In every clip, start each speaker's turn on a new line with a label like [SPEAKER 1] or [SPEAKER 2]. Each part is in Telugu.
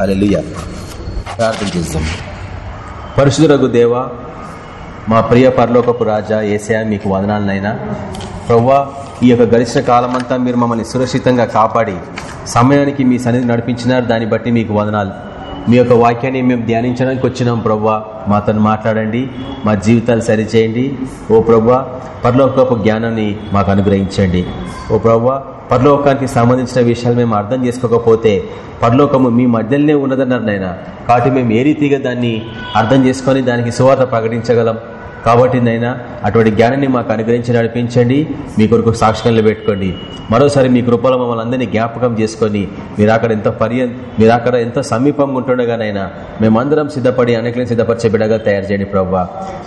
[SPEAKER 1] హల్లెలూయా. ప్రార్థన చేద్దాం. పరిశుద్ధురగు దేవ మా ప్రియ పరలోకపు రాజా ఏసయా మీకు వదనాలనైనా. ప్రవ్వా ఈ యొక్క గడిచిన కాలమంతా మీరు మమ్మల్ని సురక్షితంగా కాపాడి సమయానికి మీ సన్నిధి నడిపించినారు. దాన్ని బట్టి మీకు వదనాలు. మీ యొక్క వాక్యాన్ని మేము ధ్యానించడానికి వచ్చినాం ప్రవ్వా. మాతో మాట్లాడండి మా జీవితాలు సరిచేయండి. ఓ ప్రవ్వా పరలోకపు జ్ఞానాన్ని మాకు అనుగ్రహించండి. ఓ ప్రవ్వా పరలోకానికి సంబంధించిన విషయాలు మేము అర్థం చేసుకోకపోతే పరలోకము మీ మధ్యలోనే ఉన్నదన్నారు నాయన. కాబట్టి మేము ఏ రీతిగా దాన్ని అర్థం చేసుకొని దానికి సువార్త ప్రకటించగలం? కాబట్టి నైనా అటువంటి జ్ఞానాన్ని మాకు అనుగ్రహించి నడిపించండి. మీ కొరకు సాక్షికంలో పెట్టుకోండి మరోసారి మీ కృపలో మమ్మల్ని అందరినీ జ్ఞాపకం చేసుకొని మీరు అక్కడ ఎంత పర్య మీరు అక్కడ ఎంత సమీపంగా ఉంటుండగానైనా మేమందరం సిద్ధపడి అనేకలను సిద్ధపరిచే బిడగా తయారు చేయండి ప్రవ్వా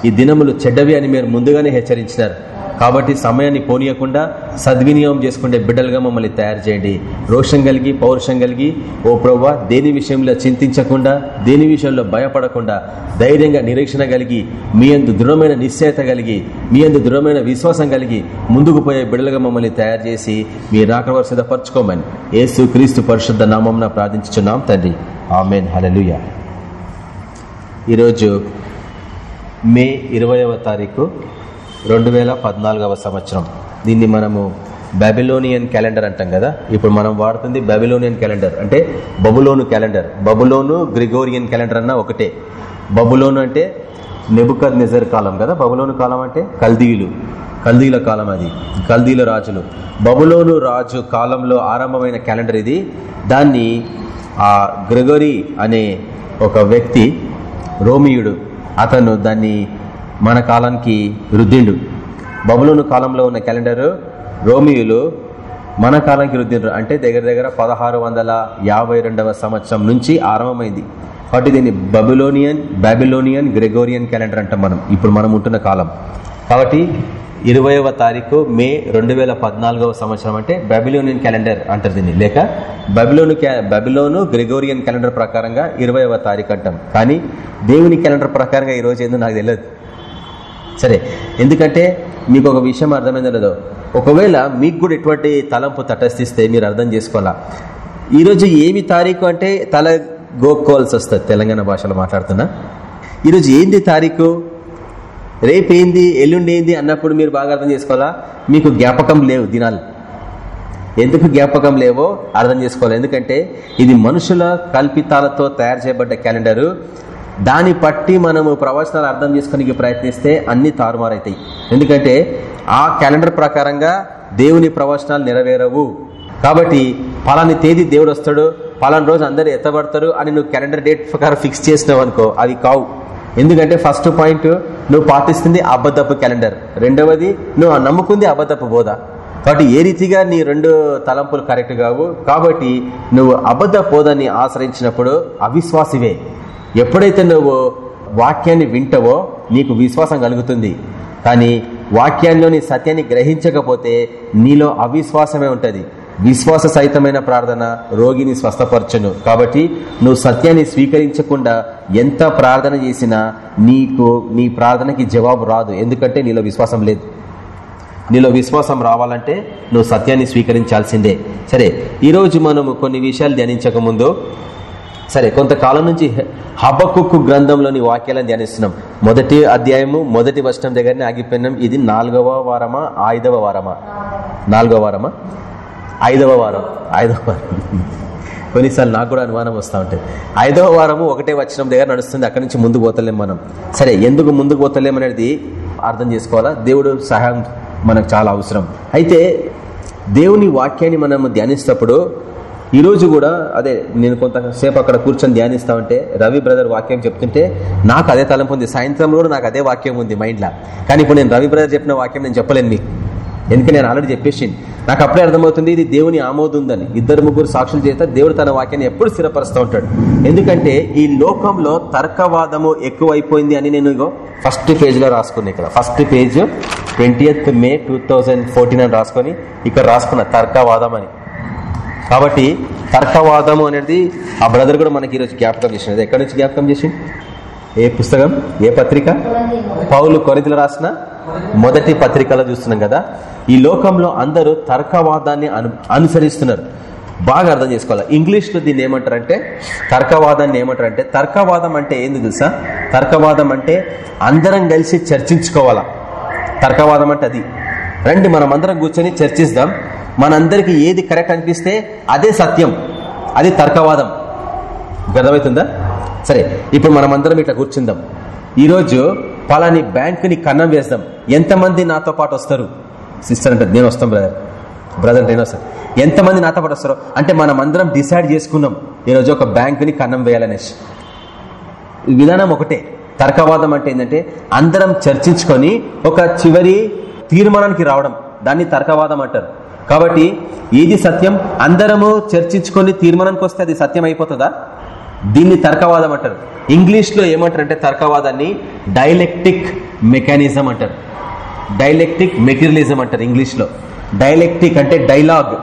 [SPEAKER 1] ఈ దినములు చెడ్డవి అని మీరు ముందుగానే హెచ్చరించినారు. కాబట్టి సమయాన్ని పోనీయకుండా సద్వినియోగం చేసుకునే బిడ్డలుగా మమ్మల్ని తయారు చేయండి. రోషం కలిగి పౌరుషం కలిగి ఓ ప్రవ్వా దేని విషయంలో చింతించకుండా దేని విషయంలో భయపడకుండా ధైర్యంగా నిరీక్షణ కలిగి మీ అందు దృఢమైన నిశ్చయత కలిగి మీ అందు దృఢమైన విశ్వాసం కలిగి ముందుకు పోయే బిడ్డలుగా మమ్మల్ని తయారు చేసి మీ రాకవర సిద్ధపరచుకోమని ఏసు క్రీస్తు పరిశుద్ధ నామం ప్రార్థించున్నాం తండ్రి. ఆమెన్. హలలుయ ఈరోజు మే ఇరవయవ తారీఖు రెండు వేల పద్నాలుగవ సంవత్సరం. దీన్ని మనము బాబిలోనియన్ క్యాలెండర్ అంటాం కదా? ఇప్పుడు మనం వాడుతుంది బాబిలోనియన్ క్యాలెండర్. అంటే బబులోను క్యాలెండర్. బబులోను గ్రిగోరియన్ క్యాలెండర్ అన్న ఒకటే. బబులోను అంటే నెబుకద్ నిజర్ కాలం కదా? బబులోను కాలం అంటే కల్దీయులు. కల్దీల కాలం అది. కల్దీల రాజులు. బబులోను రాజు కాలంలో ఆరంభమైన క్యాలెండర్ ఇది. దాన్ని ఆ గ్రెగోరీ అనే ఒక వ్యక్తి రోమియుడు అతను దాన్ని మన కాలానికి రుద్దిండు బబులోను కాలంలో ఉన్న క్యాలెండర్ రోమియులు మన కాలానికి రుద్దిండ్రు అంటే దగ్గర దగ్గర పదహారు వందల యాభై రెండవ సంవత్సరం నుంచి ఆరంభమైంది. కాబట్టి దీన్ని బబులోనియన్ బాబిలోనియన్ గ్రెగోరియన్ క్యాలెండర్ అంటాం మనం. ఇప్పుడు మనం ఉంటున్న కాలం. కాబట్టి ఇరవైవ తారీఖు మే రెండు వేల పద్నాలుగవ సంవత్సరం అంటే బెబిలోనియన్ క్యాలెండర్ అంటారు దీన్ని. లేక బబిలోను బబిలోను గ్రెగోరియన్ క్యాలెండర్ ప్రకారంగా ఇరవైవ తారీఖు అంటాం. కానీ దేవుని క్యాలెండర్ ప్రకారంగా ఈ రోజు ఏందో నాకు తెలియదు. సరే ఎందుకంటే మీకు ఒక విషయం అర్థమైందో లేదో ఒకవేళ మీకు కూడా ఎటువంటి తలంపు తటస్థిస్తే మీరు అర్థం చేసుకోవాలా? ఈరోజు ఏమి తారీఖు అంటే తల గోక్కోవాల్సి వస్తుంది తెలంగాణ భాషలో మాట్లాడుతున్నా. ఈరోజు ఏంది తారీఖు? రేపు ఏంది? ఎల్లుండి ఏంది? అన్నప్పుడు మీరు బాగా అర్థం చేసుకోవాలా? మీకు జ్ఞాపకం లేవు దినాలు. ఎందుకు జ్ఞాపకం లేవో అర్థం చేసుకోవాలి. ఎందుకంటే ఇది మనుషుల కల్పితాలతో తయారు చేయబడ్డ క్యాలెండరు. దాన్ని బట్టి మనము ప్రవచనాలు అర్థం చేసుకోనికి ప్రయత్నిస్తే అన్ని తారుమారైతాయి. ఎందుకంటే ఆ క్యాలెండర్ ప్రకారంగా దేవుని ప్రవచనాలు నెరవేరవు. కాబట్టి పలాని తేదీ దేవుడు వస్తాడు పలాని రోజు అందరు ఎత్తబడతారు అని నువ్వు క్యాలెండర్ డేట్ ప్రకారం ఫిక్స్ చేసినావు అనుకో అది కావు. ఎందుకంటే ఫస్ట్ పాయింట్ నువ్వు పాటిస్తుంది అబద్ధపు క్యాలెండర్. రెండవది నువ్వు నమ్ముకుంది అబద్ధపు బోధ. కాబట్టి ఏ రీతిగా నీ రెండు తలంపులు కరెక్ట్ కావు కాబట్టి నువ్వు అబద్ధ బోధని ఆశ్రయించినప్పుడు అవిశ్వాసివే. ఎప్పుడైతే నువ్వు వాక్యాన్ని వింటవో నీకు విశ్వాసం కలుగుతుంది. కానీ వాక్యాల్లోని సత్యాన్ని గ్రహించకపోతే నీలో అవిశ్వాసమే ఉంటుంది. విశ్వాస సహితమైన ప్రార్థన రోగిని స్వస్థపరచును. కాబట్టి నువ్వు సత్యాన్ని స్వీకరించకుండా ఎంత ప్రార్థన చేసినా నీకు నీ ప్రార్థనకి జవాబు రాదు. ఎందుకంటే నీలో విశ్వాసం లేదు. నీలో విశ్వాసం రావాలంటే నువ్వు సత్యాన్ని స్వీకరించాల్సిందే. సరే ఈరోజు మనము కొన్ని విషయాలు ధ్యానించక ముందు సరే కొంతకాలం నుంచి హబకుక్కు గ్రంథంలోని వాక్యాలను ధ్యానిస్తున్నాం. మొదటి అధ్యాయము మొదటి వర్షం దగ్గరనే ఆగిపోయినాం. ఇది నాలుగవ వారమా ఐదవ వారమా? నాలుగవ వారమా? ఐదవ వారం. ఐదవ వారం. కొన్నిసార్లు నాకు కూడా అనుమానం వస్తూ ఉంటుంది. ఐదవ వారము ఒకటే వచ్చిన దగ్గర నడుస్తుంది. అక్కడి నుంచి ముందుకు పోతలేం మనం. సరే ఎందుకు ముందుకు పోతలేం అనేది అర్థం చేసుకోవాలా? దేవుడు సహాయం మనకు చాలా అవసరం. అయితే దేవుని వాక్యాన్ని మనం ధ్యానిస్తప్పుడు ఈరోజు కూడా అదే నేను కొంతసేపు అక్కడ కూర్చొని ధ్యానిస్తా ఉంటే రవి బ్రదర్ వాక్యం చెప్తుంటే నాకు అదే తలంపు ఉంది సాయంత్రం కూడా నాకు అదే వాక్యం ఉంది మైండ్లో కానీ ఇప్పుడు నేను రవి బ్రదర్ చెప్పిన వాక్యం నేను చెప్పలేను మీకు. ఎందుకంటే నేను ఆల్రెడీ చెప్పేసి నాకు అప్పుడే అర్థమవుతుంది ఇది దేవుని ఆమోదం ఉందని ఇద్దరు ముగ్గురు సాక్షులు చేస్తే దేవుడు తన వాక్యాన్ని ఎప్పుడు స్థిరపరుస్తూ ఉంటాడు. ఎందుకంటే ఈ లోకంలో తర్కవాదము ఎక్కువైపోయింది అని నేను ఇగో ఫస్ట్ పేజ్లో రాసుకున్నాను ఇక్కడ. First page twenty May two thousand అని రాసుకొని ఇక్కడ రాసుకున్న తర్కవాదం అని. కాబట్టి తర్కవాదము అనేది ఆ బ్రదర్ కూడా మనకి ఈరోజు జ్ఞాపకం చేసినది ఎక్కడి నుంచి జ్ఞాపకం చేసి ఏ పుస్తకం? ఏ పత్రిక? పౌలు కొరితలు రాసిన మొదటి పత్రికలో చూస్తున్నాం కదా. ఈ లోకంలో అందరూ తర్కవాదాన్ని అను అనుసరిస్తున్నారు. బాగా అర్థం చేసుకోవాలి? ఇంగ్లీష్లో దీన్ని ఏమంటారంటే తర్కవాదాన్ని ఏమంటారంటే తర్కవాదం అంటే ఏంది తెలుసా? తర్కవాదం అంటే అందరం కలిసి చర్చించుకోవాలా? తర్కవాదం అంటే అది. రండి మనం అందరం కూర్చొని చర్చిస్తాం మనందరికి ఏది కరెక్ట్ అనిపిస్తే అదే సత్యం. అది తర్కవాదం. అర్థమవుతుందా? సరే ఇప్పుడు మనం అందరం ఇట్లా కూర్చుందాం. ఈరోజు పలాని బ్యాంకుని కన్నం వేస్తాం. ఎంతమంది నాతో పాటు వస్తారు? సిస్టర్ అంటే నేను వస్తాం బ్రదర్ బ్రదర్ నేను వస్తాను. ఎంతమంది నాతో పాటు వస్తారో? అంటే మనం అందరం డిసైడ్ చేసుకున్నాం. ఈరోజు ఒక బ్యాంకుని కన్నం వేయాలనేసి. విధానం ఒకటే. తర్కవాదం అంటే ఏంటంటే అందరం చర్చించుకొని ఒక చివరి తీర్మానానికి రావడం. దాన్ని తర్కవాదం అంటారు. కాబట్టి ఏది సత్యం? అందరము చర్చించుకొని తీర్మానానికి వస్తే అది సత్యం అయిపోతుందా దీన్ని తర్కవాదం అంటారు. ఇంగ్లీష్లో ఏమంటారంటే తర్కవాదాన్ని డైలెక్టిక్ మెకానిజం అంటారు. డైలెక్టిక్ మెటీరియలిజం అంటారు ఇంగ్లీష్లో డైలెక్టిక్ అంటే డైలాగ్.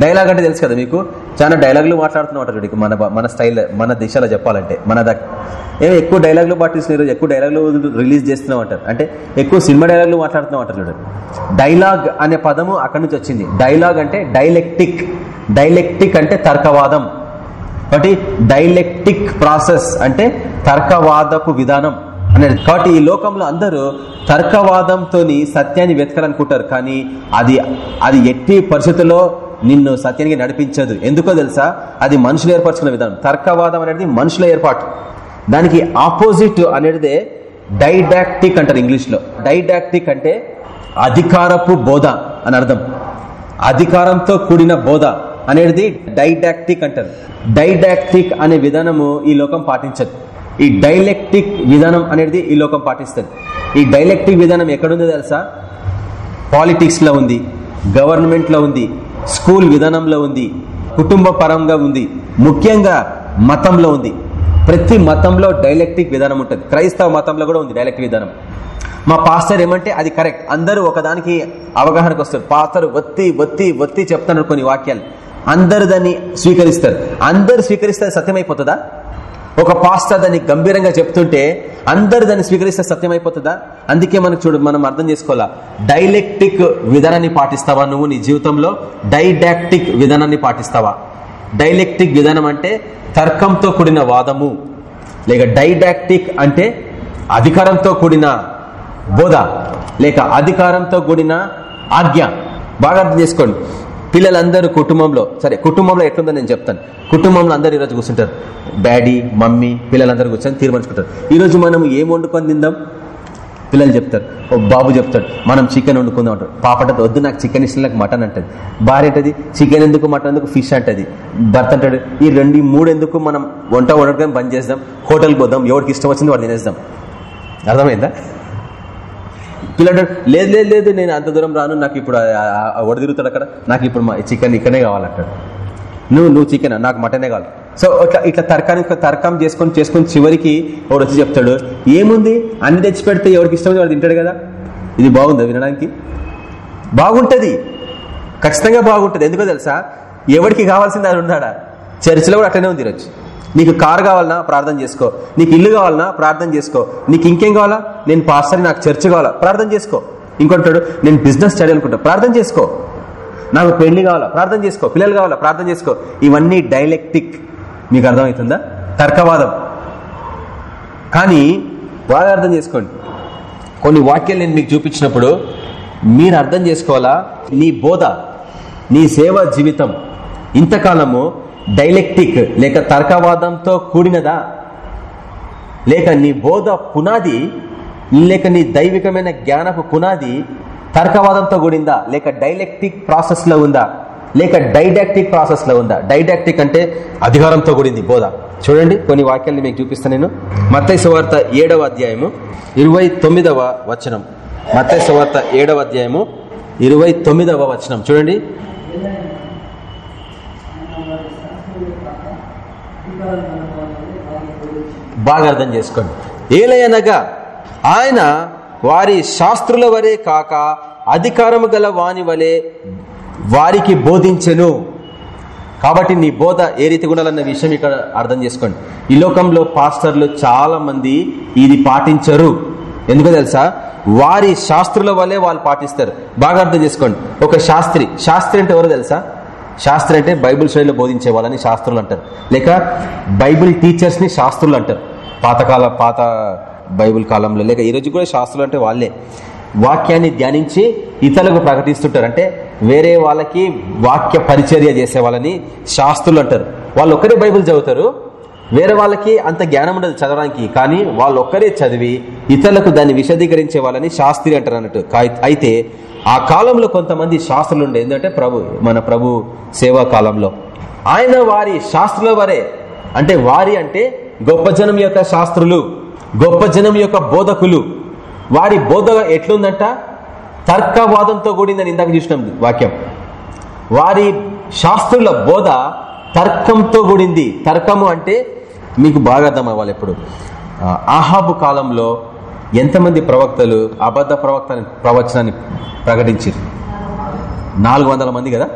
[SPEAKER 1] డైలాగ్ అంటే తెలుసు కదా మీకు? చాలా డైలాగులు మాట్లాడుతూ వీడికి మన మన స్టైల్ మన దిశలో చెప్పాలంటే మన దగ్గర ఏమో ఎక్కువ డైలాగులు పాటిస్తున్నారు ఎక్కువ డైలాగులు రిలీజ్ చేస్తున్నాం అంటారు. అంటే ఎక్కువ సినిమా డైలాగులు మాట్లాడుతున్నాం అంటారు చూడండి డైలాగ్ అనే పదము అక్కడి నుంచి వచ్చింది. డైలాగ్ అంటే డైలెక్టిక్. డైలెక్టిక్ అంటే తర్కవాదం. కాబట్టి డైలెక్టిక్ ప్రాసెస్ అంటే తర్కవాదపు విధానం అనేది. కాబట్టి ఈ లోకంలో అందరూ తర్కవాదంతో సత్యాన్ని వెతకాలనుకుంటారు. కానీ అది అది ఎట్టి పరిస్థితుల్లో నిన్ను సత్యానికి నడిపించదు. ఎందుకో తెలుసా? అది మనుషులు ఏర్పరచుకున్న విధానం. తర్కవాదం అనేది మనుషుల ఏర్పాటు. దానికి ఆపోజిట్ అనేదే డైడాక్టిక్ అంటారు ఇంగ్లీష్లో డైడాక్టిక్ అంటే అధికారపు బోధ అని అర్థం. అధికారంతో కూడిన బోధ అనేది డైడాక్టిక్ అంటారు. డైడాక్టిక్ అనే విధానము ఈ లోకం పాటించదు. ఈ డైలెక్టిక్ విధానం అనేది ఈ లోకం పాటిస్తుంది. ఈ డైలెక్టిక్ విధానం ఎక్కడుందో తెలుసా? పాలిటిక్స్లో ఉంది గవర్నమెంట్లో ఉంది స్కూల్ విధానంలో ఉంది కుటుంబ పరంగా ఉంది ముఖ్యంగా మతంలో ఉంది. ప్రతి మతంలో డైలెక్టిక్ విధానం ఉంటుంది. క్రైస్తవ మతంలో కూడా ఉంది డైలెక్టిక్ విధానం. మా పాస్టర్ ఏమంటే అది కరెక్ట్ అందరూ ఒకదానికి అవగాహనకు వస్తారు. పాస్టర్ ఒత్తి ఒత్తి ఒత్తి చెప్తున్నారు కొన్ని వాక్యాలు. అందరు దాన్ని స్వీకరిస్తారు. అందరు స్వీకరిస్తే సత్యమైపోతుందా ఒక పాస్టర్ దాన్ని గంభీరంగా చెప్తుంటే అందరు దాన్ని స్వీకరిస్తే సత్యమైపోతుందా అందుకే మనకు చూడు మనం అర్థం చేసుకోవాలా. డైలెక్టిక్ విధానాన్ని పాటిస్తావా నువ్వు నీ జీవితంలో? డైడాక్టిక్ విధానాన్ని పాటిస్తావా? డైలెక్టిక్ విధానం అంటే తర్కంతో కూడిన వాదము. లేక డైడాక్టిక్ అంటే అధికారంతో కూడిన బోధ. లేక అధికారంతో కూడిన ఆజ్ఞ. బాగా అర్థం చేసుకోండి. పిల్లలందరూ కుటుంబంలో సరే కుటుంబంలో ఎట్లుందో నేను చెప్తాను. కుటుంబంలో అందరు ఈరోజు కూర్చుంటారు. డాడీ మమ్మీ పిల్లలందరూ కూర్చొని తీర్మానించుకుంటారు. ఈరోజు మనం ఏం వండుకొని తిందాం? పిల్లలు చెప్తారు. ఓ బాబు చెప్తాడు మనం చికెన్ వండుకుందాం అంటారు పాపట వద్దు నాకు చికెన్ ఇష్టం నాకు మటన్ అంటది. భార్య అంటది చికెన్ ఎందుకు మటన్ ఎందుకు ఫిష్ అంటది. భర్త అంటాడు ఈ రెండు ఈ మూడు ఎందుకు మనం వంట వండడం బంద్ చేద్దాం? హోటల్కి పోదాం ఎవరికి ఇష్టం వచ్చింది వాడు తినేద్దాం. అర్థమైందా? పిల్లడు లేదు లేదు లేదు నేను అంత దూరం రాను నాకు ఇప్పుడు తిరుగుతాడు అక్కడ నాకు ఇప్పుడు చికెన్ ఇక్కడనే కావాలంటాడు. నువ్వు నువ్వు చికెన్ నాకు మటనే కావాలి. సో ఇట్లా ఇట్లా తర్కానికి తర్కం చేసుకొని చేసుకొని చివరికి వాడు వచ్చి చెప్తాడు ఏముంది? అన్ని తెచ్చి పెడితే ఎవరికి ఇష్టం వాడు తింటాడు కదా. ఇది బాగుందా వినడానికి? బాగుంటుంది. ఖచ్చితంగా బాగుంటుంది. ఎందుకో తెలుసా? ఎవరికి కావాల్సింది అది ఉన్నాడా చర్చిలో కూడా అట్లనే ఉంది ఈరోజు. నీకు కారు కావాలన్నా ప్రార్థన చేసుకో. నీకు ఇల్లు కావాలన్నా ప్రార్థన చేసుకో. నీకు ఇంకేం కావాలా? నేను పాస్టర్ నాకు చర్చ్ కావాలా? ప్రార్థన చేసుకో. ఇంకొంటాడు నేను బిజినెస్ స్టడీ అనుకుంటా. ప్రార్థన చేసుకో. నాకు పెళ్ళి కావాలా? ప్రార్థన చేసుకో. పిల్లలు కావాలా? ప్రార్థన చేసుకో. ఇవన్నీ డైలెక్టిక్. మీకు అర్థమవుతుందా? తర్కవాదం. కానీ బాగా అర్థం చేసుకోండి. కొన్ని వాక్యాలు నేను మీకు చూపించినప్పుడు మీరు అర్థం చేసుకోవాలా? నీ బోధ నీ సేవా జీవితం. ఇంతకాలము డైలెక్టిక్ లేక తర్కవాదంతో కూడినదా? లేక నీ బోధ పునాది లేక నీ దైవికమైన జ్ఞానపు పునాది తర్కవాదంతో కూడిందా? లేక డైలెక్టిక్ ప్రాసెస్లో ఉందా? లేక డైడాక్టిక్ ప్రాసెస్లో ఉందా? డైడాక్టిక్ అంటే అధికారంతో కూడింది బోధ. చూడండి కొన్ని వాక్యాలను మీకు చూపిస్తాను నేను. మత్తయ్య సువార్త ఏడవ అధ్యాయము ఇరవై తొమ్మిదవ వచనం. మత్తయ్య సువార్త ఏడవ అధ్యాయము ఇరవై తొమ్మిదవ వచనం. చూడండి బాగా అర్థం చేసుకోండి. ఏలయనగా ఆయన వారి శాస్త్రుల వరే కాక అధికారము గల వాని వలె వారికి బోధించెను. కాబట్టి నీ బోధ ఏ రీతి ఉండాలన్న విషయం ఇక్కడ అర్థం చేసుకోండి. ఈ లోకంలో పాస్టర్లు చాలా మంది ఇది పాటించరు. ఎందుకో తెలుసా? వారి శాస్త్రుల వల్లే వాళ్ళు పాటిస్తారు. బాగా అర్థం చేసుకోండి. ఒక శాస్త్రి. శాస్త్రి అంటే ఎవరు తెలుసా? శాస్త్రి అంటే బైబిల్ శైలిలో బోధించే వాళ్ళని శాస్త్రులు అంటారు. లేక బైబిల్ టీచర్స్ని శాస్త్రులు అంటారు. పాతకాల పాత బైబిల్ కాలంలో. లేక ఈరోజు కూడా శాస్త్రులు అంటే వాళ్ళే. వాక్యాన్ని ధ్యానించి ఇతరులకు ప్రకటిస్తుంటారు. అంటే వేరే వాళ్ళకి వాక్య పరిచర్య చేసే వాళ్ళని శాస్త్రులు అంటారు. వాళ్ళు ఒకరే బైబిల్ చదువుతారు. వేరే వాళ్ళకి అంత జ్ఞానం ఉండదు చదవడానికి కానీ వాళ్ళు ఒక్కరే చదివి ఇతరులకు దాన్ని విశదీకరించే వాళ్ళని శాస్త్రి అంటారు అన్నట్టు. అయితే ఆ కాలంలో కొంతమంది శాస్త్రులు ఉండే ఏంటంటే ప్రభు మన ప్రభు సేవా కాలంలో. ఆయన వారి శాస్త్రుల వారే అంటే వారి అంటే గొప్ప జనం యొక్క శాస్త్రులు గొప్ప జనం యొక్క బోధకులు. వారి బోధ ఎట్లుందంట? తర్కవాదంతో కూడిందని ఇందాక చూసినాం వాక్యం. వారి శాస్త్రుల బోధ తర్కంతో కూడింది. తర్కము అంటే మీకు బాగా అర్థం అవ్వాలి ఎప్పుడు. ఆహాబు కాలంలో ఎంతమంది ప్రవక్తలు అబద్ధ ప్రవక్త ప్రవచనాన్ని ప్రకటించారు నాలుగు వందల మంది కదా?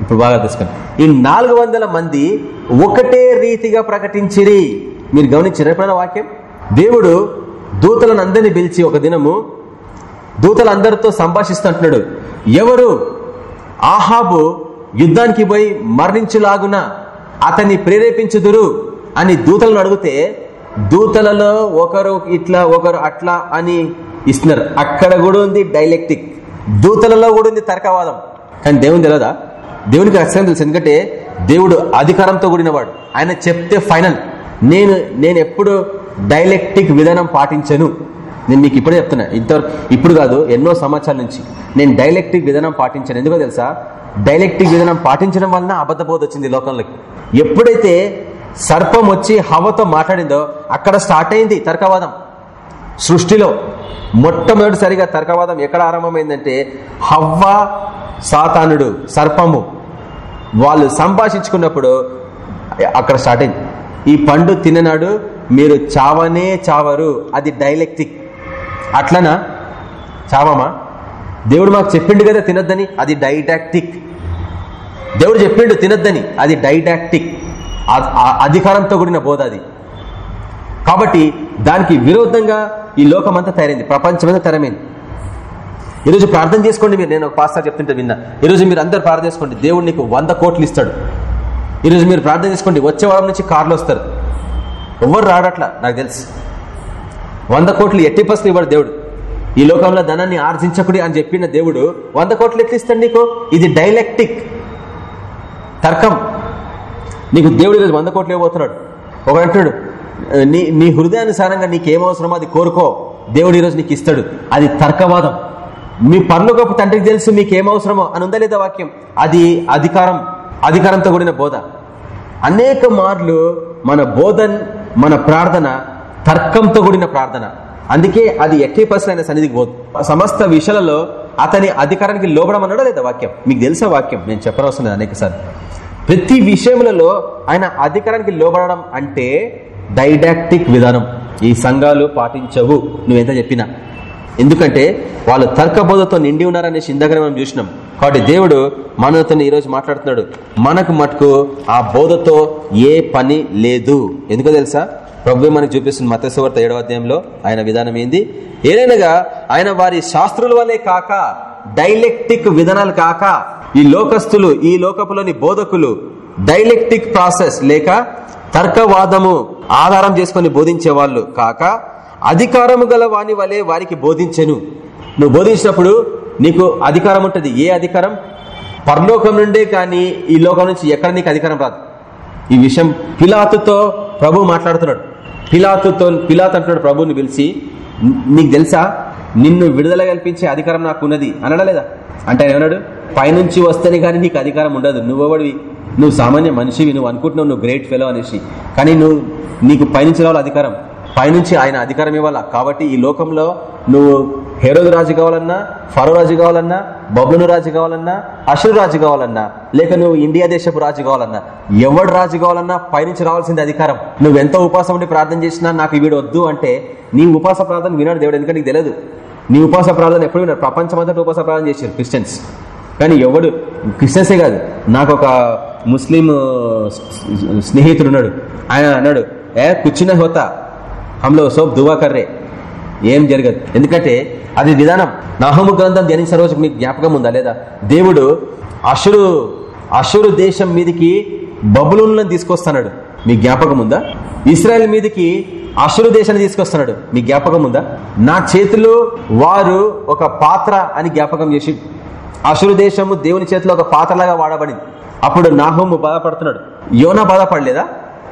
[SPEAKER 1] ఇప్పుడు బాగా తెలుసుకోండి. ఈ నాలుగు వందల మంది ఒకటే రీతిగా ప్రకటించిరి. మీరు గమనించారు ఎప్పుడైనా వాక్యం? దేవుడు దూతలను అందరినీ పిలిచి ఒక దినము దూతలందరితో సంభాషిస్తుంటున్నాడు. ఎవరు? ఆహాబు యుద్ధానికి పోయి మరణించులాగున అతన్ని ప్రేరేపించుదురు. అని దూతలను అడిగితే దూతలలో ఒకరు ఇట్లా ఒకరు అట్లా అని ఇస్తున్నారు. అక్కడ కూడా ఉంది డైలెక్టిక్. దూతలలో కూడా ఉంది తర్కవాదం. కానీ దేవుని తెలియదా దేవునికి అక్షరం తెలుసు. ఎందుకంటే దేవుడు అధికారంతో కూడినవాడు. ఆయన చెప్తే ఫైనల్. నేను నేను ఎప్పుడు డైలెక్టిక్ విధానం పాటించను. నేను మీకు ఇప్పుడే చెప్తున్నా. ఇంతవరకు ఇప్పుడు కాదు ఎన్నో సంవత్సరాల నుంచి నేను డైలెక్టిక్ విధానం పాటించాను. ఎందుకో తెలుసా? డైలెక్టిక్ విధానం పాటించడం వలన అబద్ధబోధ వచ్చింది లోకంలోకి. ఎప్పుడైతే సర్పం వచ్చి హవతో మాట్లాడిందో అక్కడ స్టార్ట్ అయింది తర్కవాదం. సృష్టిలో మొట్టమొదటిసారిగా తర్కవాదం ఎక్కడ ఆరంభమైందంటే హవ్వ సాతానుడు సర్పము వాళ్ళు సంభాషించుకున్నప్పుడు అక్కడ స్టార్ట్ అయింది. ఈ పండు తిననాడు మీరు చావనే చావరు అది డైలెక్టిక్. అట్లనా? చావమా? దేవుడు మాకు చెప్పిండు కదా తినొద్దని అది డైడాక్టిక్. దేవుడు చెప్పిండు తినొద్దని అది డైడాక్టిక్. అధికారంతో కూడిన బోధ అది. కాబట్టి దానికి విరోధంగా ఈ లోకం అంతా తయారైంది. ప్రపంచమంతా తయారైంది. ఈరోజు ప్రార్థన చేసుకోండి మీరు. నేను ఒక పాస్టర్ చెప్తుంటే విన్నా. ఈరోజు మీరు అందరు ప్రార్థన చేసుకోండి. దేవుడు నీకు వంద కోట్లు ఇస్తాడు. ఈరోజు మీరు ప్రార్థన చేసుకోండి. వచ్చే వారం నుంచి కార్లు వస్తారు. ఎవరు రాడట్లా నాకు తెలుసు. వంద కోట్లు ఎట్టి పర్సెంట్ ఇవ్వడు దేవుడు. ఈ లోకంలో ధనాన్ని ఆర్జించకుడి అని చెప్పిన దేవుడు వంద కోట్లు ఎట్లు ఇస్తాడు నీకు? ఇది డైలెక్టిక్. తర్కం. నీకు దేవుడు ఈరోజు వంద కోట్లు ఇవ్వబోతున్నాడు. ఒక నీ నీ హృదయానుసారంగా నీకేమవసరమో అది కోరుకో. దేవుడు ఈరోజు నీకు ఇస్తాడు. అది తర్కవాదం. మీ పర్లోకపు తండ్రికి తెలుసు మీకు అని ఉందా లేదా వాక్యం? అది అధికారం అధికారంతో కూడిన బోధ. అనేక మార్లు మన బోధన్ మన ప్రార్థన తర్కంతో కూడిన ప్రార్థన. అందుకే అది ఎట్టి పర్సన్ అయిన సన్నిధికి పోదు సమస్త విషయాలలో అతని అధికారానికి లోబడమన్నాడా లేదా వాక్యం? మీకు తెలిసే వాక్యం? నేను చెప్పనవసరం లేదు అనేక ప్రతి విషయములలో ఆయన అధికారానికి లోబడడం అంటే డైడాక్టిక్ విధానం. ఈ సంఘాలు పాటించవు. నువ్వెంత చెప్పినా. ఎందుకంటే వాళ్ళు తర్కబోధతో నిండి ఉన్నారనే ఇందాకనే మనం చూసినాం. కాబట్టి దేవుడు మనతో ఈరోజు మాట్లాడుతున్నాడు. మనకు మటుకు ఆ బోధతో ఏ పని లేదు. ఎందుకో తెలుసా? ప్రభు మనకు చూపిస్తుంది మతస్వార్త ఏడవ అధ్యాయంలో ఆయన విధానం ఏంది? ఏదైనాగా ఆయన వారి శాస్త్రుల వల్లే కాక డైలెక్టిక్ విధానాలు కాక ఈ లోకస్తులు ఈ లోకపులోని బోధకులు డైలెక్టిక్ ప్రాసెస్ లేక తర్కవాదము ఆధారం చేసుకొని బోధించే వాళ్ళు కాక అధికారము గల వాని వలె వారికి బోధించెను. నువ్వు బోధించినప్పుడు నీకు అధికారం ఉంటుంది. ఏ అధికారం? పరలోకం నుండే కానీ ఈ లోకం నుంచి ఎక్కడ నీకు అధికారం రాదు. ఈ విషయం పిలాతుతో ప్రభు మాట్లాడుతున్నాడు. పిలాతుతో పిలాత్ అంటున్నాడు ప్రభుని పిలిచి నీకు తెలుసా? నిన్ను విడుదల కల్పించే అధికారం నాకు ఉన్నది. అనడలేదా అంటే ఆయన ఏమన్నాడు? పైనుంచి వస్తేనే కానీ నీకు అధికారం ఉండదు. నువ్వెవడివి నువ్వు సామాన్య మనిషివి. నువ్వు అనుకుంటున్నావు నువ్వు గ్రేట్ ఫెలో అనేసి. కానీ నువ్వు నీకు పైనుంచి రావాలి అధికారం? పైనుంచి ఆయన అధికారం ఇవ్వాలా? కాబట్టి ఈ లోకంలో నువ్వు హేరోదు రాజు కావాలన్నా ఫరో రాజు కావాలన్నా బబును రాజు కావాలన్నా అషురు రాజు కావాలన్నా లేక నువ్వు ఇండియా దేశపు రాజు కావాలన్నా ఎవడు రాజు కావాలన్నా పైనుంచి రావాల్సింది అధికారం. నువ్వు ఎంత ఉపాసం ఉండి ప్రార్థన చేసినా నాకు వీడు వద్దు అంటే నీ ఉపాస ప్రార్థన వినాడు దేవుడు. ఎందుకంటే నీకు తెలియదు. నీ ఉపాస ప్రార్థన ఎప్పుడు విన్నాడు ప్రపంచమంతటా ఉపాస ప్రార్థన చేశారు క్రిస్టియన్స్. కానీ ఎవడు క్రిస్టియన్సే కాదు. నాకు ఒక ముస్లిం స్నేహితుడు ఉన్నాడు ఆయన అన్నాడు ఏ కూర్చున్న హోతా. హంలో సోప్ దువా కర్రే ఏం జరగదు. ఎందుకంటే అది విధానం. నాహము గ్రంథం ధ్యానించిన రోజు మీకు జ్ఞాపకం ఉందా లేదా? దేవుడు అసురు అషురు దేశం మీదకి బబులోన్లను తీసుకొస్తున్నాడు. మీ జ్ఞాపకం ఉందా? ఇస్రాయల్ మీదకి అషురు దేశాన్ని తీసుకొస్తున్నాడు. మీ జ్ఞాపకం ఉందా? నా చేతిలో వారు ఒక పాత్ర అని జ్ఞాపకం చేసి అషురు దేశము దేవుని చేతిలో ఒక పాత్రలాగా వాడబడింది. అప్పుడు నాహోము బాధపడుతున్నాడు. యోనా బాధపడలేదా?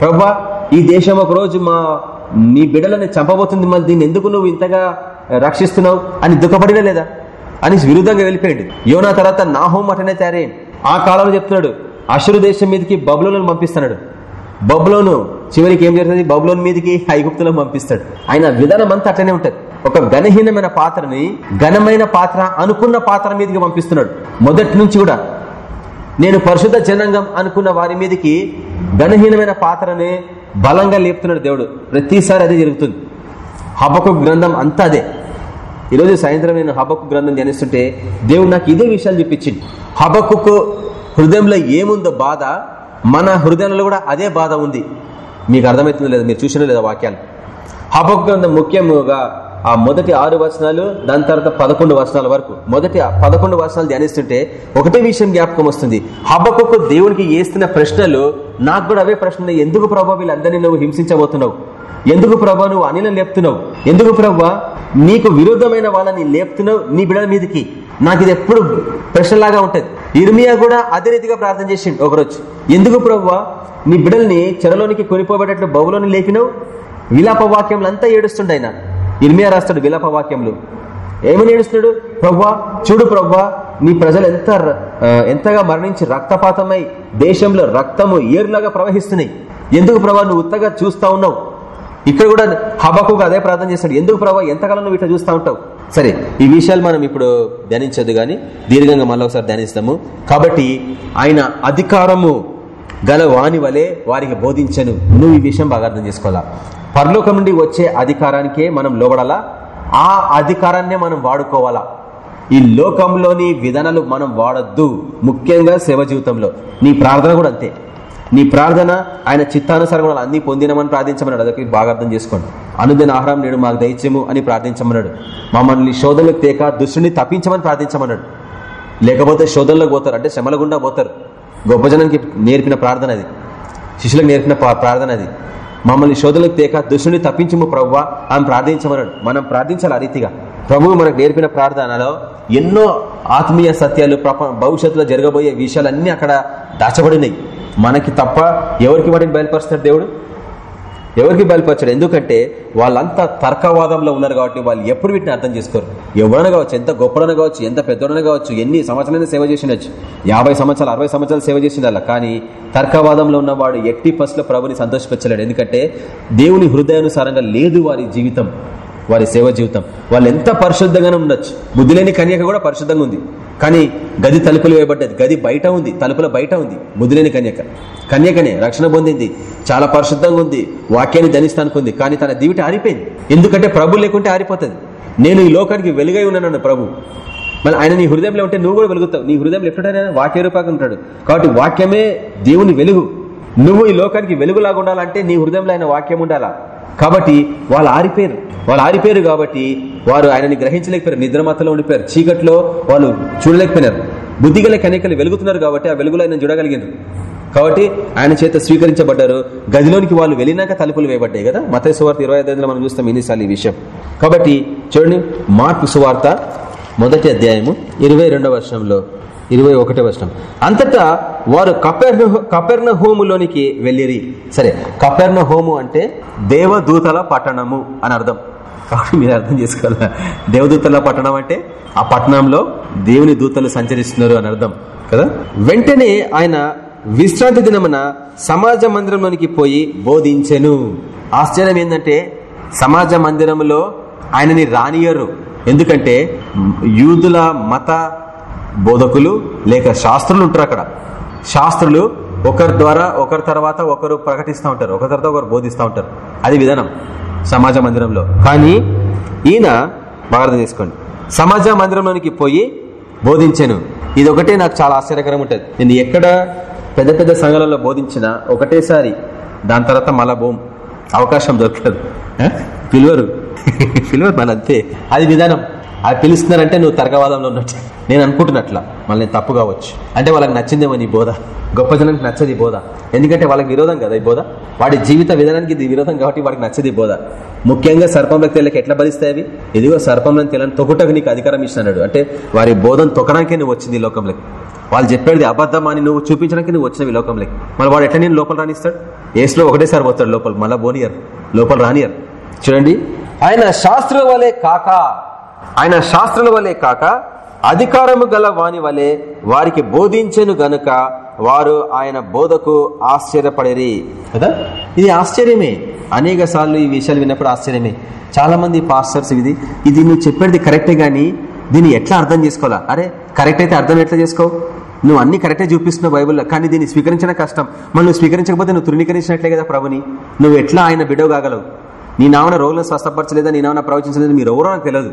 [SPEAKER 1] ప్రభా ఈ దేశం ఒక రోజు మా నీ బిడ్డలని చంపబోతుంది. మళ్ళీ దీన్ని ఎందుకు నువ్వు ఇంతగా రక్షిస్తున్నావు? అని దుఃఖపడినా లేదా? అని విరుద్ధంగా వెళ్ళిపోయాడు. యోనా తర్వాత నాహోం అటనే తయారయ్యింది ఆ కాలంలో చెప్తున్నాడు అషురు దేశం మీదకి బబులను పంపిస్తున్నాడు. బబులోను చివరికి ఏం జరుగుతుంది? బబులోన్ మీదకి ఐగుప్తులను పంపిస్తాడు. ఆయన విధానం అంతా అట్లనే ఉంటది. ఒక ఘనహీనమైన పాత్రని ఘనమైన పాత్ర అనుకున్న పాత్ర మీదకి పంపిస్తున్నాడు. మొదటి నుంచి కూడా నేను పరిశుద్ధ జనాంగం అనుకున్న వారి మీదకి ఘనహీనమైన పాత్రని బలంగా లేపుతున్నాడు దేవుడు. ప్రతిసారి అదే జరుగుతుంది. హబకు గ్రంథం అంతా అదే. ఈరోజు సాయంత్రం నేను హబకు గ్రంథం ధ్యానిస్తుంటే దేవుడు నాకు ఇదే విషయాలు చూపించింది హబకు హృదయంలో ఏముందో బాధ మన హృదయంలో కూడా అదే బాధ ఉంది. మీకు అర్థమవుతుందో లేదా మీరు చూసినా లేదా వాక్యాలు? హబకు గ్రంథం ముఖ్యముగా ఆ మొదటి ఆరు వచనాలు దాని తర్వాత పదకొండు వచనాల వరకు. మొదటి పదకొండు వచనాలు ధ్యానిస్తుంటే ఒకటే విషయం జ్ఞాపకం వస్తుంది. హబకు దేవునికి వేస్తున్న ప్రశ్నలు నాకు కూడా అవే ప్రశ్నలు ఎందుకు ప్రభావ వీళ్ళందరినీ నువ్వు హింసించబోతున్నావు? ఎందుకు ప్రభా నువ్వు అనిలను లేపుతున్నావు? ఎందుకు ప్రభా? నీకు విరుద్ధమైన వాళ్ళని లేపుతున్నావు నీ బిడ్డల మీదకి. నాకు ఇది ఎప్పుడు ప్రశ్నలాగా ఉంటది. ఇర్మియా కూడా అదే రీతిగా ప్రార్థన చేసిండు ఒకరోజు. ఎందుకు ప్రవ్వా నీ బిడ్డల్ని చెరలోనికి కొనిపోబెట్టట్లు బహులోని లేపినావు? విలాప వాక్యంలు అంతా ఏడుస్తుండ ఆయన. ఇర్మియా రాస్తాడు విలాప వాక్యంలో ఏమని ఏడుస్తున్నాడు? ప్రవ్వా చూడు ప్రవ్వా నీ ప్రజలు ఎంత ఎంతగా మరణించి రక్తపాతమై దేశంలో రక్తము ఏరులాగా ప్రవహిస్తున్నాయి. ఎందుకు ప్రభా నువ్వు ఉత్తగా చూస్తా ఉన్నావు? ఇక్కడ కూడా హబకు అదే ప్రార్థన చేస్తాడు. ఎందుకు ప్రభావ ఎంతకాలం నువ్వు ఇట్లా చూస్తూ ఉంటావు? సరే ఈ విషయాలు మనం ఇప్పుడు ధ్యానించదు కానీ దీర్ఘంగా మళ్ళీ ఒకసారి ధ్యానిస్తాము. కాబట్టి ఆయన అధికారము గల వాణి వలె వారికి బోధించను. నువ్వు ఈ విషయం బాగా అర్థం చేసుకోవాలా? పరలోకం నుండి వచ్చే అధికారానికే మనం లోబడాలా? ఆ అధికారాన్నే మనం వాడుకోవాలా? ఈ లోకంలోని విధానాలు మనం వాడద్దు. ముఖ్యంగా సేవ జీవితంలో. నీ ప్రార్థన కూడా అంతే. నీ ప్రార్థన ఆయన చిత్తానుసారం అన్ని పొందినమని ప్రార్థించమన్నాడు. అదొక బాగా అర్థం చేసుకోండి. అనుదిన ఆహారం నేడు మాకు దయచేము అని ప్రార్థించమన్నాడు. మమ్మల్ని శోధనలకు తేక దుష్టుని తప్పించమని ప్రార్థించమన్నాడు. లేకపోతే శోధనలోకి పోతారు. అంటే శ్రమల గుండా పోతారు. గొప్ప జనానికి నేర్పిన ప్రార్థన అది. శిష్యులకు నేర్పిన ప్రార్థన అది. మమ్మల్ని శోధనలకు తేక దుష్టుని తప్పించము ప్రవ్వా ఆమె ప్రార్థించమన్నాడు. మనం ప్రార్థించాలి ఆ రీతిగా? ప్రభువు మనకు నేర్పిన ప్రార్థనలో ఎన్నో ఆత్మీయ సత్యాలు భవిష్యత్తులో జరగబోయే విషయాలన్నీ అక్కడ దాచబడినాయి. మనకి తప్ప ఎవరికి వాటిని బయలుపరుస్తాడు దేవుడు? ఎవరికి బయలుపరచాడు? ఎందుకంటే వాళ్ళంతా తర్కవాదంలో ఉన్నారు కాబట్టి వాళ్ళు ఎప్పుడు వీటిని అర్థం చేసుకోరు. ఎవరైనా కావచ్చు ఎంత గొప్పడన కావచ్చు ఎంత పెద్దోడన కావచ్చు ఎన్ని సంవత్సరాలైనా సేవ చేసినచ్చు యాభై సంవత్సరాలు అరవై సంవత్సరాలు సేవ చేసిండాల కానీ తర్కవాదంలో ఉన్నవాడు ఎట్టి ఫస్ట్లో ప్రభుని సంతోషపరచలేడు. ఎందుకంటే దేవుని హృదయానుసారంగా లేదు వారి జీవితం. వారి సేవ జీవితం. వాళ్ళు ఎంత పరిశుద్ధంగానే ఉండొచ్చు. బుద్ధి లేని కన్యక కూడా పరిశుద్ధంగా ఉంది. కానీ గది తలుపులు వేయబడ్డది. గది బయట ఉంది. తలుపుల బయట ఉంది. బుద్ధి లేని కన్యక. కన్యకనే రక్షణ పొందింది. చాలా పరిశుద్ధంగా ఉంది. వాక్యాన్ని ధనిస్తానుకుంది కానీ తన దివిటి ఆరిపోయింది. ఎందుకంటే ప్రభు లేకుంటే ఆరిపోతుంది. నేను ఈ లోకానికి వెలుగై ఉన్నాను ప్రభు. మళ్ళీ ఆయన నీ హృదయంలో ఉంటే నువ్వు కూడా వెలుగుతావు. నీ హృదయంలో ఎట్లుంటే వాక్య రూపాగా ఉంటాడు. కాబట్టి వాక్యమే దేవుని వెలుగు. నువ్వు ఈ లోకానికి వెలుగులాగా ఉండాలంటే నీ హృదయంలో ఆయన వాక్యం ఉండాలా? కాబట్టి వాళ్ళు ఆరిపోయారు. వాళ్ళు ఆరిపోయారు కాబట్టి వారు ఆయనని గ్రహించలేకపోయారు. నిద్రమతలో ఉండిపోయారు. చీకట్లో వాళ్ళు చూడలేకపోయినారు. బుద్ధిగల కనికలు వెలుగుతున్నారు కాబట్టి ఆ వెలుగులో ఆయన చూడగలిగారు కాబట్టి ఆయన చేత స్వీకరించబడ్డారు. గదిలోనికి వాళ్ళు వెళ్ళినాక తలుపులు వేయబడ్డాయి కదా? మత సువార్త ఇరవై ఐదు మనం చూస్తాం ఎన్నిసార్లు ఈ విషయం. కాబట్టి చూడండి మార్పు సువార్త మొదటి అధ్యాయము ఇరవై రెండవ వర్షంలో ఇరవై ఒకటే వర్షం అంతటా వారు కపెర్ణ కపెర్ణ హోములోనికి వెళ్ళిరి. సరే కపెర్ణ హోము అంటే దేవదూతల పట్టణము అని అర్థం. కాబట్టి మీరు అర్థం చేసుకోవాలా? దేవదూతల పట్టణం అంటే ఆ పట్టణంలో దేవుని దూతలు సంచరిస్తున్నారు అని అర్థం కదా? వెంటనే ఆయన విశ్రాంతి దినమున సమాజ మందిరంలోనికి పోయి బోధించెను. ఆశ్చర్యం ఏంటంటే సమాజ మందిరంలో ఆయనని రానియరు ఎందుకంటే యూదుల మత బోధకులు లేక శాస్త్రులు ఉంటారు అక్కడ. శాస్త్రులు ఒకరి ద్వారా ఒకరి తర్వాత ఒకరు ప్రకటిస్తూ ఉంటారు. ఒకరి తర్వాత ఒకరు బోధిస్తూ ఉంటారు. అది విధానం సమాజ మందిరంలో. కానీ ఈయన బాగా అర్థం చేసుకోండి. సమాజ మందిరంలోనికి పోయి బోధించాను. ఇది ఒకటే నాకు చాలా ఆశ్చర్యకరం ఉంటుంది. నేను ఎక్కడ పెద్ద పెద్ద సంఘాలలో బోధించినా ఒకటేసారి దాని తర్వాత మళ్ళా బోం. అవకాశం దొరకదు. పిలువరు. పిలువరు మన అంతే. అది విధానం. అది పిలుస్తున్నారంటే నువ్వు తర్గవాదంలో ఉన్నట్టు. నేను అనుకుంటున్నట్లా. మళ్ళీ తప్పు కావచ్చు. అంటే వాళ్ళకి నచ్చిందేమో నీ బోధ. గొప్ప జనానికి నచ్చది ఈ బోధ. ఎందుకంటే వాళ్ళకి విరోధం కదా ఈ బోధ? వాడి జీవిత విధానానికి ఇది విరోధం కాబట్టి వాడికి నచ్చది బోధ. ముఖ్యంగా సర్పంలకు తెల్లకి ఎట్లా బలిస్తాయి అవి? ఇదిగో సర్పంలను తెల్లని తొక్కుటకు నీకు అధికారం ఇచ్చినాడు. అంటే వారి బోధన తొక్కడానికే నువ్వు వచ్చింది ఈ లోకంలోకి. వాళ్ళు చెప్పేది అబద్ధం అని నువ్వు చూపించడానికి నువ్వు వచ్చినవి లోకంలోకి. మళ్ళీ వాడు ఎట్లా నేను లోపల రాణిస్తాడు? ఏసులో ఒకటేసారి పోతాడు లోపల. మళ్ళీ బోనియర్ లోపల రానియర్. చూడండి. ఆయన శాస్త్రం వలె కాక ఆయన శాస్త్రుల వలె కాక అధికారము గల వాని వలె వారికి బోధించెను గనుక వారు ఆయన బోధకు ఆశ్చర్యపడేరి. కదా? ఇది ఆశ్చర్యమే. అనేక సార్లు ఈ విషయాలు విన్నప్పుడు ఆశ్చర్యమే. చాలా మంది పాస్టర్స్ ఇది ఇది నువ్వు చెప్పేది కరెక్టే గాని దీన్ని ఎట్లా అర్థం చేసుకోవాలా? అరే కరెక్ట్ అయితే అర్థం ఎట్లా చేసుకో? నువ్వు అన్ని కరెక్టే చూపిస్తున్నావు బైబుల్లో కానీ దీన్ని స్వీకరించడం కష్టం. మళ్ళీ నువ్వు స్వీకరించకపోతే నువ్వు తృణీకరించినట్లే కదా ప్రభుని? నువ్వు ఎట్లా ఆయన బిడవ కాగలవు? నీ నామన రోగులను స్వస్థపరచలేదా? నీ నామన ప్రవచించలేదు? మీరు ఎవరో నాకు తెలియదు.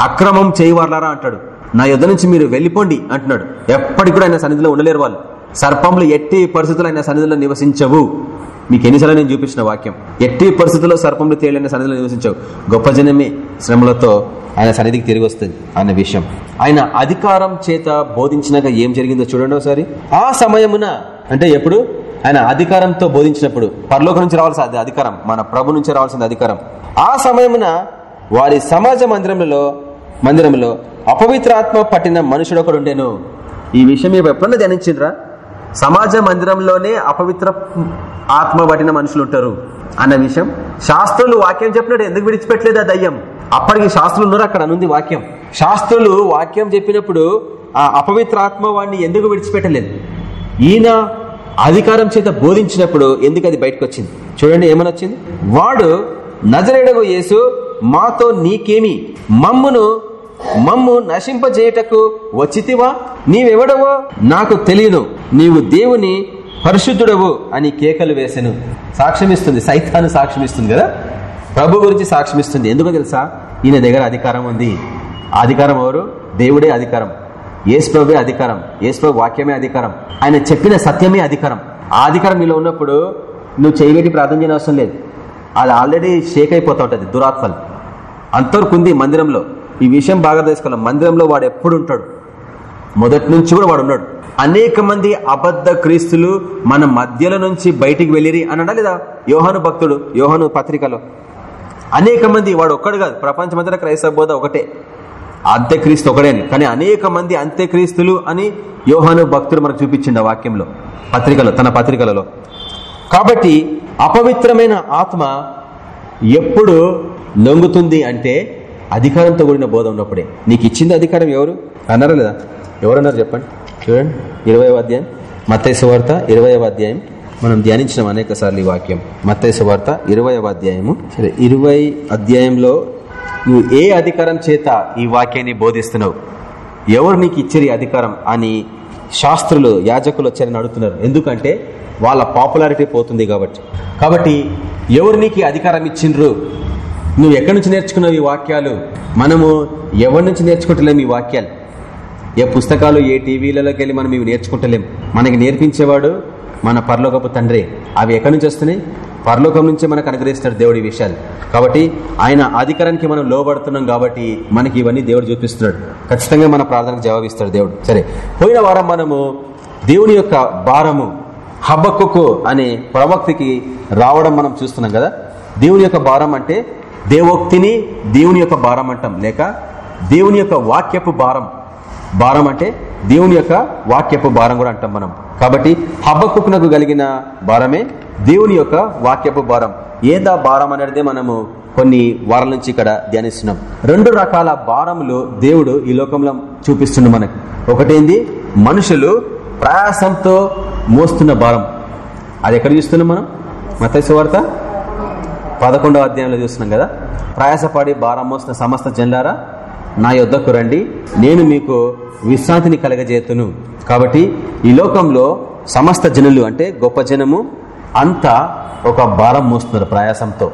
[SPEAKER 1] అక్రమం చేయవారులారా అంటాడు. నా యుద్ధ నుంచి మీరు వెళ్ళిపోండి అంటున్నాడు. ఎప్పటికి కూడా ఆయన సన్నిధిలో ఉండలేరు వాళ్ళు. సర్పంలు ఎట్టి పరిస్థితుల్లో ఆయన సన్నిధిలో నివసించవు. మీకు ఎన్నిసార్లు నేను చూపించిన వాక్యం? ఎట్టి పరిస్థితుల్లో సర్పంలు తేలిన సన్నిధిలో నివసించవు. గొప్ప జనమే శ్రమలతో ఆయన సన్నిధికి తిరిగి వస్తుంది అన్న విషయం. ఆయన అధికారం చేత బోధించినాక ఏం జరిగిందో చూడండి ఒకసారి. ఆ సమయమున అంటే ఎప్పుడు? ఆయన అధికారంతో బోధించినప్పుడు పరలోక నుంచి రావాల్సిన అధికారం మన ప్రభు నుంచి రావాల్సిన అధికారం. ఆ సమయమున వారి సమాజ మందిరంలో మందిరంలో అపవిత్రాత్మ పట్టిన మనుషుడు ఒకడు ఉండేను. ఈ విషయం ఎప్పుడన్నా ధ్యానించిండ్రా? సమాజ మందిరంలోనే అపవిత్ర ఆత్మ పట్టిన మనుషులు ఉంటారు అన్న విషయం. శాస్త్రులు వాక్యం చెప్పినట్టు ఎందుకు విడిచిపెట్టలేదు ఆ దయ్యం? అప్పటికి శాస్త్రులు ఉన్నారు అక్కడ అనుంది వాక్యం. శాస్త్రులు వాక్యం చెప్పినప్పుడు ఆ అపవిత్ర ఆత్మ వాడిని ఎందుకు విడిచిపెట్టలేదు? ఈయన అధికారం చేత బోధించినప్పుడు ఎందుకు అది బయటకు వచ్చింది చూడండి ఏమని వచ్చింది వాడు నజరేడగు యేసు మాతో నీకేమి? మమ్మును మమ్ము నశింపజేయటకు వచ్చితివా? నీవెవడవో నాకు తెలియను. నీవు దేవుని పరిశుద్ధుడవు అని కేకలు వేసెను. సాక్ష్యమిస్తుంది సైతాను సాక్ష్యమిస్తుంది కదా? ప్రభు గురించి సాక్ష్యమిస్తుంది. ఎందుకో తెలుసా? ఈయన దగ్గర అధికారం ఉంది. అధికారం ఎవరు? దేవుడే అధికారం. ఏసుప్రభే అధికారం ఏసుప్రభు వాక్యమే అధికారం ఆయన చెప్పిన సత్యమే అధికారం. ఆ అధికారం మీలో ఉన్నప్పుడు నువ్వు చేయబెట్టి ప్రార్థన చేయనవసరం లేదు. అది ఆల్రెడీ షేక్ అయిపోతూ ఉంటుంది దురాత్మలు. అంతవరకు ఉంది మందిరంలో. ఈ విషయం బాగా తెలుసుకోవాలి మందిరంలో వాడు ఎప్పుడు ఉంటాడు? మొదటి నుంచి కూడా వాడు ఉన్నాడు. అనేక మంది అబద్ధ క్రీస్తులు మన మధ్యలో నుంచి బయటికి వెళ్ళిరి అన్నాడా లేదా? యోహాను భక్తుడు యోహాను పత్రికలో. అనేక మంది వాడు ఒక్కడు కాదు ప్రపంచమంతటా క్రైస్తవ బోధ ఒకటే. అంత్యక్రీస్తు ఒకడే. అని కానీ అనేక మంది అంత్యక్రీస్తులు అని యోహాను భక్తుడు మనకు చూపించిండు వాక్యంలో పత్రికలో తన పత్రికలలో. కాబట్టి అపవిత్రమైన ఆత్మ ఎప్పుడు లొంగుతుంది అంటే అధికారంతో కూడిన బోధ ఉన్నప్పుడే. నీకు ఇచ్చింది అధికారం ఎవరు? అన్నారా లేదా? ఎవరన్నారు చెప్పండి? చూడండి ఇరవై అధ్యాయం మత్తైసు వార్త ఇరవై అధ్యాయం. మనం ధ్యానించిన అనేక సార్లు ఈ వాక్యం. మత్తైసు వార్త ఇరవై అధ్యాయము. సరే ఇరవై అధ్యాయంలో నువ్వు ఏ అధికారం చేత ఈ వాక్యాన్ని బోధిస్తున్నావు? ఎవరు నీకు ఇచ్చారు ఈ అధికారం అని శాస్త్రులు యాజకులు వచ్చారని అడుగుతున్నారు. ఎందుకంటే వాళ్ళ పాపులారిటీ పోతుంది కాబట్టి. కాబట్టి ఎవరు నీకు అధికారం ఇచ్చిండ్రు? నువ్వు ఎక్కడి నుంచి నేర్చుకున్నావు ఈ వాక్యాలు? మనము ఎవరి నుంచి నేర్చుకుంటలేము ఈ వాక్యాలు? ఏ పుస్తకాలు ఏ టీవీలలోకి వెళ్ళి మనం ఇవి నేర్చుకుంటలేం మనకి నేర్పించేవాడు మన పరలోకపు తండ్రి. అవి ఎక్కడి నుంచి వస్తున్నాయి? పరలోకం నుంచే మనకు అనుగ్రహిస్తాడు దేవుడి విషయాలు కాబట్టి ఆయన అధికారానికి మనం లోబడుతున్నాం కాబట్టి మనకి ఇవన్నీ దేవుడు చూపిస్తున్నాడు. ఖచ్చితంగా మన ప్రార్థనకు జవాబిస్తాడు దేవుడు. సరే పోయిన వారం మనము దేవుని యొక్క భారము హబ్బకుకు అనే ప్రవక్తికి రావడం మనం చూస్తున్నాం కదా. దేవుని యొక్క భారం అంటే దేవోక్తిని దేవుని యొక్క భారం అంటాం. లేక దేవుని యొక్క వాక్యపు భారం. భారం అంటే దేవుని యొక్క వాక్యపు భారం కూడా అంటాం మనం. కాబట్టి హబ్బకునకు కలిగిన భారమే దేవుని యొక్క వాక్యపు భారం. ఏదా భారం అనేది మనము కొన్ని వారాల నుంచి ఇక్కడ ధ్యానిస్తున్నాం. రెండు రకాల భారములు దేవుడు ఈ లోకంలో చూపిస్తున్నాడు మనకు. ఒకటేంది? మనుషులు ప్రయాసంతో మోస్తున్న భారం. అది ఎక్కడ చూస్తున్నాం మనం? మతైసు వార్త? పదకొండవ అధ్యాయంలో చూస్తున్నాం కదా. ప్రయాసపడి భారం మోస్తున్న సమస్త జన్లారా? నా యొద్దకు రండి. నేను మీకు విశ్రాంతిని కలగజేతును కాబట్టి ఈ లోకంలో సమస్త జనులు అంటే గొప్ప జనము అంతా ఒక భారం మోస్తున్నారు ప్రయాసంతో.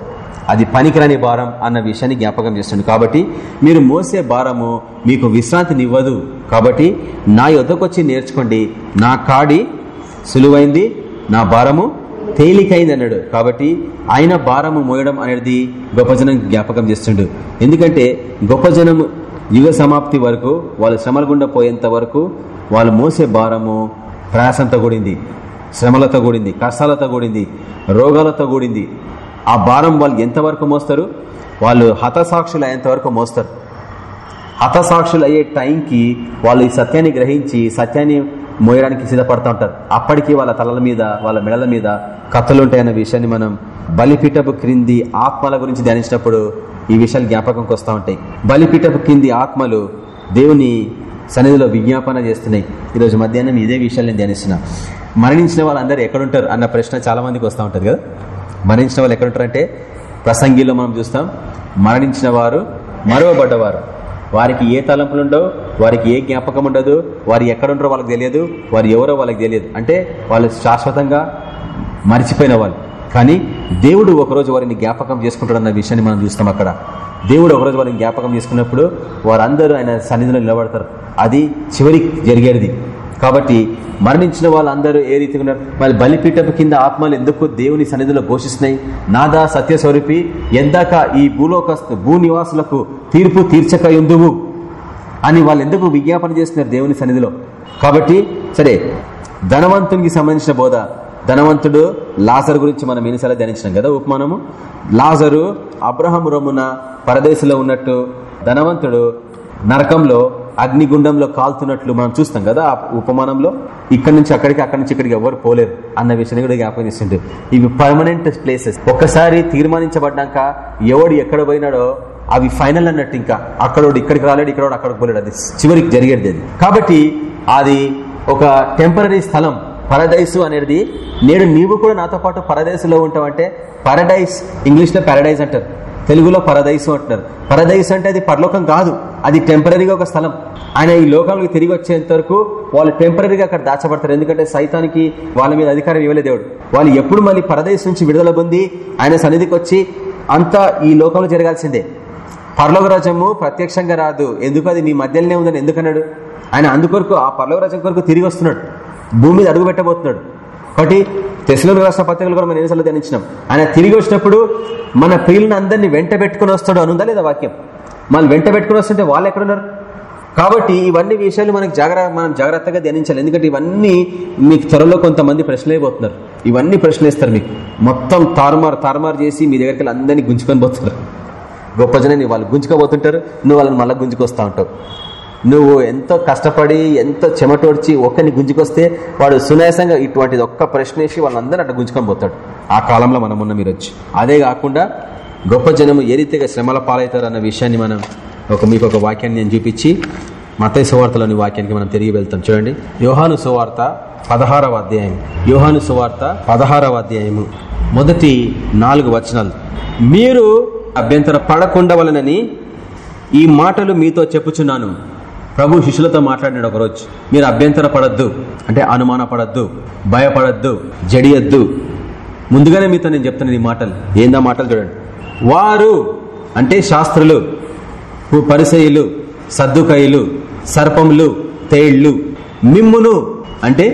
[SPEAKER 1] అది పనికిరాని భారం అన్న విషయాన్ని జ్ఞాపకం చేస్తుంది కాబట్టి మీరు మోసే భారము మీకు విశ్రాంతినివ్వదు కాబట్టి నా యొద్దకొచ్చి నేర్చుకోండి. నా కాడి సులువైంది నా భారము తేలికైంది అన్నాడు కాబట్టి ఆయన భారము మోయడం అనేది గొప్ప జనం జ్ఞాపకం చేస్తుండు. ఎందుకంటే గొప్ప జనము యుగ సమాప్తి వరకు వాళ్ళు శ్రమల గుండా పోయేంత వరకు వాళ్ళు మోసే భారము ప్రయాసంతో కూడింది శ్రమలతో కూడింది కష్టాలతో కూడింది రోగాలతో కూడింది. ఆ భారం వాళ్ళు ఎంతవరకు మోస్తారు? వాళ్ళు హతసాక్షులు అయ్యేంతవరకు మోస్తారు. హతసాక్షులు అయ్యే టైంకి వాళ్ళు ఈ సత్యాన్ని గ్రహించి సత్యాన్ని మోయడానికి సిద్ధపడుతూ ఉంటారు. అప్పటికి వాళ్ళ తలల మీద వాళ్ళ మెడల మీద కథలుంటాయన్న విషయాన్ని మనం బలిపీఠపు క్రింది ఆత్మల గురించి ధ్యానించినప్పుడు ఈ విషయాలు జ్ఞాపకంకి వస్తూ ఉంటాయి. బలిపీఠపు కింది ఆత్మలు దేవుని సన్నిధిలో విజ్ఞాపన చేస్తున్నాయి. ఈరోజు మధ్యాహ్నం ఇదే విషయాలు నేను ధ్యానిస్తున్నా. మరణించిన వాళ్ళందరూ ఎక్కడుంటారు అన్న ప్రశ్న చాలా మందికి వస్తూ ఉంటుంది కదా? మరణించిన వాళ్ళు ఎక్కడుంటారంటే ప్రసంగిలో మనం చూస్తాం మరణించిన వారు మరవబడ్డవారు. వారికి ఏ తలంపులు ఉండవు వారికి ఏ జ్ఞాపకం ఉండదు వారు ఎక్కడుంటారో వాళ్ళకి తెలియదు వారు ఎవరో వాళ్ళకి తెలియదు. అంటే వాళ్ళు శాశ్వతంగా మరిచిపోయిన వాళ్ళు. కానీ దేవుడు ఒకరోజు వారిని జ్ఞాపకం చేసుకుంటాడన్న విషయాన్ని మనం చూస్తాం అక్కడ. దేవుడు ఒకరోజు వారిని జ్ఞాపకం చేసుకున్నప్పుడు వారందరూ ఆయన సన్నిధిలో నిలబడతారు. అది చివరి జరిగేది. కాబట్టి మరణించిన వాళ్ళందరూ ఏ రీతిగా ఉన్నారు? మరి బలిపీఠపు కింద ఆత్మలు ఎందుకు దేవుని సన్నిధిలో ఘోషిస్తున్నాయి నాదా సత్యస్వరూపి ఎందాక ఈ భూలోక భూ నివాసులకు తీర్పు తీర్చక ఎందువు? అని వాళ్ళు ఎందుకు విజ్ఞాపన చేస్తున్నారు దేవుని సన్నిధిలో? కాబట్టి సరే ధనవంతునికి సంబంధించిన బోధ. ధనవంతుడు లాజర్ గురించి మనం ఎన్నిసార్లు ధ్యానించినాం కదా ఉపమానము? లాజరు అబ్రహం రొమ్మున పరదేశంలో ఉన్నట్టు ధనవంతుడు నరకంలో అగ్నిగుండంలో కాల్తున్నట్లు మనం చూస్తాం కదా ఉపమానంలో. ఇక్కడి నుంచి అక్కడికి అక్కడి నుంచి ఇక్కడికి ఎవరు పోలేరు అన్న విషయాన్ని కూడా జ్ఞాపకం చేసిండు. ఇవి పర్మనెంట్ ప్లేసెస్ ఒక్కసారి తీర్మానించబడ్డాక ఎవడు ఎక్కడ పోయినాడో అవి ఫైనల్ అన్నట్టు ఇంకా అక్కడోడు ఇక్కడికి రాలేడు ఇక్కడోడు అక్కడికి పోలేడు. అది చివరికి జరిగేది అది. కాబట్టి అది ఒక టెంపరీ స్థలం. పరడైసు అనేది నేడు నీవు కూడా నాతో పాటు పరదైసులో ఉంటావంటే పరడైస్ ఇంగ్లీష్లో పారడైజ్ అంటారు. తెలుగులో పరదైసు అంటున్నారు. పరదైసు అంటే అది పరలోకం కాదు. అది టెంపరీగా ఒక స్థలం. ఆయన ఈ లోకంలోకి తిరిగి వచ్చేంత వరకు వాళ్ళు టెంపరీగా అక్కడ దాచబడతారు. ఎందుకంటే సైతానికి వాళ్ళ మీద అధికారం ఇవ్వలే దేవుడు. వాళ్ళు ఎప్పుడు మళ్ళీ పరదేశ్ నుంచి విడుదల పొంది ఆయన సన్నిధికి వచ్చి అంతా ఈ లోకంలో జరగాల్సిందే. పరలోక రాజ్యము ప్రత్యక్షంగా రాదు. ఎందుకు అది మీ మధ్యలోనే ఉందని ఎందుకన్నాడు? ఆయన అందుకొరకు ఆ పరలోక రాజ్యం కొరకు తిరిగి వస్తున్నాడు. భూమి మీద అడుగు పెట్టబోతున్నాడు. ఒకటి తెశలోని రాష్ట్ర పత్రికలు కూడా మనం ఎన్నిసార్లు ధ్యానించినాం. ఆయన తిరిగి వచ్చినప్పుడు మన ప్రియులను అందరినీ వెంట పెట్టుకుని వస్తాడు అనుందా లేదా వాక్యం? మనం వెంట పెట్టుకుని వస్తుంటే వాళ్ళు ఎక్కడున్నారు? కాబట్టి ఇవన్నీ విషయాలు మనకు జాగ్రత్త మనం జాగ్రత్తగా ధ్యానించాలి. ఎందుకంటే ఇవన్నీ మీకు త్వరలో కొంతమంది ప్రశ్నలైపోతున్నారు ఇవన్నీ ప్రశ్నలేస్తారు మీకు. మొత్తం తారుమారు తారుమారు చేసి మీ దగ్గరికి వెళ్ళి అందరినీ గుంజుకొని పోతున్నారు. గొప్ప జనాన్ని వాళ్ళు గుంజుకోబోతుంటారు నువ్వు వాళ్ళని మళ్ళీ గుంజుకొస్తా ఉంటావు. నువ్వు ఎంతో కష్టపడి ఎంతో చెమటోడ్చి ఒక్కరిని గుంజుకొస్తే వాడు సునాయాసంగా ఇటువంటిది ఒక్క ప్రశ్న వేసి వాళ్ళందరూ అట్లా గుంజుకొని పోతాడు. ఆ కాలంలో మనం ఉన్న మీరు వచ్చి అదే కాకుండా గొప్ప జనము ఏ రీతిగా శ్రమల పాలవుతారు అన్న విషయాన్ని మనం ఒక మీకు ఒక వాక్యాన్ని నేను చూపించి మతయ సువార్తలోని వాక్యానికి మనం తిరిగి వెళ్తాం. చూడండి. యోహాను సువార్త పదహారవ అధ్యాయం యోహాను సువార్త పదహారవ అధ్యాయము. మొదటి నాలుగు వచనాలు. మీరు అభ్యంతర పడకుండవలనని ఈ మాటలు మీతో చెప్పుచున్నాను. ప్రభు శిష్యులతో మాట్లాడినాడు ఒకరోజు. మీరు అభ్యంతర పడద్దు అంటే అనుమాన పడద్దు భయపడద్దు జడియద్దు. ముందుగానే మీతో నేను చెప్తాను ఈ మాటలు. ఏందా మాటలు చూడండి. వారు అంటే శాస్త్రులు పరిసయులు సర్దుకయులు సర్పములు తేళ్ళు మిమ్మును అంటే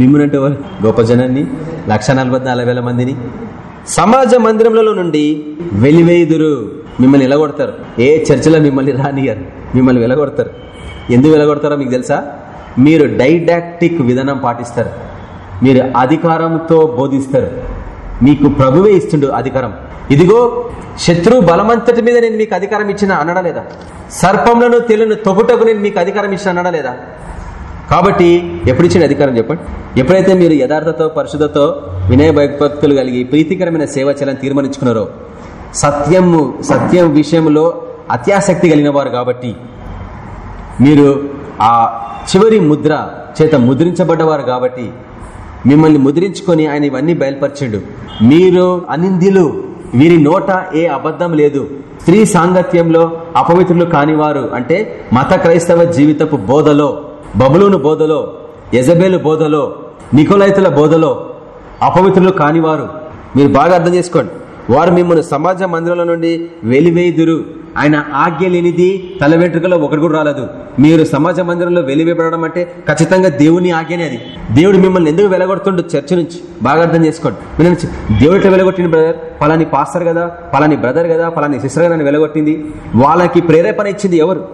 [SPEAKER 1] మిమ్మునంటే అంటే గొప్ప జనాన్ని లక్ష మందిని. సమాజ మందిరంలో నుండి వెలివేయుదురు. మిమ్మల్ని వెలగొడతారు ఏ చర్చలో మిమ్మల్ని రానియరు మిమ్మల్ని వెలగొడతారు. ఎందుకు వెలగొడతారో మీకు తెలుసా? మీరు డైడాక్టిక్ విధానం పాటిస్తారు. మీరు అధికారంతో బోధిస్తారు. మీకు ప్రభువే ఇస్తుండు అధికారం. ఇదిగో శత్రు బలమంతటి మీద నేను మీకు అధికారం ఇచ్చిన అనడా లేదా? సర్పంలను తెలియని తొగుటకు నేను మీకు అధికారం ఇచ్చిన అనడా లేదా? కాబట్టి ఎప్పుడు ఇచ్చిన అధికారం చెప్పండి. ఎప్పుడైతే మీరు యథార్థతో పరిశుద్ధతో వినయ భక్తులు కలిగి ప్రీతికరమైన సేవ చేయాలని తీర్మానించుకున్నారో సత్యము సత్యం విషయంలో అత్యాసక్తి కలిగిన వారు కాబట్టి మీరు ఆ చివరి ముద్ర చేత ముద్రించబడ్డవారు కాబట్టి మిమ్మల్ని ముద్రించుకొని ఆయన ఇవన్నీ బయలుపరిచిండు. మీరు అనిందిలు వీరి నోట ఏ అబద్ధం లేదు. స్త్రీ సాంగత్యంలో అపవిత్రులు కానివారు అంటే మత క్రైస్తవ జీవితపు బోధలో బబులును బోధలో యజబేలు బోధలో నికోలైతుల బోధలో అపవిత్రులు కానివారు మీరు బాగా అర్థం చేసుకోండి. వారు మిమ్మల్ని సమాజ మందిరంలో నుండి వెలివేయుదురు. ఆయన ఆజ్ఞ లేనిది తల వెంట్రుకలో ఒకటి కూడా రాలేదు. మీరు సమాజ మందిరంలో వెలివేయబడడం అంటే ఖచ్చితంగా దేవుని ఆజ్ఞనే అది. దేవుడు మిమ్మల్ని ఎందుకు వెలగొడుతుండు? చర్చ నుంచి. బాగా అర్థం చేసుకోండి. మీరు నుంచి దేవుడు ఎట్లా వెలగొట్టింది బ్రదర్ పలాని పాస్టర్ కదా పలాని బ్రదర్ కదా పలాని సిస్టర్ కదా వెలగొట్టింది. వాళ్ళకి ప్రేరేపణ ఇచ్చింది ఎవరు?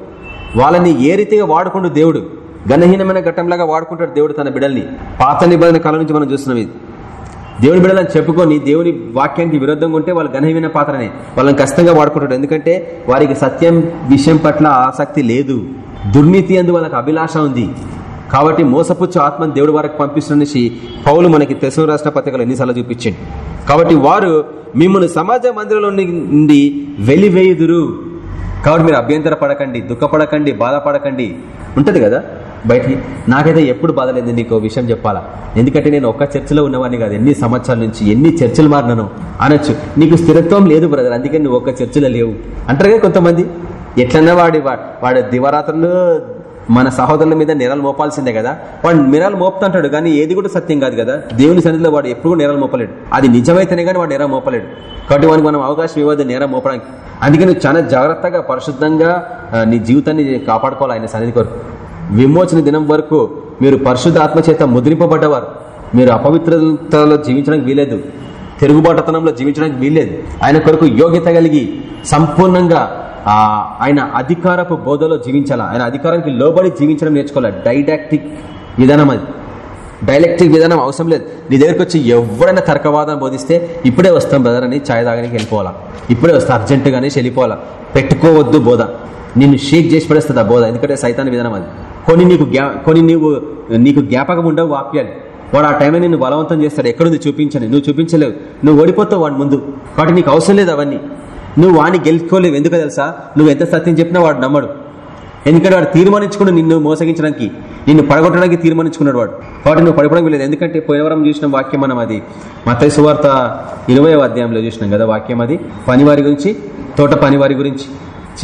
[SPEAKER 1] వాళ్ళని ఏ రీతిగా వాడుకుండు దేవుడు? ఘనహీనమైన ఘట్టంలాగా వాడుకుంటాడు దేవుడు తన బిడల్ని పాత నిబంధన కాలం నుంచి మనం చూస్తున్నాం ఇది. దేవుని బిడ్డలని చెప్పుకొని దేవుని వాక్యానికి విరుద్ధంగా ఉంటే వాళ్ళు ఘనహీన పాత్రనే. వాళ్ళని కష్టంగా వాడుకుంటాడు. ఎందుకంటే వారికి సత్యం విషయం పట్ల ఆసక్తి లేదు. దుర్నీతి అందు వాళ్ళకి అభిలాష ఉంది. కాబట్టి మోసపుచ్చు ఆత్మను దేవుడు వారికి పంపిస్తున్నసి పౌలు మనకి తెసు రాష్ట్ర పత్రికలు ఎన్నిసార్లు చూపించండి. కాబట్టి వారు మిమ్మల్ని సమాజ మందిరంలో నుండి వెలివేయుదురు. కాబట్టి మీరు అభ్యంతర పడకండి దుఃఖపడకండి బాధపడకండి. ఉంటది కదా? బయటికి. నాకైతే ఎప్పుడు బాధలేదు నీకు విషయం చెప్పాలా? ఎందుకంటే నేను ఒక్క చర్చిలో ఉన్నవాడిని కాదు ఎన్ని సంవత్సరాల నుంచి ఎన్ని చర్చలు మారినాను అనొచ్చు. నీకు స్థిరత్వం లేదు బ్రదర్ అందుకని నువ్వు ఒక్క చర్చిలో లేవు. అంటారు కదా కొంతమంది ఎట్లన్నా వాడి వాడి దివరాత్రులు మన సహోదరుల మీద నేరాలు మోపాల్సిందే కదా. వాడు నేరాలు మోపుతుంటాడు కానీ ఏది కూడా సత్యం కాదు కదా. దేవుని సన్నిధిలో వాడు ఎప్పుడు నేరాలు మోపలేడు. అది నిజమైతేనే కానీ వాడు నేరం మోపలేడు. కాబట్టి వానికి మనం అవకాశం ఇవ్వదు నేరం మోపడానికి. అందుకే నువ్వు చాలా జాగ్రత్తగా పరిశుద్ధంగా నీ జీవితాన్ని కాపాడుకోవాలి ఆయన సన్నిధి కొరకు. విమోచన దినం వరకు మీరు పరిశుద్ధాత్మ చేత ముద్రింపబడ్డవారు. మీరు అపవిత్రతలో జీవించడానికి వీలేదు తిరుగుబాటుతనంలో జీవించడానికి వీల్లేదు. ఆయన కొరకు యోగ్యత కలిగి సంపూర్ణంగా ఆయన అధికారపు బోధలో జీవించాలా? ఆయన అధికారానికి లోబడి జీవించడం నేర్చుకోవాలి? డైడాక్టిక్ విధానం అది. డైలెక్టిక్ విధానం అవసరం లేదు. నీ దగ్గరకు వచ్చి ఎవరైనా తర్కవాదం బోధిస్తే ఇప్పుడే వస్తాం బ్రదర్ అని ఛాయ్ తాగడానికి వెళ్ళిపోవాలా? ఇప్పుడే వస్తాం అర్జెంటుగానే వెళ్ళిపోవాలా? పెట్టుకోవద్దు బోధ. నిన్ను షేక్ చేసి పడేస్తుంది ఆ బోధ. ఎందుకంటే సైతాన్ విధానం అది. కొన్ని నీకు కొన్ని నీవు నీకు జ్ఞాపకం ఉండవు వాక్యాలు. వాడు ఆ టైంలో నిన్ను బలవంతం చేస్తాడు. ఎక్కడుంది చూపించని. నువ్వు చూపించలేవు. నువ్వు ఓడిపోతావు వాడి ముందు. వాటి నీకు అవసరం లేదు అవన్నీ. నువ్వు వాడిని గెలుచుకోలేవు. ఎందుకో తెలుసా? నువ్వు ఎంత సత్యం చెప్పినా వాడు నమ్మడు. ఎందుకంటే వాడు తీర్మానించుకుని నిన్ను మోసగించడానికి నిన్ను పడగొట్టడానికి తీర్మానించుకున్నాడు వాడు. వాటి నువ్వు పడిపోవడం లేదు ఎందుకంటే పోయినవరం చూసిన వాక్యం మనం అది. మత సువార్త ఇరవై అధ్యాయంలో చూసినాం కదా వాక్యం అది. పనివారి గురించి తోట పనివారి గురించి.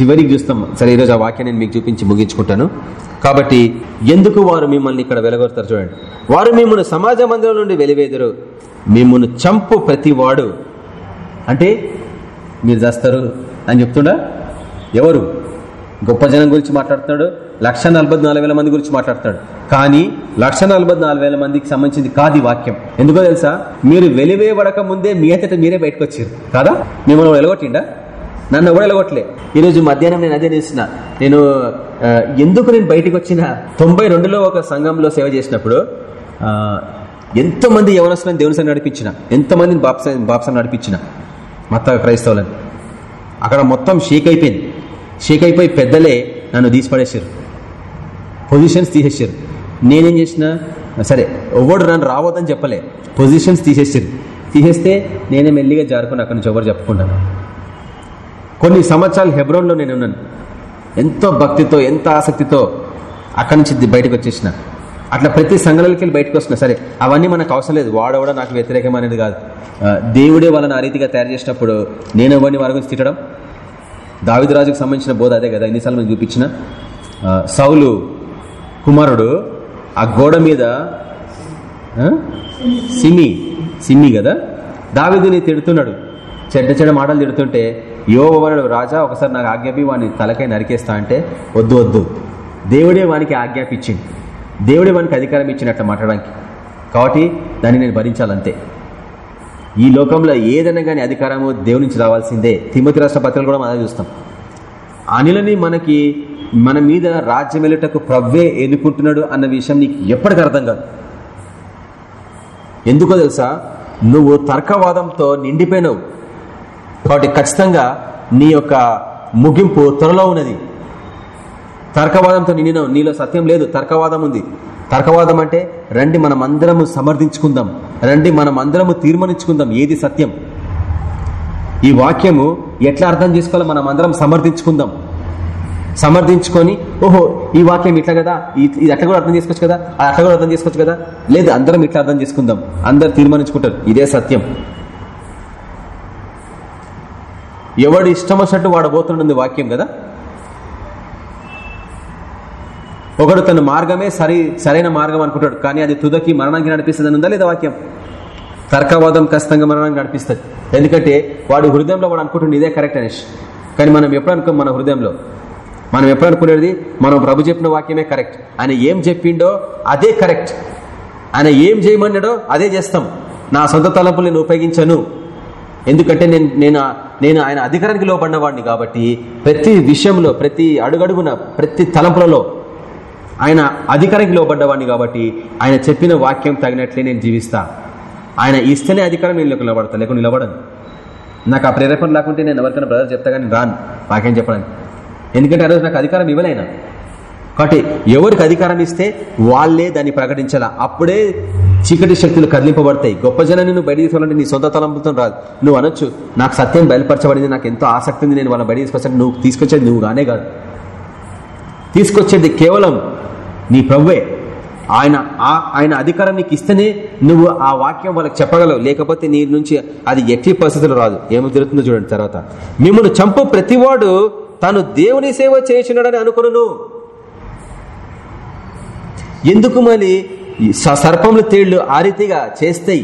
[SPEAKER 1] చివరికి చూస్తాం. సరే ఈరోజు ఆ వాక్యాన్ని మీకు చూపించి ముగించుకుంటాను. కాబట్టి ఎందుకు వారు మిమ్మల్ని ఇక్కడ వెలగొడతారు చూడండి. వారు మిమ్మల్ని సమాజ మందిరం నుండి వెలివేదరు. మిమ్మల్ని చంపు ప్రతి వాడు అంటే మీరు చేస్తారు అని చెప్తుండా? ఎవరు? గొప్ప జనం గురించి మాట్లాడుతున్నాడు. లక్ష మంది గురించి మాట్లాడుతున్నాడు. కానీ లక్ష మందికి సంబంధించింది కాదు వాక్యం. ఎందుకో తెలుసా? మీరు వెలివేయబడక ముందే మీ అంతటా మీరే బయటకు వచ్చారు కాదా? మిమ్మల్ని వెలగొట్టిండా? నన్ను ఎవరు వెళ్ళగొట్టలే ఈరోజు మధ్యాహ్నం నేను అదే చేసిన. నేను ఎందుకు నేను బయటకు వచ్చిన? తొంభై రెండులో ఒక సంఘంలో సేవ చేసినప్పుడు ఎంతో మంది యవనస్తులను దేవుని సంఘం నడిపించిన? ఎంతమందిని బాప్స బాప్సం నడిపించిన? మత క్రైస్తవులని. అక్కడ మొత్తం షేక్ అయిపోయింది. షేక్ అయిపోయి పెద్దలే నన్ను తీసిపడేసారు పొజిషన్స్ తీసేసారు నేనేం చేసిన? సరే ఎవడు నన్ను రావద్దని చెప్పలే. పొజిషన్స్ తీసేసారు తీసేస్తే నేనే మెల్లిగా జారుకుని అక్కడి నుంచి ఎవరు చెప్పుకుంటాను కొన్ని సంవత్సరాలు హెబ్రోన్లో నేను ఉన్నాను. ఎంతో భక్తితో ఎంత ఆసక్తితో అక్కడి నుంచి బయటకు వచ్చేసిన. అట్లా ప్రతి సంఘాలకి వెళ్ళి బయటకు వస్తున్నా. సరే అవన్నీ మనకు అవసరం లేదు. వాడవడం నాకు వ్యతిరేకం అనేది కాదు. దేవుడే వాళ్ళని ఆ రీతిగా తయారు చేసినప్పుడు నేను ఇవన్నీ వారి గురించి తిట్టడం? దావిదరాజుకు సంబంధించిన బోధ అదే కదా. ఎన్నిసార్లు మనం చూపించిన? సౌలు కుమారుడు ఆ గోడ మీద సిమి. సిమ్మి కదా? దావిదిని తిడుతున్నాడు. చెడ్డ చెడ్డ మాటలు తిడుతుంటే యోగవరుడు రాజా ఒకసారి నాకు ఆజ్ఞాపి వాడిని తలకై నరికేస్తా అంటే వద్దు వద్దు. దేవుడే వానికి ఆజ్ఞాపించింది దేవుడే వానికి అధికారం ఇచ్చినట్టు మాట్లాడడానికి. కాబట్టి దాన్ని నేను భరించాలంతే. ఈ లోకంలో ఏదైనా కానీ అధికారము దేవుడి నుంచి రావాల్సిందే. తిమ్మతి రాష్ట్ర పత్రికలు కూడా మనం చూస్తాం. అనిలని మనకి మన మీద రాజ్యం వెళ్ళటకు ప్రవ్వే ఎన్నుకుంటున్నాడు అన్న విషయం నీకు ఎప్పటికీ అర్థం కాదు. ఎందుకో తెలుసా? నువ్వు తర్కవాదంతో నిండిపోయినావు. కాబట్టి ఖచ్చితంగా నీ యొక్క ముగింపు త్వరలో ఉన్నది. తర్కవాదంతో నిన్న నీలో సత్యం లేదు. తర్కవాదం ఉంది. తర్కవాదం అంటే రండి మనం అందరము సమర్థించుకుందాం. రండి మనం అందరము తీర్మానించుకుందాం. ఏది సత్యం? ఈ వాక్యము ఎట్లా అర్థం చేసుకోవాలో మనం అందరం సమర్థించుకుందాం. సమర్థించుకొని ఓహో ఈ వాక్యం ఇట్లా కదా? ఇది అట్లా కూడా అర్థం చేసుకోవచ్చు కదా? అట్లా కూడా అర్థం చేసుకోవచ్చు కదా? లేదు అందరం ఇట్లా అర్థం చేసుకుందాం. అందరు తీర్మానించుకుంటారు. ఇదే సత్యం. ఎవడు ఇష్టం వచ్చినట్టు వాడు పోతుండదు వాక్యం కదా? ఒకడు తన మార్గమే సరి సరైన మార్గం అనుకుంటాడు కానీ అది తుదకి మరణానికి నడిపిస్తుంది ఉందా లేదా వాక్యం? తర్కవాదం ఖచ్చితంగా మరణానికి నడిపిస్తుంది. ఎందుకంటే వాడు హృదయంలో వాడు అనుకుంటుండే ఇదే కరెక్ట్ అనేసి కానీ మనం ఎప్పుడు అనుకోం మన హృదయంలో? మనం ఎప్పుడు అనుకునేది? మనం ప్రభు చెప్పిన వాక్యమే కరెక్ట్. ఆయన ఏం చెప్పిండో అదే కరెక్ట్. ఆయన ఏం చేయమన్నాడో అదే చేస్తాం. నా సొంత తలంపులు నేను ఉపయోగించను. ఎందుకంటే నేను నేను నేను ఆయన అధికారానికి లోపడినవాడిని కాబట్టి ప్రతి విషయంలో ప్రతి అడుగడుగున ప్రతి తలంపులలో ఆయన అధికారానికి లోపడ్డవాడిని కాబట్టి ఆయన చెప్పిన వాక్యం తగినట్లే నేను జీవిస్తా. ఆయన ఇస్తేనే అధికారం నేను నిలబడతా లేకుండా నిలబడను. నాకు ఆ ప్రేరేపణ లేకుంటే నేను ఎవరికైనా బ్రదర్ చెప్తా కానీ రాను. వాక్యం చెప్పడానికి. ఎందుకంటే ఆ రోజు నాకు అధికారం ఇవ్వలేనా? కాబట్టి ఎవరికి అధికారం ఇస్తే వాళ్ళే దాన్ని ప్రకటించాల? అప్పుడే చీకటి శక్తులు కదిలింపబడతాయి. గొప్ప జనాన్ని నువ్వు బయట తీసుకోవాలంటే నీ సొంత తలంపుతో రాదు. నువ్వు అనొచ్చు నాకు సత్యం బయలుపరచబడింది నాకు ఎంతో ఆసక్తి ఉంది నేను వాళ్ళ బయట తీసుకొచ్చాను నువ్వు తీసుకొచ్చేది నువ్వు గానే కాదు. తీసుకొచ్చేది కేవలం నీ ప్రవ్వే ఆయన ఆయన అధికారం నీకు ఇస్తేనే నువ్వు ఆ వాక్యం వాళ్ళకి చెప్పగలవు. లేకపోతే నీ నుంచి అది ఎట్టి పరిస్థితులు రాదు. ఏమో జరుగుతుందో చూడండి తర్వాత. మిమ్మల్ని చంపు ప్రతివాడు తాను దేవుని సేవ చేసినాడని అనుకును ఎందుకు మళ్ళీ సర్పములు తేళ్ళు ఆ రీతిగా చేస్తాయి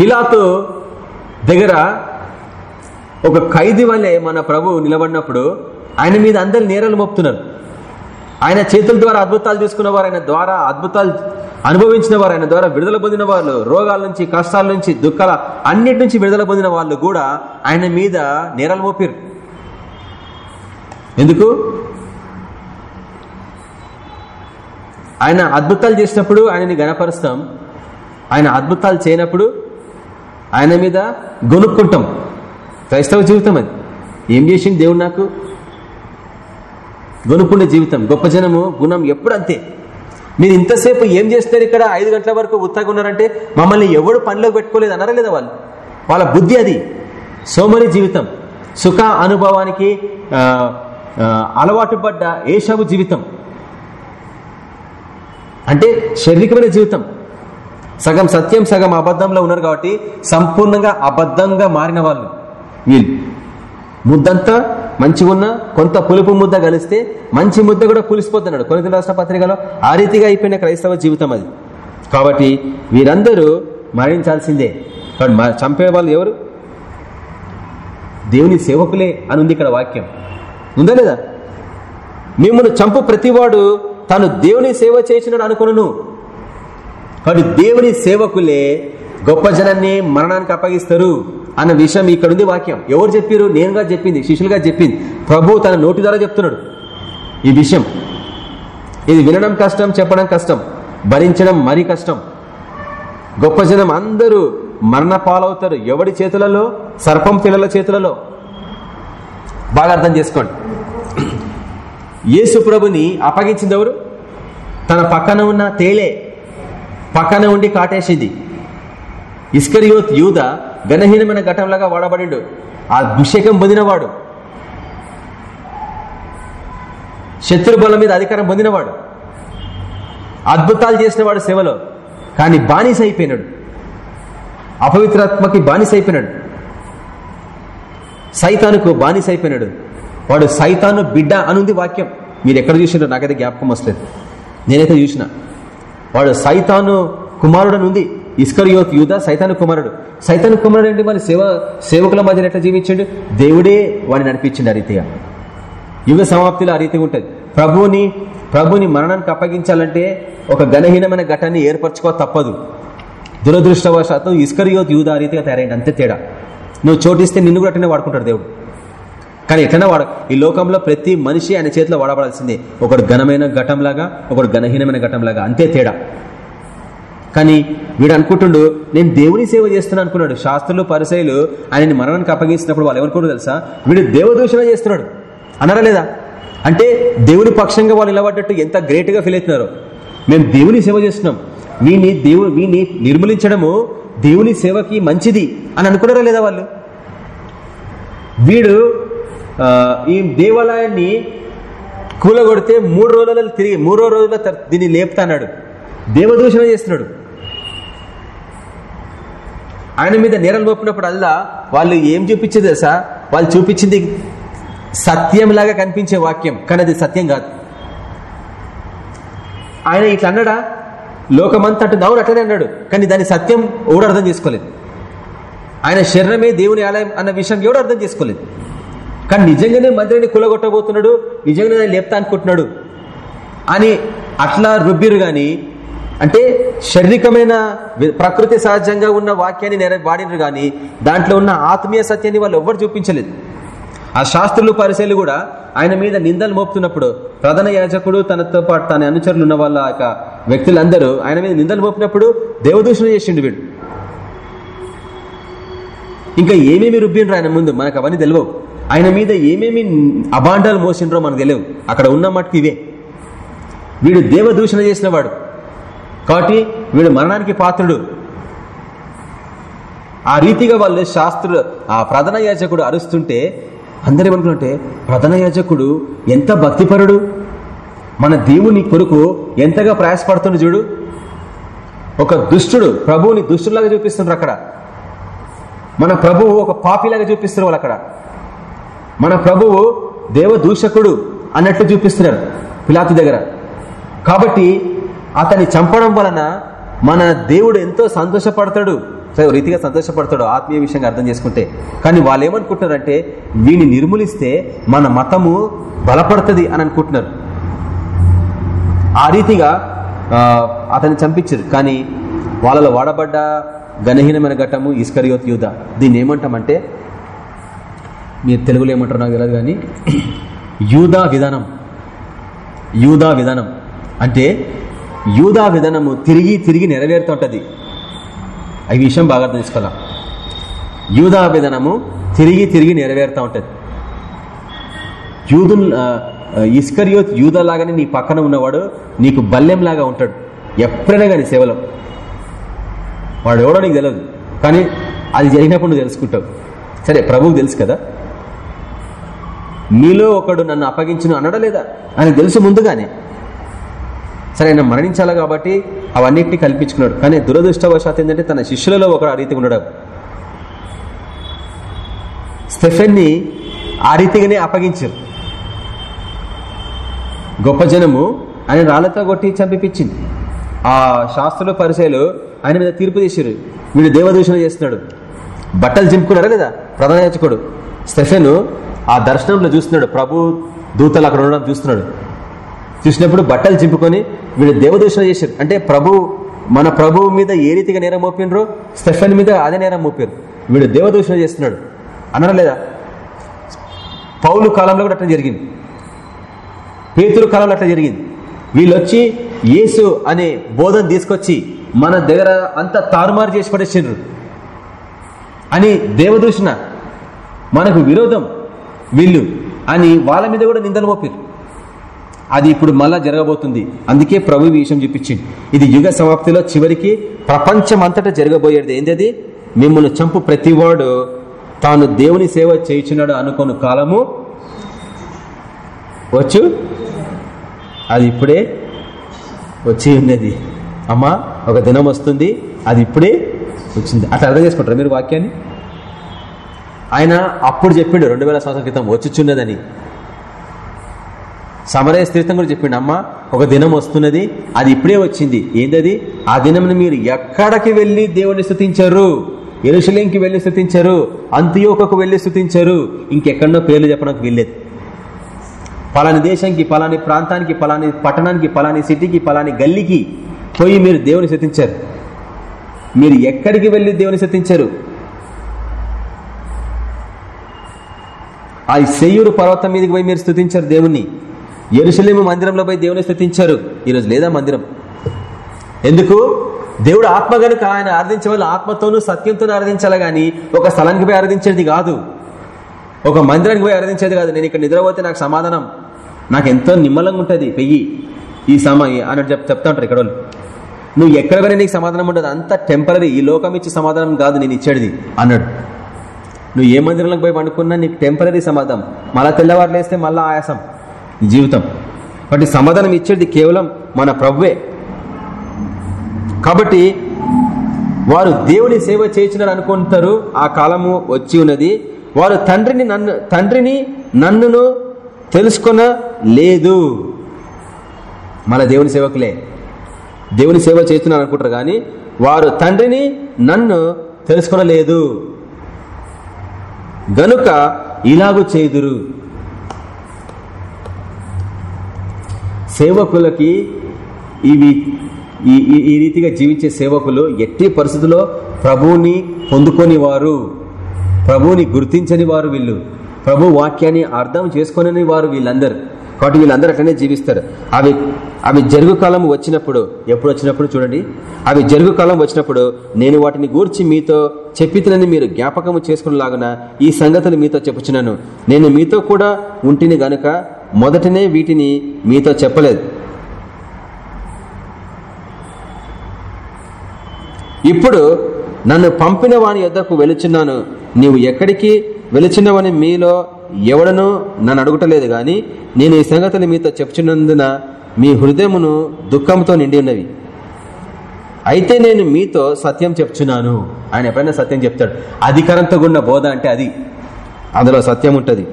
[SPEAKER 1] ఇలాతో దగ్గర ఒక ఖైదీ వల్లే మన ప్రభు నిలబడినప్పుడు ఆయన మీద అందరు నేరాలు మోపుతున్నారు. ఆయన చేతుల ద్వారా అద్భుతాలు తీసుకున్న వారు ఆయన ద్వారా అద్భుతాలు అనుభవించిన వారు ఆయన ద్వారా విడుదల పొందిన వాళ్ళు రోగాల నుంచి కష్టాల నుంచి దుఃఖాల అన్నిటి నుంచి విడుదల పొందిన వాళ్ళు కూడా ఆయన మీద నేరాలు మోపారు ఎందుకు? ఆయన అద్భుతాలు చేసినప్పుడు ఆయనని గణపరుస్తాం. ఆయన అద్భుతాలు చేయనప్పుడు ఆయన మీద గొనుక్కుంటాం. క్రైస్తవ జీవితం అది. ఏం చేసింది దేవుడు నాకు? గొనుక్కుండే జీవితం గొప్ప జనము గుణం ఎప్పుడు అంతే మీరు ఇంతసేపు ఏం చేస్తారు ఇక్కడ? ఐదు గంటల వరకు ఉత్తగా ఉన్నారంటే మమ్మల్ని ఎవడు పనిలోకి పెట్టుకోలేదు అన్నారా లేదా వాళ్ళు? వాళ్ళ బుద్ధి అది. సోమరి జీవితం. సుఖ అనుభవానికి అలవాటు పడ్డ ఏషావు జీవితం. అంటే శారీరకమైన జీవితం. సగం సత్యం సగం అబద్ధంలో ఉన్నారు కాబట్టి సంపూర్ణంగా అబద్ధంగా మారిన వాళ్ళు. వీళ్ళు. ముద్దంతా మంచిగా ఉన్న కొంత పులుపు ముద్ద కలిస్తే మంచి ముద్ద కూడా పులిసిపోతున్నాడు కొన్ని రాష్ట్ర పత్రికలో ఆ రీతిగా అయిపోయిన క్రైస్తవ జీవితం అది. కాబట్టి వీరందరూ మరణించాల్సిందే. చంపే వాళ్ళు ఎవరు? దేవుని సేవకులే అని ఉంది ఇక్కడ వాక్యం. ఉందా లేదా? మిమ్మల్ని చంపు ప్రతివాడు తాను దేవుని సేవ చేసినాడు అనుకును కాబట్టి దేవుని సేవకులే గొప్ప జనాన్ని మరణానికి అప్పగిస్తారు అన్న విషయం ఇక్కడ ఉంది వాక్యం. ఎవరు చెప్పారు? నేనుగా చెప్పింది శిష్యులుగా చెప్పింది. ప్రభు తన నోటి ద్వారా చెప్తున్నాడు. ఈ విషయం. ఇది వినడం కష్టం చెప్పడం కష్టం. భరించడం మరీ కష్టం. గొప్ప జనం అందరూ మరణ పాలవుతారు ఎవడి చేతులలో? సర్పం పిల్లల చేతులలో. బాగా అర్థం చేసుకోండి. యేసు ప్రభుని అప్పగించింది ఎవరు? తన పక్కన ఉన్న తేలే. పక్కన ఉండి కాటేసింది. ఇస్కరియోత్ యూధ గణహీనమైన ఘటంలాగా వాడబడిండు. ఆ అభిషేకం పొందినవాడు. శత్రు బలం మీద అధికారం పొందినవాడు. అద్భుతాలు చేసినవాడు సేవలో. కానీ బానిస అయిపోయినాడు. అపవిత్రాత్మకి బానిస అయిపోయినాడు. సైతానుకు బానిస అయిపోయినాడు. వాడు సైతాను బిడ్డ అనుంది వాక్యం. మీరు ఎక్కడ చూసినారో నాకైతే జ్ఞాపకం వస్తలేదు. నేనైతే చూసిన. వాడు సైతాను కుమారుడు ఉంది ఇస్కరియోత్ యూధ సైతాను కుమారుడు. సైతాను కుమారుడు అంటే మరి సేవ సేవకుల మధ్య ఎట్లా జీవించండు? దేవుడే వాడిని నడిపించిండు ఆ రీతిగా. యుగ సమాప్తిలో ఆ రీతిగా ఉంటుంది. ప్రభువుని ప్రభుని మరణానికి అప్పగించాలంటే ఒక ఘనహీనమైన ఘటాన్ని ఏర్పరచుకో తప్పదు. దురదృష్టవశాత్తు ఇస్కరియోత్ యూధ ఆ రీతిగా తయారైంది. అంతే తేడా. నువ్వు చోటిస్తే నిన్ను కూడా అట్లనే వాడుకుంటాడు దేవుడు. కానీ ఎట్లనే వాడ ఈ లోకంలో ప్రతి మనిషి ఆయన చేతిలో వాడబడాల్సిందే ఒకడు ఘనమైన ఘటంలాగా ఒకడు ఘనహీనమైన ఘటంలాగా. అంతే తేడా. కానీ వీడు అనుకుంటుండు నేను దేవుని సేవ చేస్తున్నా అనుకున్నాడు. శాస్త్రులు పరిశైలు ఆయనని మరణానికి అప్పగించినప్పుడు వాళ్ళు ఎవరుకోడు తెలుసా? వీడు దేవదూషణ చేస్తున్నాడు. అన్నారా లేదా? అంటే దేవుని పక్షంగా వాళ్ళు నిలబడ్డట్టు ఎంత గ్రేట్గా ఫీల్ అవుతున్నారు. మేము దేవుని సేవ చేస్తున్నాం. వీని దేవు వీని నిర్మూలించడము దేవుని సేవకి మంచిది అని అనుకున్నారా లేదా వాళ్ళు? వీడు ఈ దేవాలయాన్ని కూలగొడితే మూడు రోజులలో తిరిగి మూడో రోజుల దీన్ని లేపుతాన్నాడు. దేవదూషణ చేస్తున్నాడు. ఆయన మీద నేరలు మోపినప్పుడు అల్లా వాళ్ళు ఏం చూపించేది తెలుసా? వాళ్ళు చూపించింది సత్యంలాగా కనిపించే వాక్యం కానీ అది సత్యం కాదు. ఆయన ఇట్లా అన్నాడా? లోకమంతా అవును అట్లనే అన్నాడు. కానీ దాని సత్యం ఎవడు అర్థం చేసుకోలేదు. ఆయన శరీరమే దేవుని ఆలయం అన్న విషయం ఎవడు అర్థం చేసుకోలేదు. కానీ నిజంగానే మందిరాన్ని కులగొట్టబోతున్నాడు నిజంగానే లేపుతా అనుకుంటున్నాడు అని అట్లా రుబ్బిరు గాని అంటే శారీరకమైన ప్రకృతి సహజంగా ఉన్న వాక్యాన్ని నెర వాడినరు కానీ దాంట్లో ఉన్న ఆత్మీయ సత్యాన్ని వాళ్ళు ఎవ్వరు చూపించలేదు. ఆ శాస్త్రులు పరిశీలు కూడా ఆయన మీద నిందలు మోపుతున్నప్పుడు ప్రధాన యాజకుడు తనతో పాటు తన అనుచరులు ఉన్న వాళ్ళ యొక్క వ్యక్తులందరూ ఆయన మీద నిందలు మోపినప్పుడు దేవదూషణ చేసిండు వీడు. ఇంకా ఏమేమి రుబ్బిండ్రు ఆయన ముందు మనకు అవన్నీ తెలియవు ఆయన మీద ఏమేమి అభాండాలు మోసిండ్రో మనకు తెలియవు అక్కడ ఉన్న మట్టుకు ఇవే. వీడు దేవదూషణ చేసిన వాడు. కాబట్టి వీడు మరణానికి పాత్రుడు. ఆ రీతిగా వాళ్ళు శాస్త్రులు ఆ ప్రధాన యాజకుడు అరుస్తుంటే అందరూ ఏమనుకుంటే ప్రధాన యాజకుడు ఎంత భక్తిపరుడు? మన దేవుని కొరకు ఎంతగా ప్రయాసపడుతుండు చూడు. ఒక దుష్టుడు ప్రభువుని దుష్టులాగా చూపిస్తున్నారు అక్కడ. మన ప్రభువు ఒక పాపిలాగా చూపిస్తున్నారు వాళ్ళు అక్కడ. మన ప్రభువు దేవదూషకుడు అన్నట్టు చూపిస్తున్నారు పిలాతి దగ్గర. కాబట్టి అతన్ని చంపడం వలన మన దేవుడు ఎంతో సంతోషపడతాడు. రీతిగా సంతోషపడతాడు ఆత్మీయ విషయంగా అర్థం చేసుకుంటే. కానీ వాళ్ళు ఏమనుకుంటున్నారంటే వీని నిర్మూలిస్తే మన మతము బలపడుతుంది అని అనుకుంటున్నారు. ఆ రీతిగా అతన్ని చంపించారు. కానీ వాళ్ళలో వాడబడ్డ గణహీనమైన ఘట్టము ఇస్కరియోత్ యూధ దీన్ని ఏమంటామంటే మీరు తెలుగులో ఏమంటారు నాకు తెలియదు కానీ యూదా విధానం. యూదా విధానం. అంటే యూదా విధానము తిరిగి తిరిగి నెరవేరుతుంటది. ఈ విషయం బాగా అర్థం చేసుకోవాలా? యూదా విధానము తిరిగి తిరిగి నెరవేరుతూ ఉంటుంది. యూదు ఇస్కర్యోత్ యూదా లాగానే నీ పక్కన ఉన్నవాడు నీకు బల్లెం లాగా ఉంటాడు. ఎప్పుడైనా కానీ సేవలో. వాడు ఎవడో నీకు తెలియదు కానీ అది జరిగినప్పుడు నువ్వు తెలుసుకుంటావు. సరే ప్రభువు తెలుసు కదా? మీలో ఒకడు నన్ను అప్పగించును అనడలేదా లేదా? ఆయన తెలుసు ముందుగానే. సరే ఆయన మరణించాలి కాబట్టి అవన్నిటిని కల్పించుకున్నాడు. కానీ దురదృష్టవశాత్ ఏంటంటే తన శిష్యులలో ఒకడు ఆ రీతిగా ఉండడం. స్టెఫెన్ని ఆ రీతిగానే అప్పగించారు. గొప్ప జనము ఆయన రాళ్ళతో కొట్టి చంపిపించింది. ఆ శాస్త్రుల పరిచయలు ఆయన మీద తీర్పు తీసారు వీడు దేవదూషణ చేస్తున్నాడు. బట్టలు చింపుకున్నారా లేదా? ప్రధాన యాచకుడు. స్టెఫెను ఆ దర్శనంలో చూస్తున్నాడు. ప్రభు దూతలు అక్కడ ఉండడం చూస్తున్నాడు. చూసినప్పుడు బట్టలు చింపుకొని వీడు దేవదూషణ చేశారు. అంటే ప్రభు మన ప్రభువు మీద ఏ రీతిగా నేరం మోపినరు స్టెఫెన్ మీద అదే నేరం మోపారు. వీడు దేవదూషణ చేస్తున్నాడు. అనడం లేదా? పౌలు కాలంలో కూడా అట్లా జరిగింది. పేతురు కాలంలో అట్లా జరిగింది. వీళ్ళు వచ్చి యేసు అనే బోధన తీసుకొచ్చి మన దగ్గర అంతా తారుమారు చేసి పడేసిండ్రు. అని దేవదూషణ మనకు విరోధం. వీళ్ళు అని వాళ్ళ మీద కూడా నిందలు మోపారు. అది ఇప్పుడు మళ్ళా జరగబోతుంది. అందుకే ప్రభు ఈ విషయం చూపించింది ఇది యుగ సమాప్తిలో చివరికి ప్రపంచం అంతటా జరగబోయేది ఏంటది మిమ్మల్ని చంపు ప్రతివాడు తాను దేవుని సేవ చేయించున్నాడు అనుకోని కాలము వచ్చు? అది ఇప్పుడే వచ్చి ఉన్నది. అమ్మా ఒక దినం వస్తుంది అది ఇప్పుడే వచ్చింది. అట్లా అర్థం చేసుకుంటారు మీరు వాక్యాన్ని? ఆయన అప్పుడు చెప్పిండు రెండు వేల సంవత్సరాల క్రితం వచ్చుచున్నదని. సమరయ స్థిరత్వం గురించి చెప్పిండు అమ్మ ఒక దినం వస్తున్నది అది ఇప్పుడే వచ్చింది. ఏంటది ఆ దినం మీరు ఎక్కడికి వెళ్ళి దేవుని స్థుతించరు ఎరుశలేంకి వెళ్ళి స్థుతించరు అంత్యోకకు వెళ్ళి స్థుతించరు ఇంకెక్కడో పేర్లు చెప్పడానికి వెళ్ళేది పలాని దేశానికి పలాని ప్రాంతానికి పలాని పట్టణానికి పలాని సిటీకి పలాని గల్లీకి పోయి మీరు దేవుని శతించారు మీరు ఎక్కడికి వెళ్ళి దేవుని శతించారు ఆ సెయ్యూరు పర్వతం మీదకి పోయి మీరు స్థుతించారు దేవుణ్ణి. ఎరుసలేము మందిరంలో పోయి దేవుని స్థుతించారు. ఈరోజు లేదా మందిరం. ఎందుకు? దేవుడు ఆత్మ గనుక ఆయన ఆరాధించే వాళ్ళు ఆత్మతోనూ సత్యంతో ఆరాధించాలి కానీ ఒక స్థలానికి పోయి ఆరాధించేది కాదు. ఒక మందిరానికి పోయి ఆరాధించేది కాదు. నేను ఇక్కడ నిద్రపోతే నాకు సమాధానం. నాకు ఎంతో నిమ్మలంగా ఉంటుంది పెయ్యి. ఈ సమయ అన్నట్టు చెప్ చెప్తా ఉంటారు ఇక్కడ వాళ్ళు. నువ్వు ఎక్కడ పోయినా నీకు సమాధానం ఉండదు. అంత టెంపరీ ఈ లోకం ఇచ్చే సమాధానం కాదు నేను ఇచ్చేది అన్నాడు నువ్వు ఏ మందిరంలోకి పోయి పండుకున్నా నీకు టెంపరీ సమాధానం. మళ్ళా తెల్లవారులేస్తే మళ్ళీ ఆయాసం. జీవితం. కాబట్టి సమాధానం ఇచ్చేది కేవలం మన ప్రవ్వే కాబట్టి వారు దేవుని సేవ చేయించినారు అనుకుంటారు. ఆ కాలము వచ్చి ఉన్నది. వారు తండ్రిని నన్ను తండ్రిని నన్నును తెలుసుకున్న లేదు. మన దేవుని సేవకులే. దేవుని సేవ చేస్తున్నారు అనుకుంటారు కానీ వారు తండ్రిని నన్ను తెలుసుకునలేదు. గనుక ఇలాగూ చేదురు. సేవకులకి ఇవి ఈ ఈ- రీతిగా జీవించే సేవకులు ఎట్టి పరిస్థితుల్లో ప్రభువుని పొందుకొని వారు ప్రభువుని గుర్తించని వారు వీళ్ళు ప్రభు వాక్యాన్ని అర్థం చేసుకుని వారు వీళ్ళందరూ. కాబట్టి వీళ్ళందరూ అట్లనే జీవిస్తారు. అవి అవి జరుగు కాలం వచ్చినప్పుడు ఎప్పుడు వచ్చినప్పుడు చూడండి. అవి జరుగు కాలం వచ్చినప్పుడు నేను వాటిని గూర్చి మీతో చెప్పితనని మీరు జ్ఞాపకము చేసుకునేలాగున ఈ సంగతులు మీతో చెప్పుచున్నాను. నేను మీతో కూడా ఉంటిని గనుక మొదటనే వీటిని మీతో చెప్పలేదు. ఇప్పుడు నన్ను పంపిన వాని యొద్దకు వెలుచున్నాను. నీవు ఎక్కడికి వెలుచున్నావని మీలో ఎవడనూ నన్ను అడుగుటలేదు గాని నేను ఈ సంగతులు మీతో చెప్పుచున్నందున మీ హృదయమును దుఃఖంతో నిండి ఉన్నవి. అయితే నేను మీతో సత్యం చెప్తున్నాను ఆయన ఎప్పుడైనా సత్యం చెప్తాడు. అధికారంతో ఉన్న బోధ అంటే అది. అందులో సత్యం ఉంటుంది.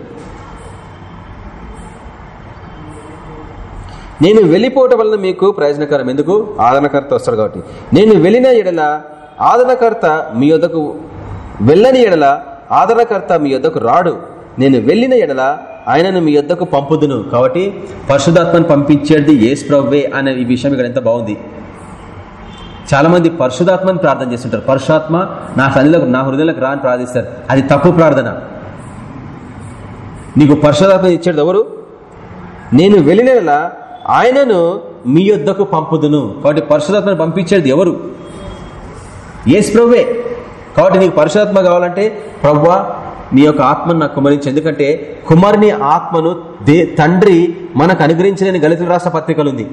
[SPEAKER 1] నేను వెళ్ళిపోవటం వలన మీకు ప్రయోజనకరం. ఎందుకు? ఆదరణకర్త వస్తాడు కాబట్టి. నేను వెళ్ళిన ఎడల ఆదరణకర్త మీ యొద్దకు వెళ్ళని ఎడల ఆదరణకర్త మీ యొద్దకు రాడు. నేను వెళ్ళిన ఎడల ఆయనను మీ యొద్దకు పంపుదును. కాబట్టి పరిశుధాత్మను పంపించేది ఏసు ప్రవ్వే అనే ఈ విషయం ఇక్కడ ఎంత బాగుంది. చాలా మంది పరిశుధాత్మని ప్రార్థన చేస్తుంటారు. పరిశుధాత్మ నా సన్నిలకు నా హృదయంలోకి రాని ప్రార్థిస్తారు. అది తప్పు ప్రార్థన. నీకు పరిశుధాత్మ ఇచ్చేది ఎవరు? నేను వెళ్ళిన ఆయనను మీ యొద్దకు పంపుదును. కాబట్టి పరిశుధాత్మను పంపించేది ఎవరు? ఏసు ప్రభువే. కాబట్టి నీకు పరిశుధాత్మ కావాలంటే ప్రవ్వా నీ యొక్క ఆత్మను నాకు కుమరించి. ఎందుకంటే కుమారుని ఆత్మను దే తండ్రి మనకు అనుగ్రహించిన గలితులు రాష్ట్ర పత్రికలు ఉంది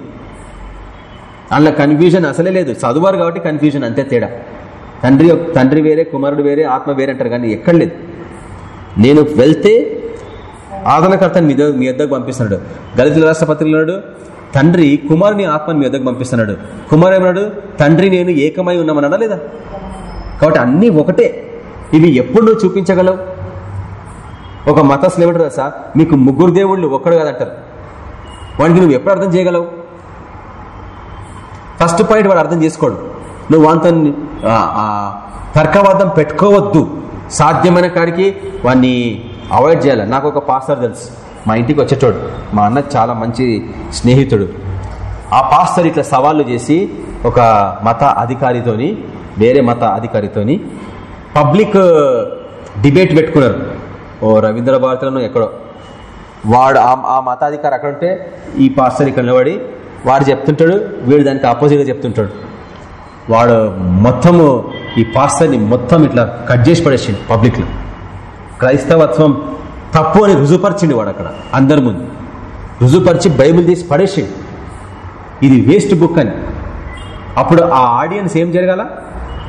[SPEAKER 1] అందులో కన్ఫ్యూజన్ అసలే లేదు. చదువారు కాబట్టి కన్ఫ్యూజన్ అంతే తేడా. తండ్రి తండ్రి వేరే కుమారుడు వేరే ఆత్మ వేరే అంటారు కానీ ఎక్కడ లేదు. నేను వెళ్తే ఆదరణకర్తని మీ దగ్గర మీ వద్దకు పంపిస్తున్నాడు. గలితుల రాష్ట్రపతిలో తండ్రి కుమారుని ఆత్మని మీ వద్దకు పంపిస్తున్నాడు. కుమారు ఏమన్నాడు? తండ్రి నేను ఏకమై ఉన్నామన్నాడా లేదా? కాబట్టి అన్నీ ఒకటే. ఇవి ఎప్పుడు నువ్వు చూపించగలవు? ఒక మత ఏమంటారు సార్ మీకు ముగ్గురు దేవుళ్ళు ఒక్కడు కాదంటారు. వాడికి నువ్వు ఎప్పుడు అర్థం చేయగలవు? ఫస్ట్ పాయింట్ వాడు అర్థం చేసుకోడు. నువ్వు వాంతో తర్కవాదం పెట్టుకోవద్దు. సాధ్యమైన కాడికి వాడిని అవాయిడ్ చేయాలి. నాకు ఒక పాస్టర్ తెలుసు. మా ఇంటికి వచ్చేటోడు. మా అన్న చాలా మంచి స్నేహితుడు. ఆ పాస్టర్ ఇట్లా సవాళ్ళు చేసి ఒక మత అధికారితోని వేరే మత అధికారితోని పబ్లిక్ డిబేట్ uh, పెట్టుకున్నారు. ఓ రవీంద్ర భారతిలో ఎక్కడో. వాడు ఆ- ఆ మతాధికారి అక్కడ ఉంటే ఈ పాస్టర్ ఇక్కడ నిలబడి వాడు చెప్తుంటాడు వీడు దానికి ఆపోజిట్గా చెప్తుంటాడు. వాడు మొత్తము ఈ పాస్టర్ని మొత్తం ఇట్లా కట్ చేసి పడేసిండు పబ్లిక్లో క్రైస్తవత్వం తప్పు అని రుజుపరిచిండు వాడు అక్కడ అందరి ముందు. రుజుపరిచి బైబిల్ తీసి పడేసిండు. ఇది వేస్ట్ బుక్ అని. అప్పుడు ఆ ఆడియన్స్ ఏం జరగాల?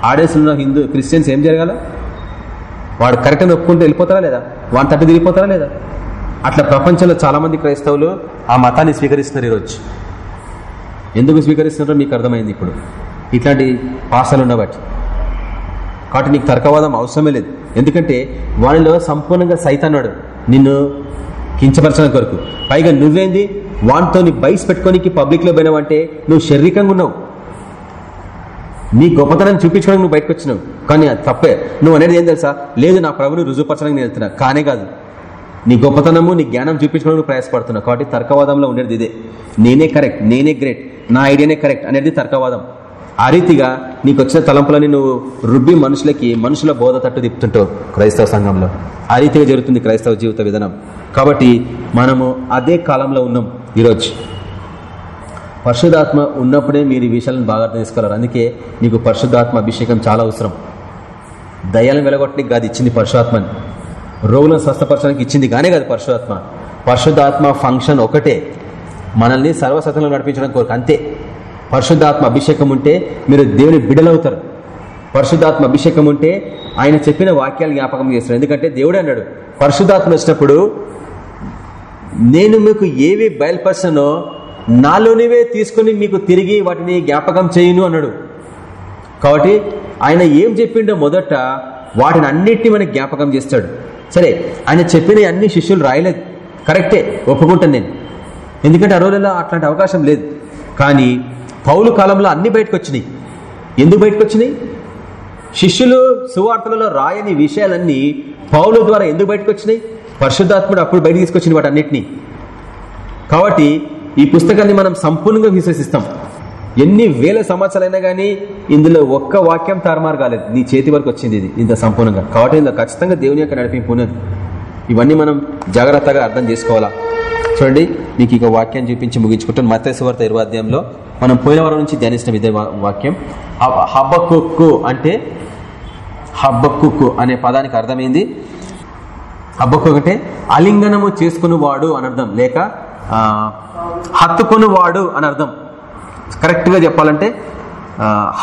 [SPEAKER 1] ఆడియన్స్ ఉన్న హిందూ క్రిస్టియన్స్ ఏం జరగాల? వాడు కరెక్ట్ అని ఒప్పుకుంటే వెళ్ళిపోతారా లేదా? వాడి తట్టు తిరిగిపోతారా లేదా? అట్లా ప్రపంచంలో చాలా మంది క్రైస్తవులు ఆ మతాన్ని స్వీకరిస్తున్నారు ఈరోజు. ఎందుకు స్వీకరిస్తున్నారో మీకు అర్థమైంది ఇప్పుడు. ఇట్లాంటి పాసాలు ఉండబట్టి కాబట్టి నీకు తర్కవాదం అవసరమే లేదు. ఎందుకంటే వానిలో సంపూర్ణంగా సైతాన్నాడు నిన్ను కించపరచడం కొరకు. పైగా నువ్వేంది? వాటితో నీ బైస్ పెట్టుకోనికి పబ్లిక్లో పోయినావంటే నువ్వు శారీరకంగా ఉన్నావు. నీ గొప్పతనం చూపించుకోవడానికి నువ్వు బయటకు వచ్చినావు. కానీ అది తప్పే. నువ్వు అనేది ఏం తెలుసా? లేదు నా ప్రభుని రుజువుపరచడానికి నేను వెళ్తున్నా. కానే కాదు. నీ గొప్పతనము నీ జ్ఞానం చూపించుకోవడానికి ప్రయాసపడుతున్నావు. కాబట్టి తర్కవాదంలో ఉండేది ఇదే. నేనే కరెక్ట్ నేనే గ్రేట్ నా ఐడియానే కరెక్ట్ అనేది తర్కవాదం. ఆ రీతిగా నీకు వచ్చిన తలంపులని నువ్వు రుబ్బి మనుషులకి మనుషుల బోధ తట్టు తిప్పుతుంటావు క్రైస్తవ సంఘంలో. ఆ రీతిగా జరుగుతుంది క్రైస్తవ జీవిత విధానం. కాబట్టి మనము అదే కాలంలో ఉన్నాం ఈరోజు. పరిశుధాత్మ ఉన్నప్పుడే మీరు ఈ విషయాలను బాగా అర్థం చేసుకోవాలి. అందుకే నీకు పరిశుద్ధాత్మ అభిషేకం చాలా అవసరం. దయ్యాలను వెలగొట్టడానికి కాదు ఇచ్చింది పరశురాత్మని రోగులను స్వస్థపరచడానికి ఇచ్చింది కానీ కాదు పరశురాత్మ పరిశుద్ధాత్మ ఫంక్షన్ ఒకటే. మనల్ని సర్వసతంలో నడిపించడం కోరిక అంతే. పరిశుద్ధాత్మ అభిషేకం ఉంటే మీరు దేవుని బిడలవుతారు. పరిశుద్ధాత్మ అభిషేకం ఉంటే ఆయన చెప్పిన వాక్యాలు జ్ఞాపకం చేస్తారు. ఎందుకంటే దేవుడు అన్నాడు పరిశుద్ధాత్మ వచ్చినప్పుడు నేను మీకు ఏవి బయలుపరచనో నాలోనివే తీసుకుని మీకు తిరిగి వాటిని జ్ఞాపకం చేయను అన్నాడు. కాబట్టి ఆయన ఏం చెప్పిండో మొదట వాటిని అన్నిటిని మనకి జ్ఞాపకం చేస్తాడు. సరే ఆయన చెప్పిన అన్ని శిష్యులు రాయలేదు. కరెక్టే ఒప్పుకుంటాను నేను. ఎందుకంటే ఆ రోజుల్లో అట్లాంటి అవకాశం లేదు. కానీ పౌలు కాలంలో అన్ని బయటకు వచ్చినాయి ఎందుకు బయటకు వచ్చినాయి శిష్యులు సువార్తలలో రాయని విషయాలన్నీ పౌలు ద్వారా ఎందుకు బయటకు వచ్చినాయి పరిశుద్ధాత్ముడు అప్పుడు బయట తీసుకొచ్చిన వాటి అన్నిటినీ కాబట్టి ఈ పుస్తకాన్ని మనం సంపూర్ణంగా విశ్వసిస్తాం. ఎన్ని వేల సంవత్సరాలైనా కానీ ఇందులో ఒక్క వాక్యం తారుమారు కాలేదు. నీ చేతి వరకు వచ్చింది ఇది ఇంత సంపూర్ణంగా. కాబట్టి ఇందులో ఖచ్చితంగా దేవుని యొక్క నడిపింపు ఉన్నది. ఇవన్నీ మనం జాగ్రత్తగా అర్థం చేసుకోవాలా? చూడండి మీకు ఇక వాక్యం చూపించి ముగించుకుంటాను. మత్స్యవార్త ఇరవై అధ్యాయంలో మనం పోయిన వారం నుంచి ధ్యానిస్తున్న ఇదే వాక్యం. హబ్బకుక్కు అంటే హబ్బకుక్కు అనే పదానికి అర్థమైంది. హబ్బకు అంటే అలింగనము చేసుకునివాడు అని అర్థం. లేక హత్తుకునివాడు అని అర్థం. కరెక్ట్గా చెప్పాలంటే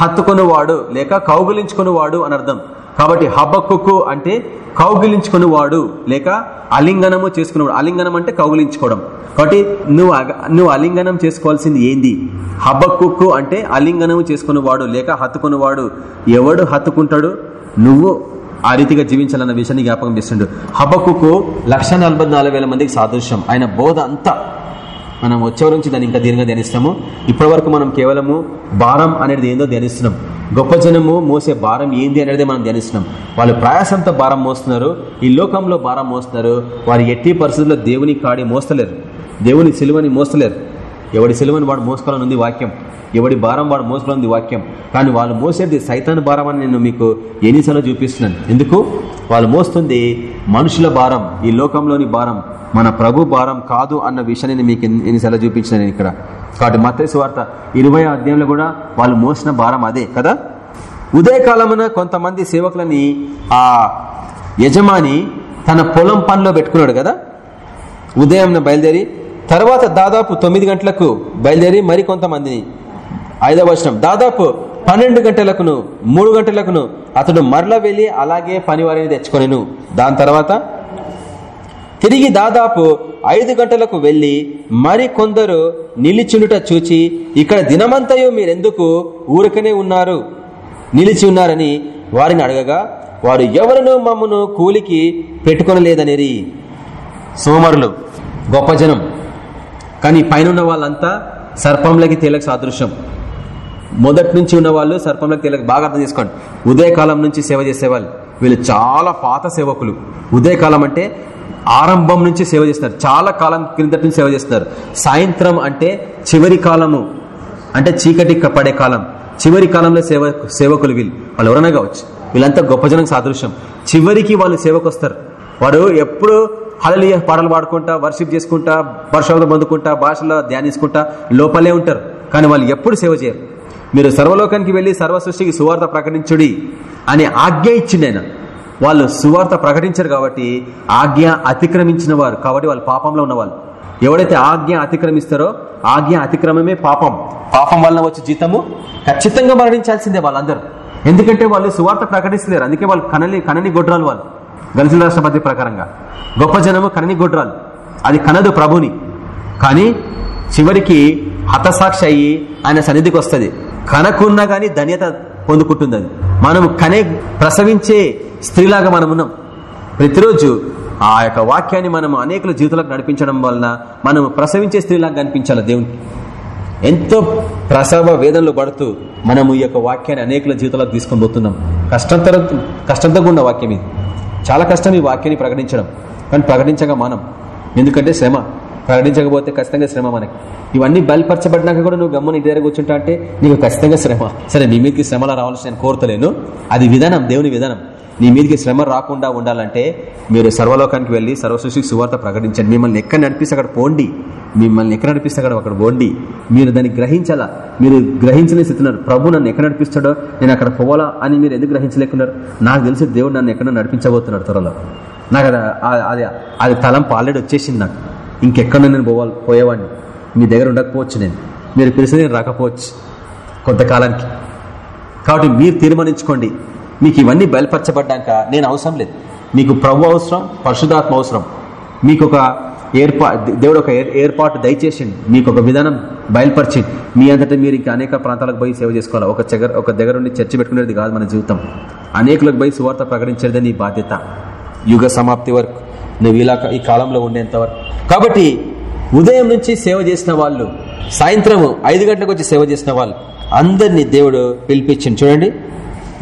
[SPEAKER 1] హత్తుకునివాడు లేక కౌగులించుకునివాడు అని అర్థం. కాబట్టి హబ్బక్కుకు అంటే కౌగిలించుకునివాడు లేక అలింగనము చేసుకునేవాడు. అలింగనం అంటే కౌగిలించుకోవడం. కాబట్టి నువ్వు నువ్వు అలింగనం చేసుకోవాల్సింది ఏంది? హబ్బక్కుకు అంటే అలింగనము చేసుకునేవాడు లేక హత్తుకునేవాడు. ఎవడు హత్తుకుంటాడు? నువ్వు ఆ రీతిగా జీవించాలన్న విషయాన్ని జ్ఞాపకం చేస్తుండు. హబకుకు లక్ష మందికి సాదృశ్యం. ఆయన బోధ అంతా మనం వచ్చే నుంచి దాన్ని ఇంకా దీనిగా ధ్యానిస్తాము. ఇప్పటి వరకు మనం కేవలము భారం అనేది ఏందో ధ్యానిస్తున్నాం. గొప్ప జనము మోసే భారం ఏంది అనేది మనం ధ్యానిస్తున్నాం. వాళ్ళు ప్రయాసంతో భారం మోస్తున్నారు ఈ లోకంలో భారం మోస్తున్నారు వారు ఎట్టి పరిస్థితుల్లో దేవుని కాడి మోస్తలేరు. దేవుని సిలువని మోస్తలేరు. ఎవడి సిలువని వాడు మోసుకోవాలని ఉంది వాక్యం. ఎవడి భారం వాడు మోసుకోవాలని వాక్యం. కానీ వాళ్ళు మోసేది సైతాన్ భారం అని నేను మీకు ఎన్నిసార్లు చూపిస్తున్నాను. ఎందుకు? వాళ్ళు మోస్తుంది మనుషుల భారం ఈ లోకంలోని భారం మన ప్రభు భారం కాదు అన్న విషయాన్ని మీకు ఎన్నిసార్లు చూపించినాను ఇక్కడ. కాబట్టి మత్స్సు వార్త ఇరవై అధ్యాయంలో కూడా వాళ్ళు మోసిన భారం అదే కదా? ఉదయకాలమున కొంతమంది సేవకులని ఆ యజమాని తన పొలం పనిలో పెట్టుకున్నాడు కదా? ఉదయం బయలుదేరి తర్వాత దాదాపు తొమ్మిది గంటలకు బయలుదేరి మరి కొంతమందిని. ఐదవ వచనం దాదాపు పన్నెండు గంటలకును మూడు గంటలకును అతడు మరల వెళ్ళి అలాగే పనివారిని తెచ్చుకొనెను. దాని తర్వాత తిరిగి దాదాపు ఐదు గంటలకు వెళ్ళి మరి కొందరు నిలిచుండుట చూచి ఇక్కడ దినమంతయు మీరెందుకు ఊరకనే ఉన్నారు? నిలిచి ఉన్నారని వారిని అడగగా వారు ఎవరును మమ్మను కూలికి పెట్టుకొనలేదనేది సోమరులు గొప్ప జనం. కానీ పైన ఉన్న వాళ్ళంతా సర్పంలకి తేలకు సాదృశ్యం. మొదటి నుంచి ఉన్న వాళ్ళు సర్పంలకు తేలకు బాగా అర్థం చేసుకోండి. ఉదయకాలం నుంచి సేవ చేసేవాళ్ళు. వీళ్ళు చాలా పాత సేవకులు. ఉదయకాలం అంటే ఆరంభం నుంచి సేవ చేస్తున్నారు. చాలా కాలం క్రిందటి నుంచి సేవ చేస్తున్నారు. సాయంత్రం అంటే చివరి కాలము. అంటే చీకటి పడే కాలం. చివరి కాలంలో సేవ సేవకులు వీళ్ళు. వాళ్ళు ఎవరైనా కావచ్చు. వీళ్ళంతా గొప్ప జనం సాదృశ్యం. చివరికి వాళ్ళు సేవకు వస్తారు వారు ఎప్పుడు హళలియ పాటలు పాడుకుంటా వర్షిప్ చేసుకుంటా వర్షాలు పొందుకుంటా భాషలో ధ్యానించుకుంటా లోపలే ఉంటారు. కానీ వాళ్ళు ఎప్పుడు సేవ చేయరు. మీరు సర్వలోకానికి వెళ్ళి సర్వ సృష్టికి సువార్త ప్రకటించుడి అని ఆజ్ఞ ఇచ్చిండు ఆయన. వాళ్ళు సువార్త ప్రకటించరు కాబట్టి ఆజ్ఞ అతిక్రమించిన వారు కాబట్టి వాళ్ళు పాపంలో ఉన్నవాళ్ళు. ఎవడైతే ఆజ్ఞ అతిక్రమిస్తారో ఆజ్ఞ అతిక్రమమే పాపం. పాపం వలన వచ్చే జీతము ఖచ్చితంగా మరణించాల్సిందే వాళ్ళందరూ. ఎందుకంటే వాళ్ళు సువార్త ప్రకటిస్తలేరు. అందుకే వాళ్ళు కనని కనని గొడ్రాలు వాళ్ళు. గలిసిన రాష్ట్రపతి ప్రకారంగా. గొప్ప జనము కనని గొడ్రాలు. అది కనదు ప్రభుని. కానీ చివరికి హతసాక్షి అయ్యి ఆయన సన్నిధికి వస్తుంది. కనకున్నా గానీ ధన్యత పొందుకుంటుంది అది మనం కనే ప్రసవించే స్త్రీలాగా మనం ఉన్నాం. ప్రతిరోజు ఆ యొక్క వాక్యాన్ని మనం అనేకుల జీవితాలకు నడిపించడం వలన మనం ప్రసవించే స్త్రీలాగా కనిపించాలి దేవుని ఎంతో ప్రసవ వేదనలు పడుతూ మనము ఈ యొక్క వాక్యాన్ని అనేకుల జీవితాలకు తీసుకొని పోతున్నాం. కష్టంతో కష్టంతో ఉన్న వాక్యం ఇది. చాలా కష్టం ఈ వాక్యాన్ని ప్రకటించడం. కానీ ప్రకటించగా మనం. ఎందుకంటే శ్రమ. ప్రకటించకపోతే ఖచ్చితంగా శ్రమ మనకి. ఇవన్నీ బయలుపరచబడినాక కూడా నువ్వు గమ్మున ఇంటి దగ్గర కూర్చుంటా అంటే నీకు ఖచ్చితంగా శ్రమ. సరే నీ మీదకి శ్రమలా రావాల్సి నేను కోరతలేను. అది విధానం దేవుని విధానం. నీ మీదకి శ్రమ రాకుండా ఉండాలంటే మీరు సర్వలోకానికి వెళ్ళి సర్వసృష్టికి సువార్త ప్రకటించండి. మిమ్మల్ని ఎక్కడ నడిపిస్తే అక్కడ పోండి. మిమ్మల్ని ఎక్కడ నడిపిస్తే అక్కడ అక్కడ పోండి. మీరు దాన్ని గ్రహించాలా? మీరు గ్రహించలే స్థితున్నారు ప్రభు నన్ను ఎక్కడ నడిపిస్తాడో? నేను అక్కడ పోవాలా అని మీరు ఎందుకు గ్రహించలేకున్నారు? నాకు తెలిసి దేవుడు నన్ను ఎక్కడ నడిపించబోతున్నాడు త్వరలో. నాకు అది అది అది తలంపు వచ్చేసింది నాకు. ఇంకెక్కడ నేను పోవాలి పోయేవాడిని. మీ దగ్గర ఉండకపోవచ్చు నేను. మీరు పిలిచి నేను రాకపోవచ్చు. కొంతకాలానికి. కాబట్టి మీరు తీర్మానించుకోండి. మీకు ఇవన్నీ బయలుపరచబడ్డాక నేను అవసరం లేదు. మీకు ప్రభు అవసరం పరిశుధాత్మ అవసరం. మీకు ఒక ఏర్పా దేవుడు ఒక ఏర్- ఏర్పాటు దయచేసింది మీకు ఒక విధానం బయలుపరిచింది మీ అంతటా మీరు ఇంకా అనేక ప్రాంతాలకు పోయి సేవ చేసుకోవాలి? ఒక చెగర్ ఒక దగ్గర నుండి చర్చ పెట్టుకునేది కాదు మన జీవితం. అనేకులకు పోయి సువార్త ప్రకటించేది నీ బాధ్యత. యుగ సమాప్తి వరకు. నువ్వు ఇలా ఈ కాలంలో ఉండేంత వరకు. కాబట్టి ఉదయం నుంచి సేవ చేసిన వాళ్ళు సాయంత్రం ఐదు గంటలకు వచ్చి సేవ చేసిన వాళ్ళు అందరినీ దేవుడు పిలిపించింది చూడండి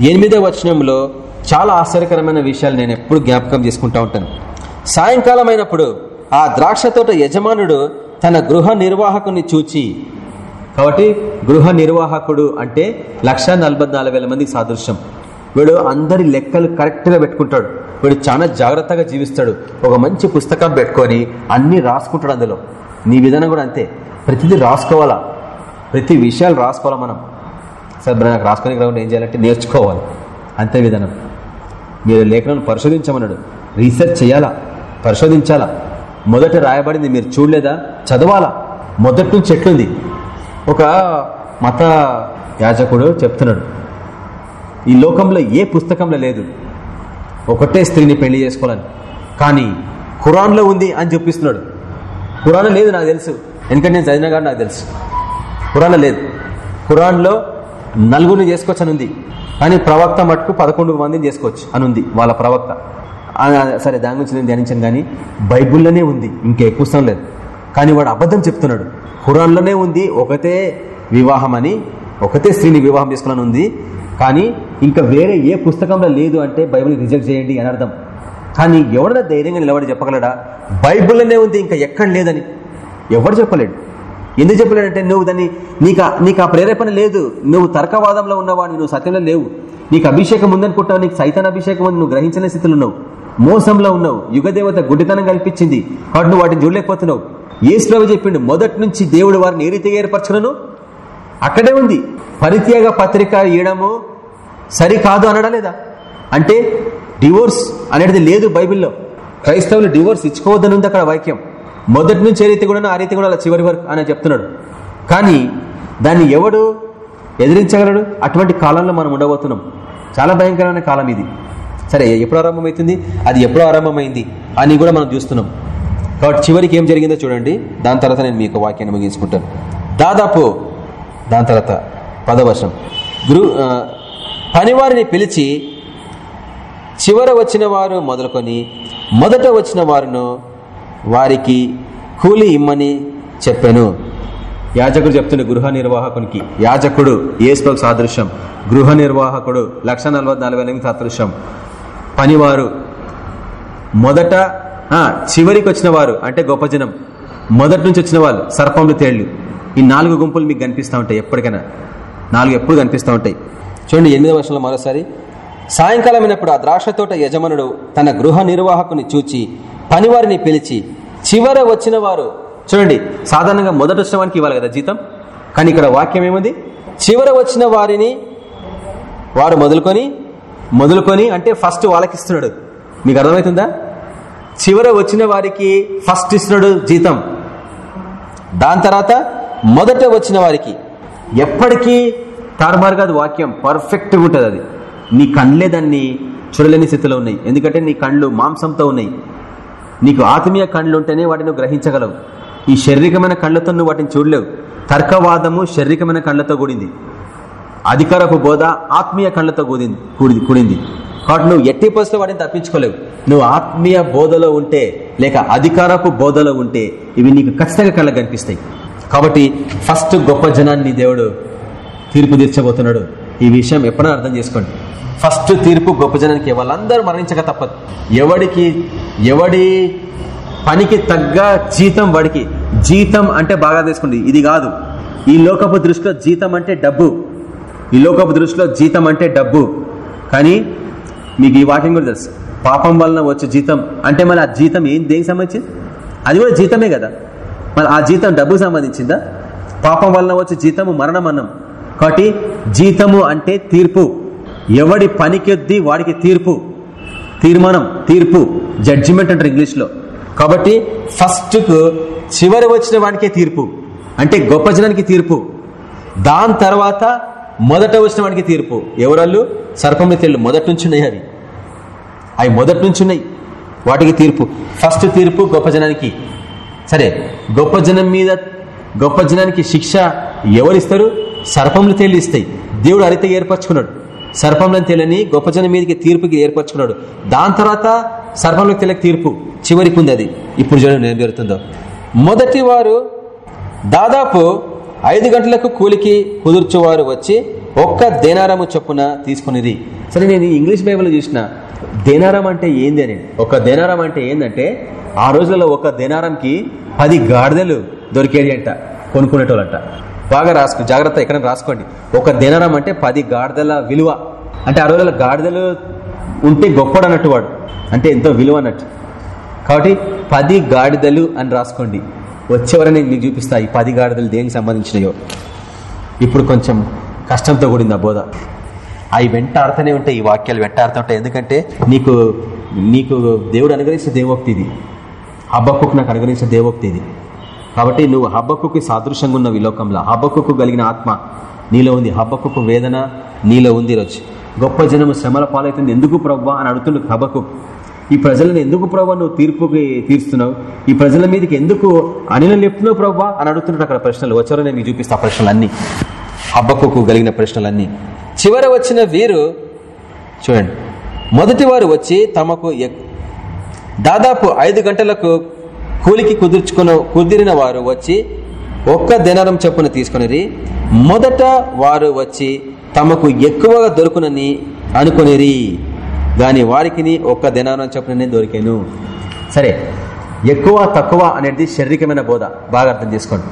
[SPEAKER 1] ఎనిమిదో వచనంలో చాలా ఆశ్చర్యకరమైన విషయాలు నేను ఎప్పుడు జ్ఞాపకం చేసుకుంటూ ఉంటాను. సాయంకాలం అయినప్పుడు ఆ ద్రాక్ష తోట యజమానుడు తన గృహ నిర్వాహకుని చూచి కాబట్టి గృహ నిర్వాహకుడు అంటే లక్ష మందికి సాదృశ్యం. వీడు అందరి లెక్కలు కరెక్ట్గా పెట్టుకుంటాడు. వీడు చాలా జాగ్రత్తగా జీవిస్తాడు. ఒక మంచి పుస్తకం పెట్టుకొని అన్ని రాసుకుంటాడు అందులో. నీ విధానం కూడా అంతే. ప్రతిదీ రాసుకోవాలా? ప్రతి విషయాలు రాసుకోవాలా మనం? సార్ నాకు రాసుకునే గ్రౌండ్ ఏం చేయాలంటే నేర్చుకోవాలి. అంతే విధానం. మీరు లేఖనాలను పరిశోధించమన్నాడు. రీసెర్చ్ చేయాలా? పరిశోధించాలా? మొదట రాయబడింది మీరు చూడలేదా? చదవాలా? మొదటి నుంచి ఎట్లుంది? ఒక మత యాజకుడు చెప్తున్నాడు. ఈ లోకంలో ఏ పుస్తకంలో లేదు. ఒకటే స్త్రీని పెళ్ళి చేసుకోవాలని. కానీ ఖురాన్లో ఉంది అని చూపిస్తున్నాడు. ఖురాన్ లేదు నాకు తెలుసు. ఎందుకంటే నేను చదివినా కానీ నాకు తెలుసు. ఖురాన్ లేదు. ఖురాన్లో నలుగురిని చేసుకోవచ్చు అని ఉంది కానీ ప్రవక్త మటుకు పదకొండు మందిని చేసుకోవచ్చు అని ఉంది వాళ్ళ ప్రవక్త. సరే దాని గురించి నేను ధ్యానించాను కానీ బైబుల్లోనే ఉంది. ఇంకే పుస్తకం లేదు. కానీ వాడు అబద్ధం చెప్తున్నాడు. ఖురాన్లోనే ఉంది. ఒకతే వివాహం అని ఒకతే స్త్రీని వివాహం చేసుకోవాలని ఉంది. కానీ ఇంకా వేరే ఏ పుస్తకంలో లేదు అంటే బైబిల్ రిజెక్ట్ చేయండి అని అర్థం. కానీ ఎవడన్నా ధైర్యంగా నిలబడి చెప్పగలడా? బైబుల్లోనే ఉంది ఇంకా ఎక్కడ లేదని. ఎవడు చెప్పలేడు. ఎందుకు చెప్పలేడంటే నువ్వు దాన్ని నీకు నీకు ఆ ప్రేరేపణ లేదు. నువ్వు తర్కవాదంలో ఉన్నవాడు నువ్వు సత్యంలో లేవు. నీకు అభిషేకం ఉందనుకుంటావు నీకు సైతాన్ అభిషేకం ఉంది నువ్వు గ్రహించిన స్థితిలో ఉన్నావు. మోసంలో ఉన్నావు. యుగదేవత గుడ్డితనం కల్పించింది. కాబట్టి నువ్వు వాటిని చూడలేకపోతున్నావు. ఏసులో చెప్పిండు మొదటి నుంచి దేవుడు వారిని ఏ రీతిగా అక్కడే ఉంది. పరిత్యాగ పత్రిక ఇయడము సరికాదు అనడా లేదా? అంటే డివోర్స్ అనేది లేదు బైబిల్లో. క్రైస్తవులు డివోర్స్ ఇచ్చుకోవద్దని ఉంది అక్కడ వాక్యం. మొదటి నుంచి ఏ రీతి కూడా ఆ రీతి కూడా అలా చివరి వరకు అని చెప్తున్నాడు. కానీ దాన్ని ఎవడు ఎదిరించగలడు? అటువంటి కాలంలో మనం ఉండబోతున్నాం. చాలా భయంకరమైన కాలం ఇది. సరే ఎప్పుడు ఆరంభమవుతుంది అది ఎప్పుడు ఆరంభమైంది అని కూడా మనం చూస్తున్నాం. కాబట్టి చివరికి ఏం జరిగిందో చూడండి. దాని తర్వాత నేను మీకు వాక్యాన్ని ముగించుకుంటాను. దాదాపు దాని తర్వాత పదవర్షం గురు పనివారిని పిలిచి చివర వచ్చిన వారు మొదలుకొని మొదట వచ్చిన వారును వారికి కూలి ఇమ్మని చెప్పాను. యాజకుడు చెప్తుండే గృహ నిర్వాహకునికి. యాజకుడు ఏసుకు సాదృశ్యం. గృహ నిర్వాహకుడు లక్ష సాదృశ్యం. పనివారు మొదట చివరికి వచ్చిన వారు అంటే గొప్ప జనం మొదటి నుంచి వచ్చిన వాళ్ళు సర్పంలు తేళ్ళు. ఈ నాలుగు గుంపులు మీకు కనిపిస్తూ ఉంటాయి ఎప్పటికైనా. నాలుగు ఎప్పుడు కనిపిస్తూ ఉంటాయి. చూడండి ఎనిమిదో వర్షంలో మరోసారి. సాయంకాలమైనప్పుడు ఆ ద్రాక్ష తోట యజమానుడు తన గృహ నిర్వాహకుని చూచి పనివారిని పిలిచి చివర వచ్చిన వారు చూడండి సాధారణంగా మొదటి వచ్చిన ఇవ్వాలి కదా జీతం? కానీ ఇక్కడ వాక్యం ఏముంది? చివర వచ్చిన వారిని వారు మొదలుకొని మొదలుకొని అంటే ఫస్ట్ వాళ్ళకి ఇస్తున్నాడు. మీకు అర్థమవుతుందా? చివర వచ్చిన వారికి ఫస్ట్ ఇస్తున్నాడు జీతం. దాని తర్వాత మొదట వచ్చిన వారికి ఎప్పటికీ తారుమారు కాదు వాక్యం పర్ఫెక్ట్గా ఉంటుంది అది. నీ కళ్ళే దాన్ని చూడలేని స్థితిలో ఉన్నాయి. ఎందుకంటే నీ కళ్ళు మాంసంతో ఉన్నాయి. నీకు ఆత్మీయ కళ్ళు ఉంటేనే వాటిని గ్రహించగలవు. ఈ శారీరకమైన కళ్ళతో నువ్వు వాటిని చూడలేవు. తర్కవాదము శారీరకమైన కళ్ళతో కూడింది. అధికారపు బోధ ఆత్మీయ కళ్ళతో కూడింది కూడి- కూడింది. కాబట్టి నువ్వు ఎట్టి పరిస్థితుల్లో వాటిని తప్పించుకోలేవు. నువ్వు ఆత్మీయ బోధలో ఉంటే లేక అధికారపు బోధలో ఉంటే ఇవి నీకు ఖచ్చితంగా కళ్ళకు కనిపిస్తాయి. కాబట్టి ఫస్ట్ గొప్ప జనాన్ని దేవుడు తీర్పు తీర్చబోతున్నాడు. ఈ విషయం ఎప్పుడైనా అర్థం చేసుకోండి. ఫస్ట్ తీర్పు గొప్ప జనానికి వాళ్ళందరూ మరణించక తప్పదు. ఎవడికి ఎవడి పనికి తగ్గ జీతం వాడికి. జీతం అంటే బాగా తీసుకోండి ఇది కాదు. ఈ లోకపు దృష్టిలో జీతం అంటే డబ్బు. ఈ లోకపు దృష్టిలో జీతం అంటే డబ్బు. కానీ మీకు ఈ వాక్యం కూడా తెలుసు. పాపం వలన వచ్చే జీతం. అంటే మళ్ళీ ఆ జీతం ఏం దేనికి సంబంధించింది? అది కూడా జీతమే కదా. మరి ఆ జీతం డబ్బుకు సంబంధించిందా? పాపం వలన వచ్చే జీతము మరణం అన్నం కాబట్టి జీతము అంటే తీర్పు. ఎవడి పనికొద్ది వాడికి తీర్పు. తీర్మానం తీర్పు. జడ్జిమెంట్ అంటారు ఇంగ్లీష్లో కాబట్టి ఫస్ట్కు చివరి వచ్చిన వాడికే తీర్పు. అంటే గొప్ప జనానికి తీర్పు. దాని తర్వాత మొదట వచ్చిన వాడికి తీర్పు. ఎవరళ్ళు? సర్పంలో తెలు మొదటి నుంచి ఉన్నాయి అవి. అవి మొదటి నుంచి ఉన్నాయి. వాటికి తీర్పు. ఫస్ట్ తీర్పు గొప్ప జనానికి. సరే గొప్ప జనం మీద గొప్ప జనానికి శిక్ష ఎవరిస్తారు? సర్పంలు తేలిస్తాయి. దేవుడు అరితే ఏర్పరచుకున్నాడు. సర్పంలో తేలని గొప్ప జనం మీదకి తీర్పుకి ఏర్పరచుకున్నాడు. దాని తర్వాత సర్పంలో తెలియక తీర్పు చివరికి ఉంది అది. ఇప్పుడు చూడండి ఏం జరుగుతుందో. మొదటి వారు దాదాపు ఐదు గంటలకు కూలికి కుదుర్చేవారు వచ్చి ఒక్క దేనారము చొప్పున తీసుకునేది. సరే నేను ఇంగ్లీష్ బైబిల్ చూసిన దేనారం అంటే ఏంది అని ఒక దేనారం అంటే ఏంటంటే ఆ రోజులలో ఒక దినారంకి పది గాడిదలు దొరికేది అంట కొనుక్కునేటోళ్ళంట. బాగా రాసుకో జాగ్రత్త ఎక్కడ రాసుకోండి. ఒక దినారం అంటే పది గాడిదల విలువ. అంటే ఆ రోజుల గాడిదలు ఉంటే గొప్పడు అన్నట్టు వాడు. అంటే ఎంతో విలువ అన్నట్టు. కాబట్టి పది గాడిదలు అని రాసుకోండి. వచ్చేవరని మీకు చూపిస్తా ఈ పది గాడిదలు దేనికి సంబంధించినయో. ఇప్పుడు కొంచెం కష్టంతో కూడింది ఆ బోధ. అవి వెంటాడుతూనే ఉంటాయి ఈ వాక్యాలు వెంటాడుతూ ఉంటాయి. ఎందుకంటే నీకు నీకు దేవుడు అనుగ్రహించిన దేవోక్తి ఇది. హబ్బక్కుకు నాకు అనుగ్రహించిన దేవోక్తి ఇది. కాబట్టి నువ్వు హబ్బకుకి సాదృశ్యంగా ఉన్నావు ఈ లోకంలో హబ్బక్కుకు కలిగిన ఆత్మ నీలో ఉంది హబ్బకుకు వేదన నీలో ఉంది రోజు గొప్ప జనము శ్రమల పాలవుతుంది ఎందుకు ప్రవ్వా అని అడుగుతుండు హబ్బకు ఈ ప్రజలను ఎందుకు ప్రవ్వా నువ్వు తీర్పుకి తీరుస్తున్నావు? ఈ ప్రజల మీదకి ఎందుకు అనిల లేపుతున్నావు ప్రవ్వా అని అడుగుతున్నాడు అక్కడ ప్రశ్నలు. వచ్చారో నేను మీకు చూపిస్తా ఆ ప్రశ్నలన్నీ. హబ్బకుకు కలిగిన ప్రశ్నలన్నీ. చివర వచ్చిన వీరు చూడండి. మొదటి వారు వచ్చి తమకు దాదాపు ఐదు గంటలకు కూలికి కుదుర్చుకున్న కుదిరిన వారు వచ్చి ఒక్క దినరం చొప్పున తీసుకుని మొదట వారు వచ్చి తమకు ఎక్కువగా దొరుకునని అనుకునేరి. గాని వారికి ఒక్క దినారం చొప్పుననే దొరికాను. సరే ఎక్కువ తక్కువ అనేది శారీరకమైన బోధ. బాగా అర్థం చేసుకోండి.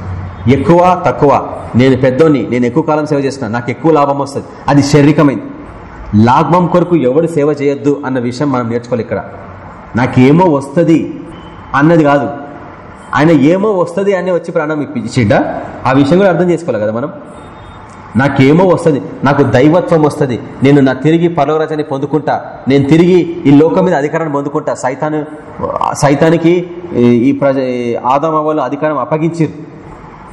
[SPEAKER 1] ఎక్కువ తక్కువ. నేను పెద్దోని నేను ఎక్కువ కాలం సేవ చేస్తున్నా. నాకు ఎక్కువ లాభం వస్తుంది. అది శారీరకమైంది. లాభం కొరకు ఎవడు సేవ చేయొద్దు అన్న విషయం మనం నేర్చుకోవాలి ఇక్కడ. నాకేమో వస్తుంది అన్నది కాదు. ఆయన ఏమో వస్తుంది అని వచ్చి ప్రాణం ఇప్పించిండ? ఆ విషయం కూడా అర్థం చేసుకోవాలి కదా మనం. నాకేమో వస్తుంది నాకు దైవత్వం వస్తుంది నేను నా తిరిగి పర్వరాజాన్ని పొందుకుంటా నేను తిరిగి ఈ లోకం మీద అధికారాన్ని పొందుకుంటా సైతాను సైతానికి ఈ- ప్రజ ఆదామవాళ్ళు అధికారం అప్పగించారు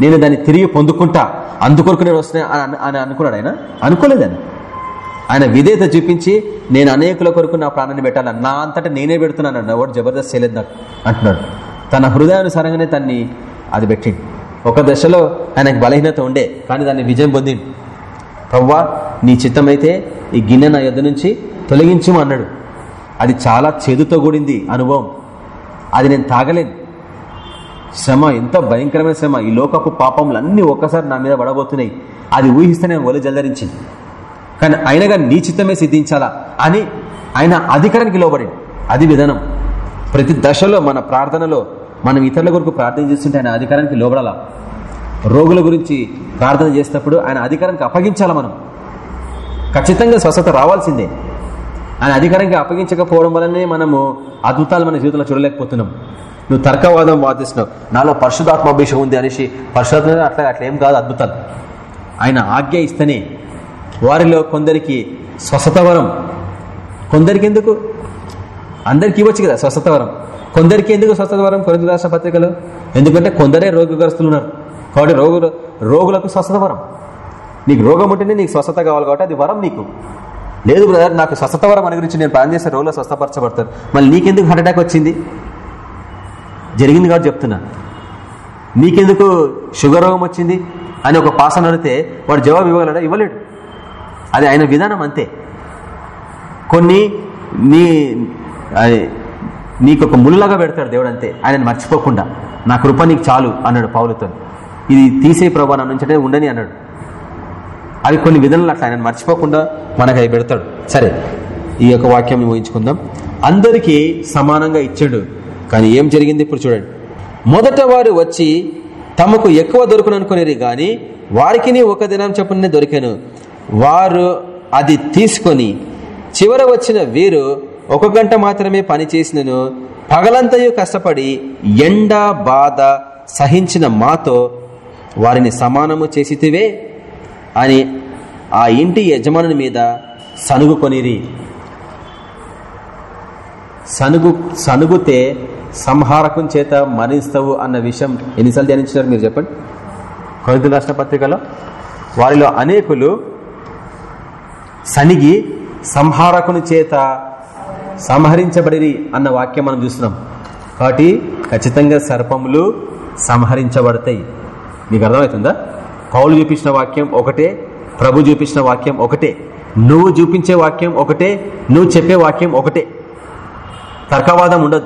[SPEAKER 1] నేను దాన్ని తిరిగి పొందుకుంటా అందుకొరకు నేను వస్తున్నా అని అని అనుకున్నాడు ఆయన? అనుకోలేదని ఆయన విధేయత చూపించి నేను అనేకుల కొరకు నా ప్రాణాన్ని పెట్టాలి? నా అంతటా నేనే పెడుతున్నాను ఎవరు జబర్దస్త్ చేయలేదు నాకు అంటున్నాడు. తన హృదయానుసారంగానే తన్ని అది పెట్టిండు. ఒక దశలో ఆయనకు బలహీనత ఉండే కానీ దాన్ని విజయం పొందిండు. ప్రవ్వా నీ చిత్తమైతే ఈ గిన్నె నా యొద్ నుంచి తొలగించు అన్నాడు. అది చాలా చేదుతో కూడింది అనుభవం. అది నేను తాగలేను. శ్రమ ఎంత భయంకరమైన శ్రమ. ఈ లోకపు పాపములు అన్నీ ఒక్కసారి నా మీద పడబోతున్నాయి. అది ఊహిస్తే నేను ఒలి జల్దరించింది. కానీ ఆయన నీ చిత్తమే సిద్ధించాలా అని ఆయన అధికారానికి లోబడి అది విధానం. ప్రతి దశలో మన ప్రార్థనలో మనం ఇతరుల కొరకు ప్రార్థన చేస్తుంటే ఆయన అధికారానికి లోబడాలా? రోగుల గురించి ప్రార్థన చేసినప్పుడు ఆయన అధికారానికి అప్పగించాలా మనం? ఖచ్చితంగా స్వస్థత రావాల్సిందే. ఆయన అధికారానికి అప్పగించకపోవడం వల్లనే మనము అద్భుతాలు మన జీవితంలో చూడలేకపోతున్నాం. నువ్వు తర్కవాదం వాదిస్తున్నావు. నాలో పరిశుధాత్మాభిషేకం ఉంది అనేసి పరిశుధాత్మ అట్లా అట్లా ఏం కాదు అద్భుతాలు. ఆయన ఆజ్ఞ ఇస్తేనే వారిలో కొందరికి స్వస్థత వరం. కొందరికి ఎందుకు అందరికి ఇవ్వచ్చు కదా స్వస్థత వరం. కొందరికి ఎందుకు స్వస్థతవరం వరం? రాష్ట్ర పత్రికలో? ఎందుకంటే కొందరే రోగగ్రస్తులు ఉన్నారు కాబట్టి రోగులు రోగులకు స్వస్థతవరం నీకు రోగం ఉంటేనే నీకు స్వస్థత కావాలి కాబట్టి అది వరం నీకు. లేదు బ్రదర్ నాకు స్వస్థతవరం అని గురించి నేను ప్రాణం చేస్తే రోగులు స్వస్థపరచబడతారు. మళ్ళీ నీకెందుకు హార్ట్ అటాక్ వచ్చింది? జరిగింది కాబట్టి చెప్తున్నా. నీకెందుకు షుగర్ రోగం వచ్చింది? అని ఒక పాసన అడిగితే వాడు జవాబు ఇవ్వగలడా? ఇవ్వలేడు. అది ఆయన విధానం అంతే. కొన్ని నీ నీకు ఒక ముళ్ళలాగా పెడతాడు దేవుడు అంతే. ఆయన మర్చిపోకుండా. నా కృప నీకు చాలు అన్నాడు పౌలతో. ఇది తీసే ప్రభా నా నుంచి ఉండని అన్నాడు. అవి కొన్ని విధానాలు అట్లా ఆయన మర్చిపోకుండా మనకు అవి పెడతాడు. సరే ఈ యొక్క వాక్యం ఊహించుకుందాం అందరికీ సమానంగా ఇచ్చాడు. కానీ ఏం జరిగింది ఇప్పుడు చూడండి. మొదట వారు వచ్చి తమకు ఎక్కువ దొరుకుననుకునేది కానీ వారికి ఒక దినం చొప్పునే దొరికాను. వారు అది తీసుకొని చివర వచ్చిన వీరు ఒక గంట మాత్రమే పని చేసినను పగలంతయు కష్టపడి ఎండ బాధ సహించిన మాతో వారిని సమానము చేసితివే అని ఆ ఇంటి యజమానుని మీద సనుగుకొనిరి. సనుగు సనుగుతే సంహారకం చేత మరణిస్తావు అన్న విషయం ఎన్నిసార్లు ధ్యానించినారు మీరు చెప్పండి? కొరింథీ రాష్ట్ర పత్రికలో వారిలో అనేకులు సనిగి సంహారకుని చేత సంహరించబడి అన్న వాక్యం మనం చూస్తున్నాం. కాబట్టి ఖచ్చితంగా సర్పములు సంహరించబడతాయి. నీకు అర్థమవుతుందా? పౌలు చూపించిన వాక్యం ఒకటే ప్రభు చూపించిన వాక్యం ఒకటే నువ్వు చూపించే వాక్యం ఒకటే నువ్వు చెప్పే వాక్యం ఒకటే. తర్కవాదం ఉండదు.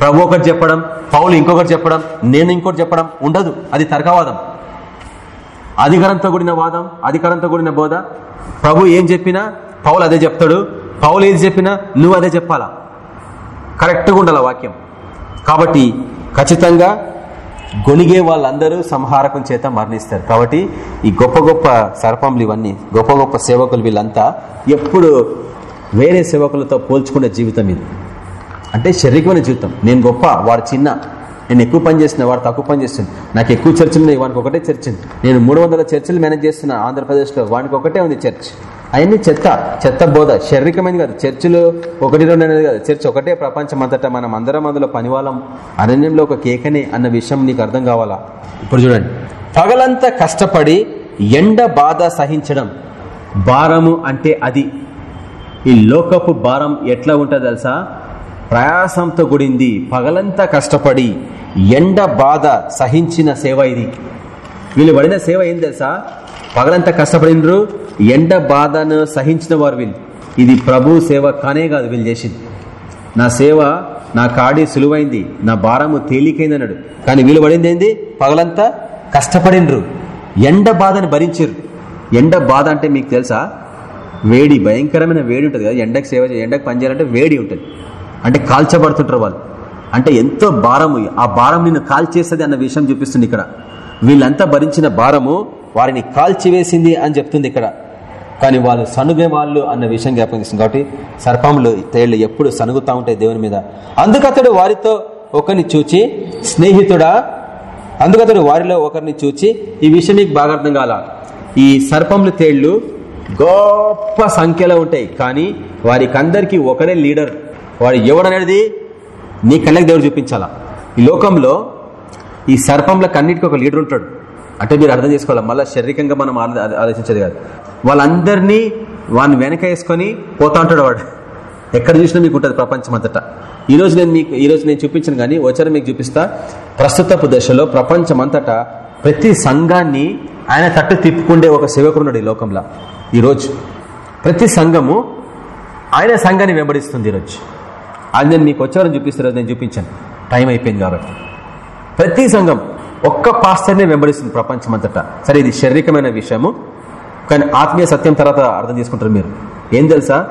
[SPEAKER 1] ప్రభు ఒకటి చెప్పడం పౌలు ఇంకొకటి చెప్పడం నేను ఇంకోటి చెప్పడం ఉండదు. అది తర్కవాదం. అధికారంతో కూడిన వాదం అధికారంతో కూడిన బోధ. ప్రభు ఏం చెప్పినా? పౌలు అదే చెప్తాడు. పౌలు ఏది చెప్పినా? నువ్వు అదే చెప్పాలా? కరెక్ట్గా ఉండాల వాక్యం? కాబట్టి ఖచ్చితంగా గొనిగే వాళ్ళందరూ సంహారకం చేత మరణిస్తారు. కాబట్టి ఈ గొప్ప గొప్ప సర్పంలు ఇవన్నీ గొప్ప గొప్ప సేవకులు వీళ్ళంతా ఎప్పుడు వేరే సేవకులతో పోల్చుకునే జీవితం ఇది. అంటే శారీరకమైన జీవితం. నేను గొప్ప వాడు చిన్న. నేను ఎక్కువ పని చేస్తున్నా వాడు తక్కువ పని చేస్తుంది. నాకు ఎక్కువ చర్చలు ఉన్నాయి వానికి ఒకటే చర్చ్ నేను మూడు వందల చర్చలు మేనేజ్ చేస్తున్నా ఆంధ్రప్రదేశ్లో వానికి ఒకటే ఉంది చర్చ్. అవన్నీ చెత్త చెత్త బోధ శారీరకమైనది కాదు. చర్చిలు ఒకటి రెండు అనేది కాదు. చర్చ్ ఒకటే ప్రపంచం అంతటా మనం అందరం అందులో పనివాళ్ళం. అరణ్యంలో ఒక కేకనే అన్న విషయం నీకు అర్థం కావాలా? ఇప్పుడు చూడండి. పగలంతా కష్టపడి ఎండ బాధ సహించడం భారము అంటే అది. ఈ లోకపు భారం ఎట్లా ఉంటుంది తెలుసా? ప్రయాసంతో కూడింది పగలంతా కష్టపడి ఎండ బాధ సహించిన సేవ ఇది. వీళ్ళు పడిన సేవ ఏం తెలుసా? పగలంతా కష్టపడినరు ఎండ బాధను సహించిన వారు వీళ్ళు. ఇది ప్రభు సేవ కానే కాదు వీళ్ళు చేసింది. నా సేవ నా కాడి సులువైంది నా భారము తేలికైంది అన్నాడు కానీ వీళ్ళు పడింది ఏంది? పగలంతా కష్టపడినరు ఎండ బాధను భరించరు. ఎండ బాధ అంటే మీకు తెలుసా? వేడి భయంకరమైన వేడి ఉంటుంది కదా ఎండకు సేవ ఎండకు పనిచేయాలంటే వేడి ఉంటుంది. అంటే కాల్చబడుతుంటారు వాళ్ళు. అంటే ఎంతో భారము ఆ భారం నిన్ను కాల్చేస్తుంది అన్న విషయం చూపిస్తుంది ఇక్కడ. వీళ్ళంతా భరించిన భారము వారిని కాల్చివేసింది అని చెప్తుంది ఇక్కడ. కానీ వాళ్ళు సనుగే వాళ్ళు అన్న విషయం జ్ఞాపకిస్తుంది కాబట్టి సర్పములు తేళ్ళు ఎప్పుడు సనుగుతా ఉంటాయి దేవుని మీద. అందుకతడు వారితో ఒకరిని చూచి స్నేహితుడా అందుకతడు వారిలో ఒకరిని చూచి ఈ విషయం మీకు బాగా అర్థం కాల? ఈ సర్పములు తేళ్ళు గొప్ప సంఖ్యలో ఉంటాయి. కానీ వారికి అందరికీ ఒకడే లీడర్. వాడు ఎవడనేది నీ కళ్ళకి దేవుడు చూపించాలా? ఈ లోకంలో ఈ సర్పంలో కన్నిటికి ఒక లీడర్ ఉంటాడు. అంటే మీరు అర్థం చేసుకోవాలి? మళ్ళీ శారీరకంగా మనం ఆలోచించేది కాదు. వాళ్ళందరినీ వాడిని వెనక వేసుకొని పోతా ఉంటాడు వాడు. ఎక్కడ చూసినా మీకు ఉంటుంది ప్రపంచం అంతటా ఈ రోజు నేను మీకు ఈ రోజు నేను చూపించను కానీ వచ్చారు మీకు చూపిస్తా. ప్రస్తుతపు దశలో ప్రపంచం అంతటా ప్రతి సంఘాన్ని ఆయన తట్టు తిప్పుకుండే ఒక సేవకుడు ఉన్నాడు ఈ లోకంలో. ఈరోజు ప్రతి సంఘము ఆయన సంఘాన్ని వెంబడిస్తుంది ఈరోజు అది నేను మీకు వచ్చారని చూపిస్తారు నేను చూపించాను. టైం అయిపోయింది కాబట్టి. ప్రతి సంఘం ఒక్క పాస్టర్నే వెంబడిస్తుంది ప్రపంచం అంతటా సరే ఇది శారీరకమైన విషయము. కానీ ఆత్మీయ సత్యం తర్వాత అర్థం చేసుకుంటారు మీరు. ఏం తెలుసా?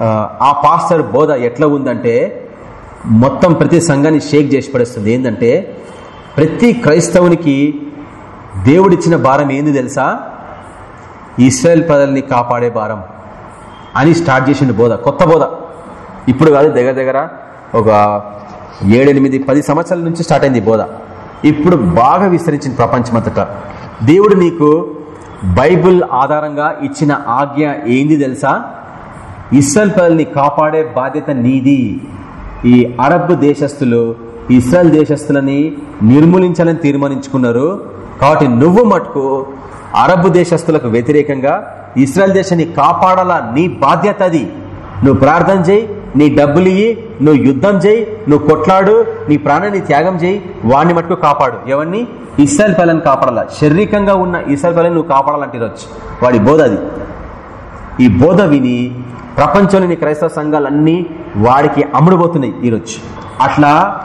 [SPEAKER 1] ఆ, ఆ పాస్టర్ బోధ ఎట్లా ఉందంటే మొత్తం ప్రతి సంఘాన్ని షేక్ చేసి పడేస్తుంది. ఏంటంటే ప్రతి క్రైస్తవునికి దేవుడిచ్చిన భారం ఏంది తెలుసా? ఇస్రాయల్ ప్రజల్ని కాపాడే భారం. అని స్టార్ట్ చేసిండు బోధ. కొత్త బోధ. ఇప్పుడు కాదు దగ్గర దగ్గర ఒక ఏడెనిమిది పది సంవత్సరాల నుంచి స్టార్ట్ అయింది బోధ. ఇప్పుడు బాగా విస్తరించింది ప్రపంచమంతటా దేవుడు నీకు బైబిల్ ఆధారంగా ఇచ్చిన ఆజ్ఞ ఏంది తెలుసా? ఇస్రాయల్ ప్రజల్ని కాపాడే బాధ్యత నీది. ఈ అరబ్ దేశస్తులు ఇస్రాయల్ దేశస్తులని నిర్మూలించాలని తీర్మానించుకున్నారు. కాబట్టి నువ్వు మటుకు అరబ్ దేశస్తులకు వ్యతిరేకంగా ఇస్రాయల్ దేశాన్ని కాపాడాలా నీ బాధ్యత అది. నువ్వు ప్రార్థన చేయి నీ డబ్బులు ఇయ్యి నువ్వు యుద్ధం చేయి నువ్వు కొట్లాడు నీ ప్రాణాన్ని త్యాగం చేయి వాడిని మట్టుకు కాపాడు. ఎవరిని? ఇస్రాయల్ పిల్లని కాపాడాల? శారీరకంగా ఉన్న ఇస్రాయల్ పిల్లని నువ్వు కాపాడాలంటే ఈరోజు వాడి బోధ అది. ఈ బోధ విని ప్రపంచంలోని క్రైస్తవ సంఘాలన్నీ వాడికి అమ్ముడుపోతున్నాయి. ఈరోజు అట్లా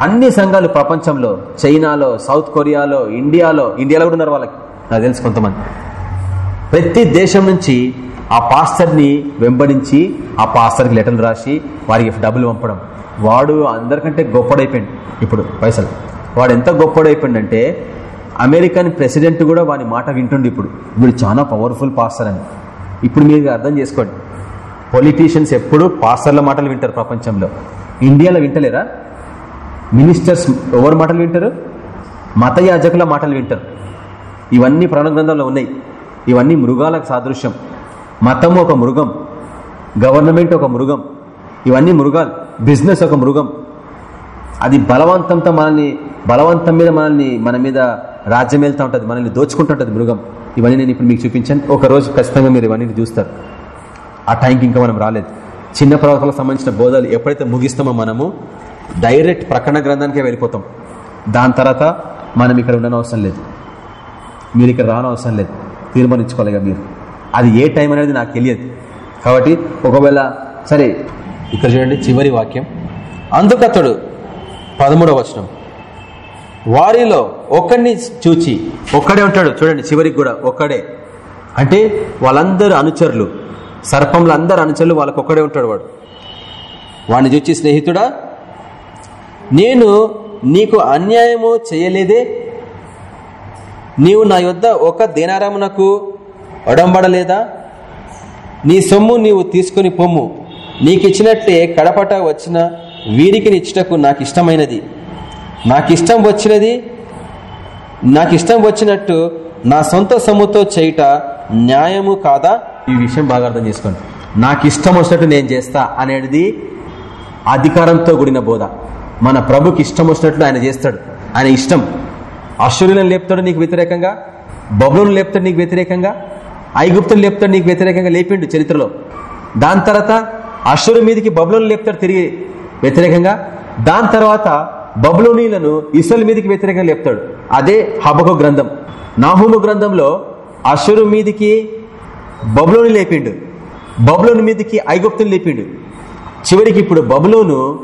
[SPEAKER 1] అన్ని సంఘాలు ప్రపంచంలో చైనాలో సౌత్ కొరియాలో ఇండియాలో ఇండియాలో కూడా ఉన్నారు వాళ్ళకి. నాకు తెలుసు కొంతమంది. ప్రతి దేశం నుంచి ఆ పాస్టర్ని వెంబడించి ఆ పాస్టర్కి లెటర్లు రాసి వారికి డబ్బులు పంపడం. వాడు అందరికంటే గొప్పడైపోయింది ఇప్పుడు పైసలు. వాడు ఎంత గొప్పడైపోయిందంటే అమెరికన్ ప్రెసిడెంట్ కూడా వాని మాట వింటుండు ఇప్పుడు. వీడు చాలా పవర్ఫుల్ పాస్టర్ అని. ఇప్పుడు మీరు అర్థం చేసుకోండి. పొలిటీషియన్స్ ఎప్పుడు పాస్టర్ల మాటలు వింటారు ప్రపంచంలో. ఇండియాలో వింటలేరా? మినిస్టర్స్ ఎవరి మాటలు వింటారు? మత యాజకుల మాటలు వింటారు. ఇవన్నీ ప్రాణ గ్రంథంలో ఉన్నాయి. ఇవన్నీ మృగాలకు సాదృశ్యం. మతం ఒక మృగం గవర్నమెంట్ ఒక మృగం ఇవన్నీ మృగాలు బిజినెస్ ఒక మృగం. అది బలవంతంతో మనల్ని బలవంతం మీద మనల్ని మన మీద రాజ్యం వెళ్తూ ఉంటుంది మనల్ని దోచుకుంటుంటుంది మృగం. ఇవన్నీ నేను ఇప్పుడు మీకు చూపించాను. ఒక రోజు ఖచ్చితంగా మీరు ఇవన్నీ చూస్తారు. ఆ టైంకి ఇంకా మనం రాలేదు. చిన్న ప్రవర్తనకు సంబంధించిన బోధలు ఎప్పుడైతే ముగిస్తామో మనము డైరెక్ట్ ప్రకటన గ్రంథానికే వెళ్ళిపోతాం. దాని తర్వాత మనం ఇక్కడ ఉండనవసరం లేదు. మీరు ఇక్కడ రానవసరం లేదు. తీర్మానించుకోవాలి మీరు. అది ఏ టైం అనేది నాకు తెలియదు. కాబట్టి ఒకవేళ సరే ఇక్కడ చూడండి చివరి వాక్యం. అందుకతడు పదమూడవ వచనం. వారిలో ఒక్కడిని చూచి ఒక్కడే ఉంటాడు చూడండి చివరికి కూడా ఒక్కడే. అంటే వాళ్ళందరూ అనుచరులు. సర్పంలో అందరు అనుచరులు వాళ్ళకు ఒక్కడే ఉంటాడు వాడు. వాడిని చూచి స్నేహితుడా నేను నీకు అన్యాయము చేయలేదే? నీవు నా యొద్ద ఒక దినారమునకు ఒడంబడలేదా? నీ సొమ్ము నీవు తీసుకుని పొమ్ము. నీకిచ్చినట్లే కడపట వచ్చిన వీరికి ఇచ్చటకు నాకు ఇష్టమైనది నాకిష్టం వచ్చినది నాకిష్టం వచ్చినట్టు నా సొంత సొమ్ముతో చేయుట న్యాయము కాదా? ఈ విషయం బాగా అర్థం చేసుకోండి. నాకు ఇష్టం వచ్చినట్టు నేను చేస్తా అనేది అధికారంతో కూడిన బోధ. మన ప్రభుకి ఇష్టం వచ్చినట్లు ఆయన చేస్తాడు. ఆయన ఇష్టం. అశ్వర్యులను లేపుతాడు నీకు వ్యతిరేకంగా? బబులను లేపుతాడు నీకు వ్యతిరేకంగా? ఐగుప్తులు లేపుతాడు నీకు వ్యతిరేకంగా లేపిండు చరిత్రలో. దాని తర్వాత అశ్వరు మీదకి బబులోని లేపుతాడు తిరిగి వ్యతిరేకంగా. దాని తర్వాత బబులోనీలను ఇసల్ మీదకి వ్యతిరేకంగా లేపుతాడు. అదే హబకు గ్రంథం. నాహూము గ్రంథంలో అశ్వరు మీదికి బబులోని లేపిండు. బబులోని మీదకి ఐగుప్తులు లేపిండు. చివరికి ఇప్పుడు బబులోను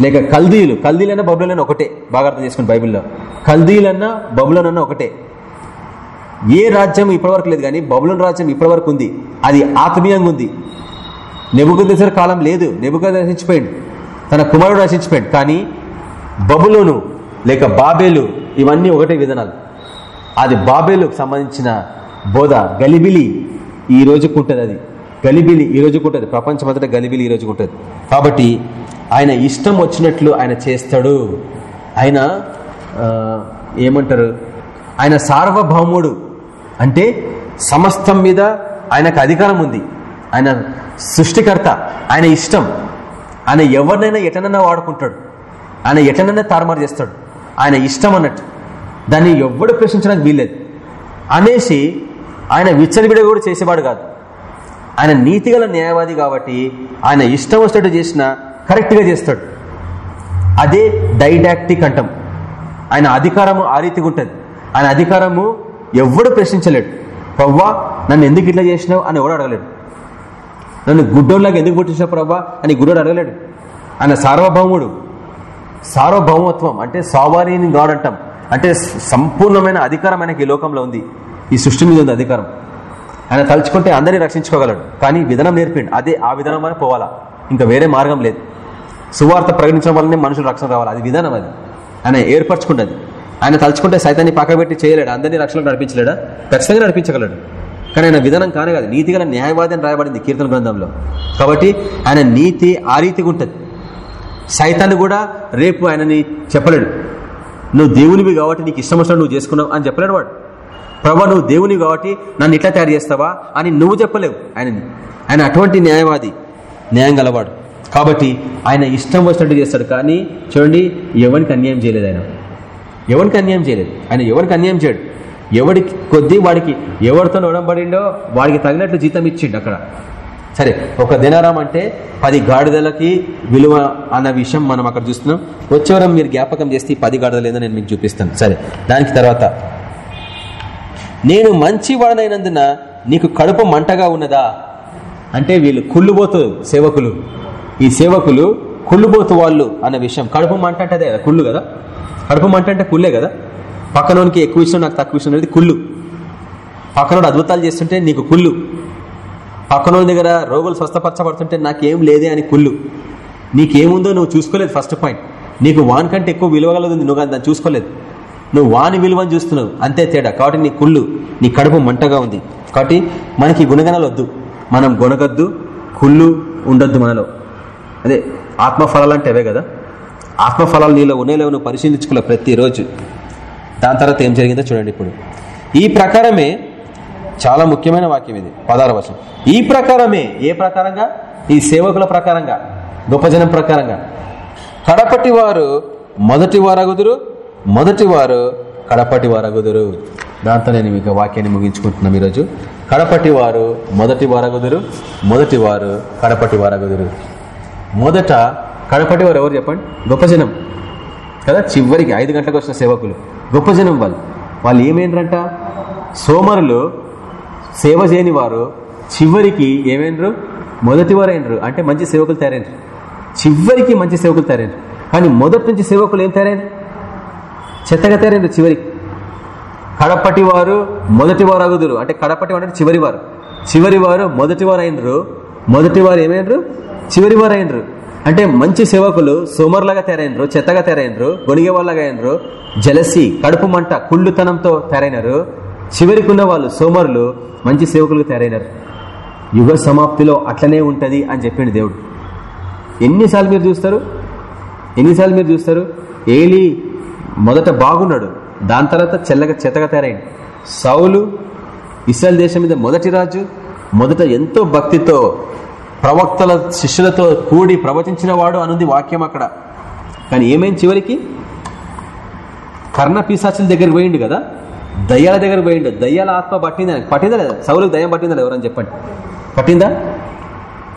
[SPEAKER 1] లేక కల్దీయులు కల్దీలన్నా బబులోనన్నా ఒకటే బాగా అర్థం చేసుకుని బైబిల్లో. కల్దీలన్నా బబులోనన్నా ఒకటే. ఏ రాజ్యం ఇప్పటివరకు లేదు కానీ బబులోన్ రాజ్యం ఇప్పటివరకు ఉంది. అది ఆత్మీయంగా ఉంది. నెబుకదేశర కాలం లేదు. నెబుకద రచించిపోయింది తన కుమారుడు రచించిపోయాడు కానీ బబులోను లేక బాబేలు ఇవన్నీ ఒకటే విధానాలు. అది బాబేలుకు సంబంధించిన బోధ. గలిబిలి ఈ రోజుకు ఉంటుంది అది. గలిబిలి ఈ రోజుకు ఉంటుంది. ప్రపంచమంతటా గలిబిలి ఈ రోజుకు ఉంటుంది. కాబట్టి ఆయన ఇష్టం వచ్చినట్లు ఆయన చేస్తాడు. ఆయన ఏమంటారు? ఆయన సార్వభౌముడు. అంటే సమస్తం మీద ఆయనకు అధికారం ఉంది. ఆయన సృష్టికర్త ఆయన ఇష్టం. ఆయన ఎవరినైనా ఎటనైనా వాడుకుంటాడు. ఆయన ఎటనైనా తారుమారు చేస్తాడు. ఆయన ఇష్టం అన్నట్టు. దాన్ని ఎవ్వడు ప్రశ్నించడానికి వీల్లేదు. అనేసి ఆయన విచ్చలవిడ కూడా చేసేవాడు కాదు. ఆయన నీతిగల న్యాయవాది కాబట్టి ఆయన ఇష్టం వచ్చినట్టు చేసినా కరెక్ట్గా చేస్తాడు. అదే డైడాక్టిక్ అంటాం. ఆయన అధికారము ఆ రీతిగా ఉంటుంది ఆయన అధికారము ఎవడు ప్రశ్నించలేడు. ప్రవ్వా నన్ను ఎందుకు ఇట్లా చేసినావు అని ఎవడు అడగలేడు. నన్ను గుడ్డోళ్ళకి ఎందుకు పుట్టించిన ప్రవ్వా అని గుడ్డోడు అడగలేడు. ఆయన సార్వభౌముడు. సార్వభౌమత్వం అంటే సావారీని గాడ్ అంటాం. అంటే సంపూర్ణమైన అధికారం ఆయనకి ఈ లోకంలో ఉంది. ఈ సృష్టి మీద ఉంది అధికారం. ఆయన తలుచుకుంటే అందరినీ రక్షించుకోగలడు. కానీ విధానం నేర్పిండు. అదే ఆ విధానం అని పోవాలా. ఇంకా వేరే మార్గం లేదు. సువార్త ప్రకటించడం వల్లనే మనుషులు రక్షణ రావాలి. అది విధానం అది. ఆయన ఏర్పరచుకుంటుంది. ఆయన తలుచుకుంటే సైతాన్ని పక్కబెట్టి చేయలేడు అందరినీ రక్షణ నడిపించలేడా? ఖచ్చితంగా నడిపించగలడు. కానీ ఆయన విధానం కానే కాదు. నీతిగల న్యాయవాది అని రాయబడింది కీర్తన గ్రంథంలో. కాబట్టి ఆయన నీతి ఆ రీతిగా ఉంటుంది. సైతాన్ని కూడా రేపు ఆయనని చెప్పలేడు. నువ్వు దేవునివి కాబట్టి నీకు ఇష్టం వచ్చినా నువ్వు చేసుకున్నావు అని చెప్పలేడు వాడు. ప్రభా నువ్వు దేవుని కాబట్టి నన్ను ఇట్లా తయారు చేస్తావా అని నువ్వు చెప్పలేవు ఆయనని. ఆయన అటువంటి న్యాయవాది న్యాయం గలవాడు. కాబట్టి ఆయన ఇష్టం వచ్చినట్టు చేస్తాడు. కానీ చూడండి ఎవరికి అన్యాయం చేయలేదు ఆయన. ఎవరికి అన్యాయం చేయలేదు. ఆయన ఎవరికి అన్యాయం చేయడు. ఎవడికి కొద్దీ వాడికి ఎవరితో నొడంబడిండో వాడికి తగినట్లు జీతం ఇచ్చిండు అక్కడ. సరే ఒక దినారం అంటే పది గాడిదలకి విలువ అన్న విషయం మనం అక్కడ చూస్తున్నాం. వచ్చేవరం మీరు జ్ఞాపకం చేస్తే పది గాడిదలు ఏందో నేను మీకు చూపిస్తాను. సరే దానికి తర్వాత. నేను మంచివాడనైనందున నీకు కడుపు మంటగా ఉన్నదా? అంటే వీళ్ళు కుళ్ళుబోతు సేవకులు. ఈ సేవకులు కుళ్ళుబోతు వాళ్ళు అన్న విషయం. కడుపు మంట అంటే కదా కుళ్ళు కదా? కడుపు మంట అంటే కుళ్ళే కదా? పక్కనోనికి ఎక్కువ ఇష్టం నాకు తక్కువ ఇష్టం అనేది కుళ్ళు. పక్కనోడు అద్భుతాలు చేస్తుంటే నీకు కుళ్ళు. పక్కనోడి దగ్గర రోగులు స్వస్థపరచబడుతుంటే నాకేం లేదే అని కుళ్ళు. నీకేముందో నువ్వు చూసుకోలేదు ఫస్ట్ పాయింట్ నీకు వాన్ కంటే ఎక్కువ విలువగలదు నువ్వు కానీ దాన్ని చూసుకోలేదు. నువ్వు వాని విలువని చూస్తున్నావు అంతే తేడా. కాబట్టి నీ కుళ్ళు నీ కడుపు మంటగా ఉంది. కాబట్టి మనకి గుణగణాలు వద్దు. మనం గొనగద్దు కుళ్ళు ఉండొద్దు మనలో. అదే ఆత్మఫలాలు అంటే అవే కదా? ఆత్మఫలాలు నీలో ఉన్నాయో నువ్వు పరిశీలించుకోలే ప్రతిరోజు. దాని తర్వాత ఏం జరిగిందో చూడండి ఇప్పుడు. ఈ ప్రకారమే చాలా ముఖ్యమైన వాక్యం ఇది పదార వచనం. ఈ ప్రకారమే ఏ ప్రకారంగా? ఈ సేవకుల ప్రకారంగా గొప్పజనం ప్రకారంగా. కడపటి వారు మొదటి వారగుదురు మొదటి వారు కడపటి వారగుదురు. దాంతో నేను మీకు వాక్యాన్ని ముగించుకుంటున్నాం ఈరోజు. కడపటి వారు మొదటి వారగుదురు మొదటి వారు కడపటి వారగుదురు. మొదట కడపటి వారు ఎవరు చెప్పండి? గొప్ప జనం కదా? చివరికి ఐదు గంటలకు వచ్చిన సేవకులు. గొప్ప జనం వాళ్ళు. వాళ్ళు ఏమైండ్రంట? సోమరులు సేవ చేయని వారు చివరికి ఏమైనరు మొదటి వారు అంటే మంచి సేవకులు తయారైనరు. చివరికి మంచి సేవకులు తయారైనరు. కానీ మొదటి నుంచి సేవకులు ఏం తయారైనరు? చెత్తగా తయారైనరు చివరికి కడపటి వారు మొదటి వారు అగుదురు. అంటే కడపటి వారు అంటే చివరి వారు. చివరి వారు మొదటి వారు అయినరు. మొదటి వారు ఏమైనరు? చివరి వారు అయినరు. అంటే మంచి సేవకులు సోమర్లాగా తెరైనరు చెత్తగా తెరైనరు గొనిగే వాళ్ళగా అయినరు జలసి కడుపు మంట కుళ్ళుతనంతో తెరైనరు చివరికి ఉన్న వాళ్ళు సోమరులు మంచి సేవకులుగా తెరైనరు యుగ సమాప్తిలో అట్లనే ఉంటది అని చెప్పిండు దేవుడు. ఎన్నిసార్లు మీరు చూస్తారు? ఎన్నిసార్లు మీరు చూస్తారు? ఏలి మొదట బాగున్నాడు దాని తర్వాత చెల్లగా చెత్తగా తయారైంది సౌలు ఇస్రాయల్ దేశం మీద మొదటి రాజు మొదట ఎంతో భక్తితో ప్రవక్తల శిష్యులతో కూడి ప్రవచించిన వాడు అనుంది వాక్యం అక్కడ. కానీ ఏమైంది చివరికి? కర్ణ పీసాచుల దగ్గరికి పోయిండు కదా? దయ్యాల దగ్గర పోయిండు. దయ్యాల ఆత్మ పట్టిందా? పట్టిందా లేదా? సౌలకు దయ్యం పట్టిందా లేదా ఎవరని చెప్పండి. పట్టిందా?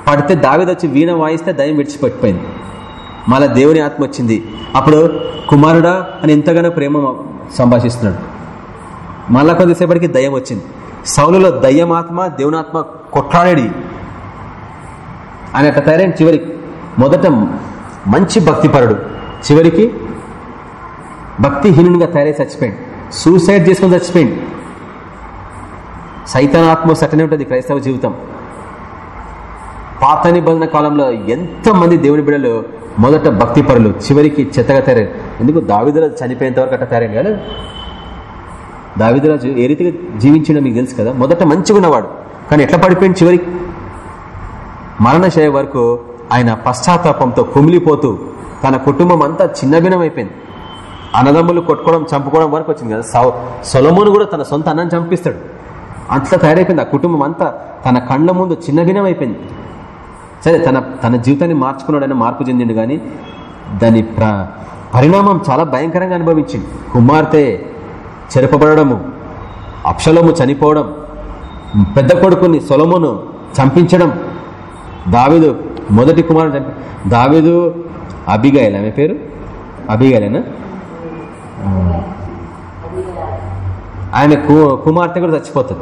[SPEAKER 1] పడితే దావిదొచ్చి వీణ వాయిస్తే దయ్యం విడిచిపెట్టిపోయింది. మళ్ళా దేవుని ఆత్మ వచ్చింది. అప్పుడు కుమారుడా అని ఎంతగానో ప్రేమ సంభాషిస్తున్నాడు. మళ్ళా కొద్దిసేపటికి దయ్యం వచ్చింది. సౌలులో దయ్యం ఆత్మ దేవుని ఆత్మ కొట్లాడేది ఆయన అట్లా తయారైన చివరికి మొదట మంచి భక్తిపరుడు. చివరికి భక్తిహీనునిగా తయారై చచ్చిపోయింది సూసైడ్ చేసుకుని చచ్చిపోయింది సైతానాత్మ సటనే ఉంటుంది క్రైస్తవ జీవితం. పాత నిబంధన కాలంలో ఎంతమంది దేవుని బిడ్డలు మొదట భక్తి పరులు చివరికి చెత్తగా తయారు ఎందుకు? దావిదరాజు చనిపోయేంత వరకు అట్ట తయారైంది కదా. దావిదరాజు ఏ రీతిగా జీవించిండో మీకు తెలుసు కదా. మొదట మంచిగా ఉన్నవాడు కానీ ఎట్లా పడిపోయింది చివరికి? మరణశయ వరకు ఆయన పశ్చాత్తాపంతో కుమిలిపోతూ తన కుటుంబం అంతా చిన్నభిన్నం అయిపోయింది అన్నదమ్ములు కొట్టుకోవడం చంపుకోవడం వరకు వచ్చింది కదా. సొలమును కూడా తన సొంత అన్నం చంపిస్తాడు. అంతలా తయారైపోయింది. ఆ కుటుంబం అంతా తన కళ్ళ ముందు చిన్నభిన్నం అయిపోయింది సరే తన తన జీవితాన్ని మార్చుకున్నాడని మార్పు చెందిండు కానీ దాని పరిణామం చాలా భయంకరంగా అనుభవించింది కుమార్తె చెరపబడము అక్షలము చనిపోవడం పెద్ద కొడుకుని సొలమును చంపించడం దావిదు మొదటి కుమారుడు చంపి దావిదు అబిగాయల్ ఆమె పేరు? అబిగాయలేనా ఆయన కుమార్తె కూడా చచ్చిపోతుంది.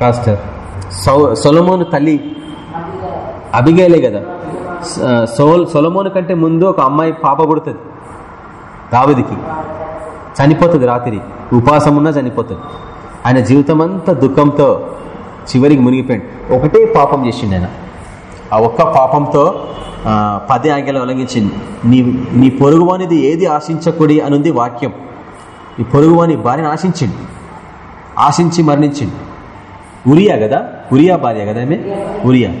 [SPEAKER 1] కాస్టర్. సొలమోను తల్లి అబిగాయలే కదా. సొలమోను కంటే ముందు ఒక అమ్మాయి పాప పుడుతుంది. దావిదికి. చనిపోతుంది రాత్రి. ఉపాసం ఉన్నా చనిపోతుంది. ఆయన జీవితం అంతా దుఃఖంతో చివరికి మునిగిపోయాడు. ఒకటే పాపం చేసిండు ఆయన. ఆ ఒక్క పాపంతో పదే ఆజ్ఞలు ఉల్లంఘించింది నీ నీ పొరుగువానిది ఏది ఆశించకూడి అనుంది వాక్యం. ఈ పొరుగువాని భార్యను ఆశించింది ఆశించి మరణించింది ఉరియా కదా? ఉరియా భార్య కదా ఆమె? ఉరియా.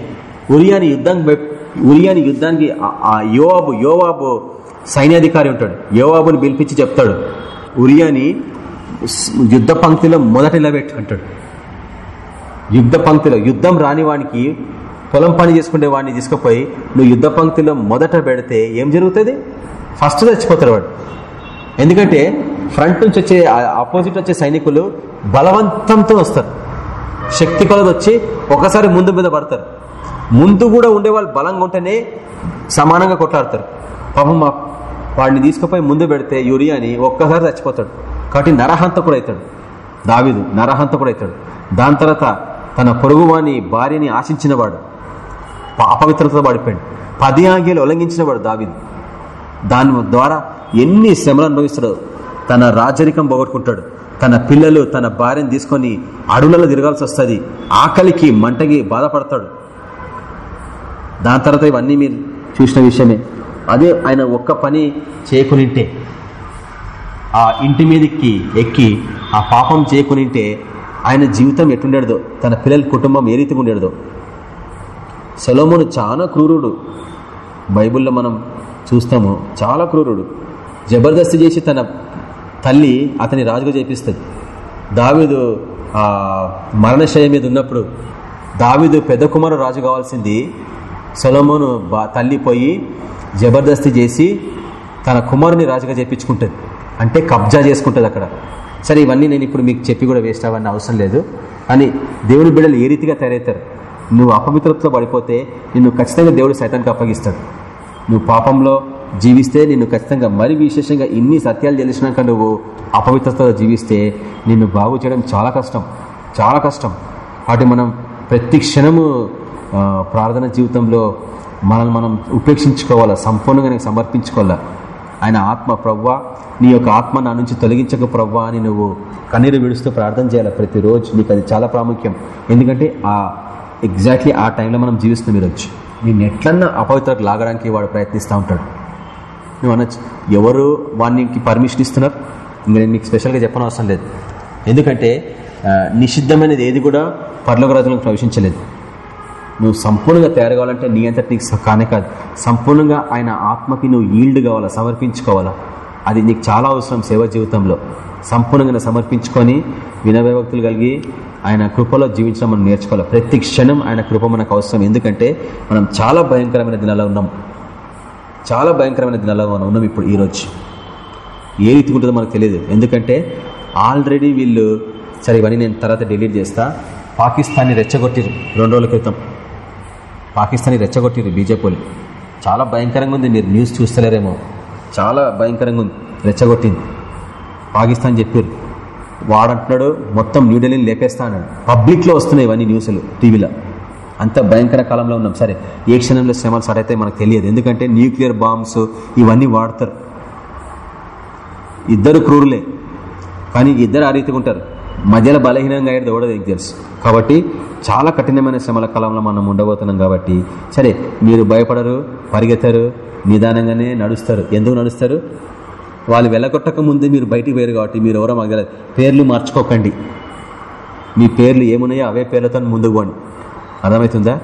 [SPEAKER 1] ఉరియాని యుద్ధం ఉరియాని యుద్ధానికి ఆ యోవాబు యోవాబు సైన్యాధికారి ఉంటాడు. యోవాబుని పిలిపించి చెప్తాడు. ఉరియాని యుద్ధ పంక్తిలో మొదట నిలబెట్టు అంటాడు. యుద్ధ పంక్తిలో యుద్ధం రాని వానికి పొలం పని చేసుకునే వాడిని తీసుకుపోయి నువ్వు యుద్ధ పంక్తిలో మొదట పెడితే ఏం జరుగుతుంది? ఫస్ట్ చచ్చిపోతారు వాడు. ఎందుకంటే ఫ్రంట్ నుంచి వచ్చే ఆపోజిట్ వచ్చే సైనికులు బలవంతంతో వస్తారు. శక్తి కొలది వచ్చి ఒకసారి ముందు మీద పడతారు. ముందు కూడా ఉండే వాళ్ళు బలంగా ఉంటేనే సమానంగా కొట్లాడతారు. పాపం వాడిని తీసుకుపోయి ముందు పెడితే యూరియాని ఒక్కసారి చచ్చిపోతాడు. కాబట్టి నరహంతకుడు అవుతాడు. దావిదు నరహంతకుడు అవుతాడు. దాని తర్వాత తన పొరుగువాని భార్యని ఆశించినవాడు అపవిత్రతతో పడిపోయాడు పది ఆజ్ఞలు ఉల్లంఘించినవాడు దావిద్. దాని ద్వారా ఎన్ని శ్రమలు అనుభవిస్తాడో తన రాజరికం పోగొట్టుకుంటాడు. తన పిల్లలు తన భార్యను తీసుకొని అడవులలో తిరగాల్సి వస్తుంది. ఆకలికి మంటకి బాధపడతాడు. దాని తర్వాత ఇవన్నీ మీరు చూసిన విషయమే. అదే ఆయన ఒక్క పని చేయకునింటే ఆ ఇంటి మీదకి ఎక్కి ఆ పాపం చేయకునింటే ఆయన జీవితం ఎట్టుండేదో తన పిల్లల కుటుంబం ఏ రీతిగా ఉండేదో. సొలోమును చాలా క్రూరుడు. బైబిల్లో మనం చూస్తాము చాలా క్రూరుడు. జబర్దస్తి చేసి తన తల్లి అతని రాజుగా చేపిస్తుంది. దావిదు ఆ మరణశయ మీద ఉన్నప్పుడు దావిదు పెద్ద కుమారు రాజు కావాల్సింది సొలమోను తల్లి పోయి జబర్దస్తి చేసి తన కుమారుని రాజుగా చేపించుకుంటుంది. అంటే కబ్జా చేసుకుంటుంది అక్కడ. సరే ఇవన్నీ నేను ఇప్పుడు మీకు చెప్పి కూడా వేస్ట్ అవ్వని అవసరం లేదు. అని దేవుని బిడ్డలు ఏ రీతిగా తయారవుతారు? నువ్వు అపవిత్రతతో పడిపోతే నిన్ను ఖచ్చితంగా దేవుడు సైతానికి అప్పగిస్తాడు. నువ్వు పాపంలో జీవిస్తే నిన్ను ఖచ్చితంగా మరి విశేషంగా ఇన్ని సత్యాలు తెలిసినాక నువ్వు అపవిత్రతతో జీవిస్తే నిన్ను బాగు చేయడం చాలా కష్టం. చాలా కష్టం. వాటి మనం ప్రతి క్షణము ప్రార్థన జీవితంలో మనల్ని మనం ఉపేక్షించుకోవాలా? సంపూర్ణంగా సమర్పించుకోవాలా? ఆయన ఆత్మ ప్రవ్వా నీ యొక్క ఆత్మ నా నుంచి తొలగించక ప్రవ్వా అని నువ్వు కన్నీరు విడుస్తూ ప్రార్థన చేయాలి ప్రతిరోజు. నీకు అది చాలా ప్రాముఖ్యం. ఎందుకంటే ఆ ఎగ్జాక్ట్లీ ఆ టైంలో మనం జీవిస్తున్నాం ఈరోజు నేను ఎట్లన్నా అపవిత్రకు లాగడానికి వాడు ప్రయత్నిస్తూ ఉంటాడు. నువ్వు అనొచ్చు ఎవరు వానికి పర్మిషన్ ఇస్తున్నారు? ఇంకా నేను మీకు స్పెషల్గా చెప్పనవసరం లేదు. ఎందుకంటే నిషిద్ధమైనది ఏది కూడా పర్లోక రాజులకు ప్రవేశించలేదు. నువ్వు సంపూర్ణంగా తయారు కావాలంటే నీ అంతటి నీకు కానే కాదు. సంపూర్ణంగా ఆయన ఆత్మకి నువ్వు ఈల్డ్ కావాలా సమర్పించుకోవాలా? అది నీకు చాలా అవసరం సేవ జీవితంలో. సంపూర్ణంగా సమర్పించుకొని వినవభక్తులు కలిగి ఆయన కృపలో జీవించడం మనం నేర్చుకోవాలి. ప్రతి క్షణం ఆయన కృప మనకు అవసరం. ఎందుకంటే మనం చాలా భయంకరమైన దినాల్లో ఉన్నాం. చాలా భయంకరమైన దినాల్లో మనం ఉన్నాం ఇప్పుడు ఈరోజు ఏ రీతి ఉంటుందో మనకు తెలియదు. ఎందుకంటే ఆల్రెడీ వీళ్ళు సరే ఇవన్నీ నేను తర్వాత డిలీట్ చేస్తా. పాకిస్తాన్ని రెచ్చగొట్టిరు రెండు రోజుల క్రితం. పాకిస్తానీ రెచ్చగొట్టిరు బీజేపీలు చాలా భయంకరంగా ఉంది మీరు న్యూస్ చూస్తలేరేమో. చాలా భయంకరంగా ఉంది రెచ్చగొట్టింది. పాకిస్తాన్ చెప్పారు. వాడంటున్నాడు మొత్తం న్యూఢిల్లీని లేపేస్తానని పబ్లిక్లో వస్తున్నాయి ఇవన్నీ న్యూస్లు టీవీలో. అంత భయంకర కాలంలో ఉన్నాం. సరే ఏ క్షణంలో శ్రమలు స్టార్ట్ అయితే మనకు తెలియదు. ఎందుకంటే న్యూక్లియర్ బాంబ్స్ ఇవన్నీ వాడతారు. ఇద్దరు క్రూరులే. కానీ ఇద్దరు ఆ రీతిగా ఉంటారు మధ్యలో బలహీనంగా అయ్యేది కూడా నీకు తెలుసు. కాబట్టి చాలా కఠినమైన శ్రమల కాలంలో మనం ఉండబోతున్నాం కాబట్టి సరే మీరు భయపడరు పరిగెత్తరు నిదానంగానే నడుస్తారు. ఎందుకు నడుస్తారు? వాళ్ళు వెళ్ళగొట్టక ముందే మీరు బయటికి పోయారు కాబట్టి మీరు ఎవరో మాకు పేర్లు మార్చుకోకండి. మీ పేర్లు ఏమున్నాయో అవే పేర్లతో ముందుకు పోండి. అర్థమవుతుందా?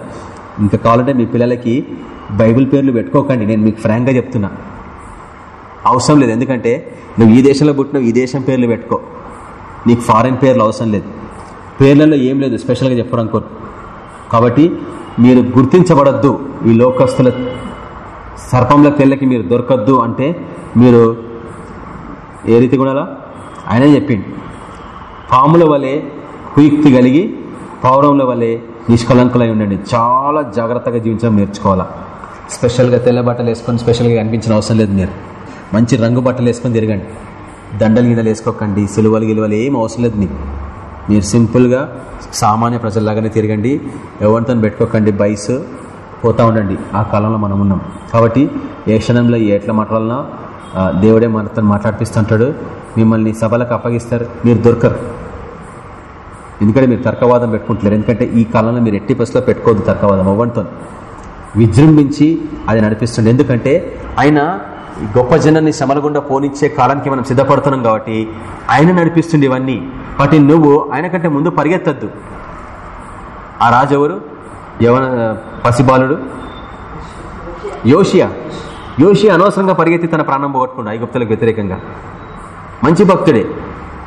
[SPEAKER 1] ఇంకా కావాలంటే మీ పిల్లలకి బైబిల్ పేర్లు పెట్టుకోకండి. నేను మీకు ఫ్రాంక్గా చెప్తున్నా. అవసరం లేదు. ఎందుకంటే నువ్వు ఈ దేశంలో పుట్టినావు ఈ దేశం పేర్లు పెట్టుకో. నీకు ఫారెన్ పేర్లు అవసరం లేదు. పేర్లలో ఏం లేదు స్పెషల్గా చెప్పడం కోరు కాబట్టి మీరు గుర్తించబడద్దు ఈ లోకస్తుల సర్పంల తెల్లకి మీరు దొరకద్దు అంటే మీరు ఏ రీతి కూడా ఆయనే చెప్పిండు. పాముల వలె కుయుక్తి కలిగి పౌరంల వలె నిష్కలంకులై ఉండండి. చాలా జాగ్రత్తగా జీవించడం నేర్చుకోవాలా. స్పెషల్గా తెల్ల బట్టలు వేసుకొని స్పెషల్గా కనిపించిన అవసరం లేదు మీరు. మంచి రంగు బట్టలు వేసుకొని తిరగండి. దండలు గిన్నెలు వేసుకోకండి సిలువలు గిలువలు ఏం అవసరం లేదు నీకు. మీరు సింపుల్గా సామాన్య ప్రజల్లాగానే తిరగండి ఎవరితో పెట్టుకోకండి బైస్ పోతూ ఉండండి. ఆ కాలంలో మనం ఉన్నాం. కాబట్టి ఏ క్షణంలో ఎట్లా మాట్లాడాలన్నా దేవుడే దేవుడే మనతో మాట్లాడిపిస్తుంటాడు. మిమ్మల్ని సభలకు అప్పగిస్తారు. మీరు దొరకరు. ఎందుకంటే మీరు తర్కవాదం పెట్టుకుంటున్నారు ఎందుకంటే ఈ కాలంలో మీరు ఎట్టి బస్సులో పెట్టుకోవద్దు తర్కవాదం అవ్వంతో విజృంభించి అది నడిపిస్తుంది ఎందుకంటే ఆయన గొప్ప జనాన్ని శ్రమల గుండా పోనిచ్చే కాలానికి మనం సిద్ధపడుతున్నాం కాబట్టి ఆయన నడిపిస్తుంది ఇవన్నీ. వాటి నువ్వు ఆయన కంటే ముందు పరిగెత్తద్దు. ఆ రాజు ఎవరు? యవన పసిబాలుడు? యోషియా. యోషియా అనవసరంగా పరిగెత్తి తన ప్రాణం పోగొట్టుకుండా ఐగుప్తులకు వ్యతిరేకంగా. మంచి భక్తుడే.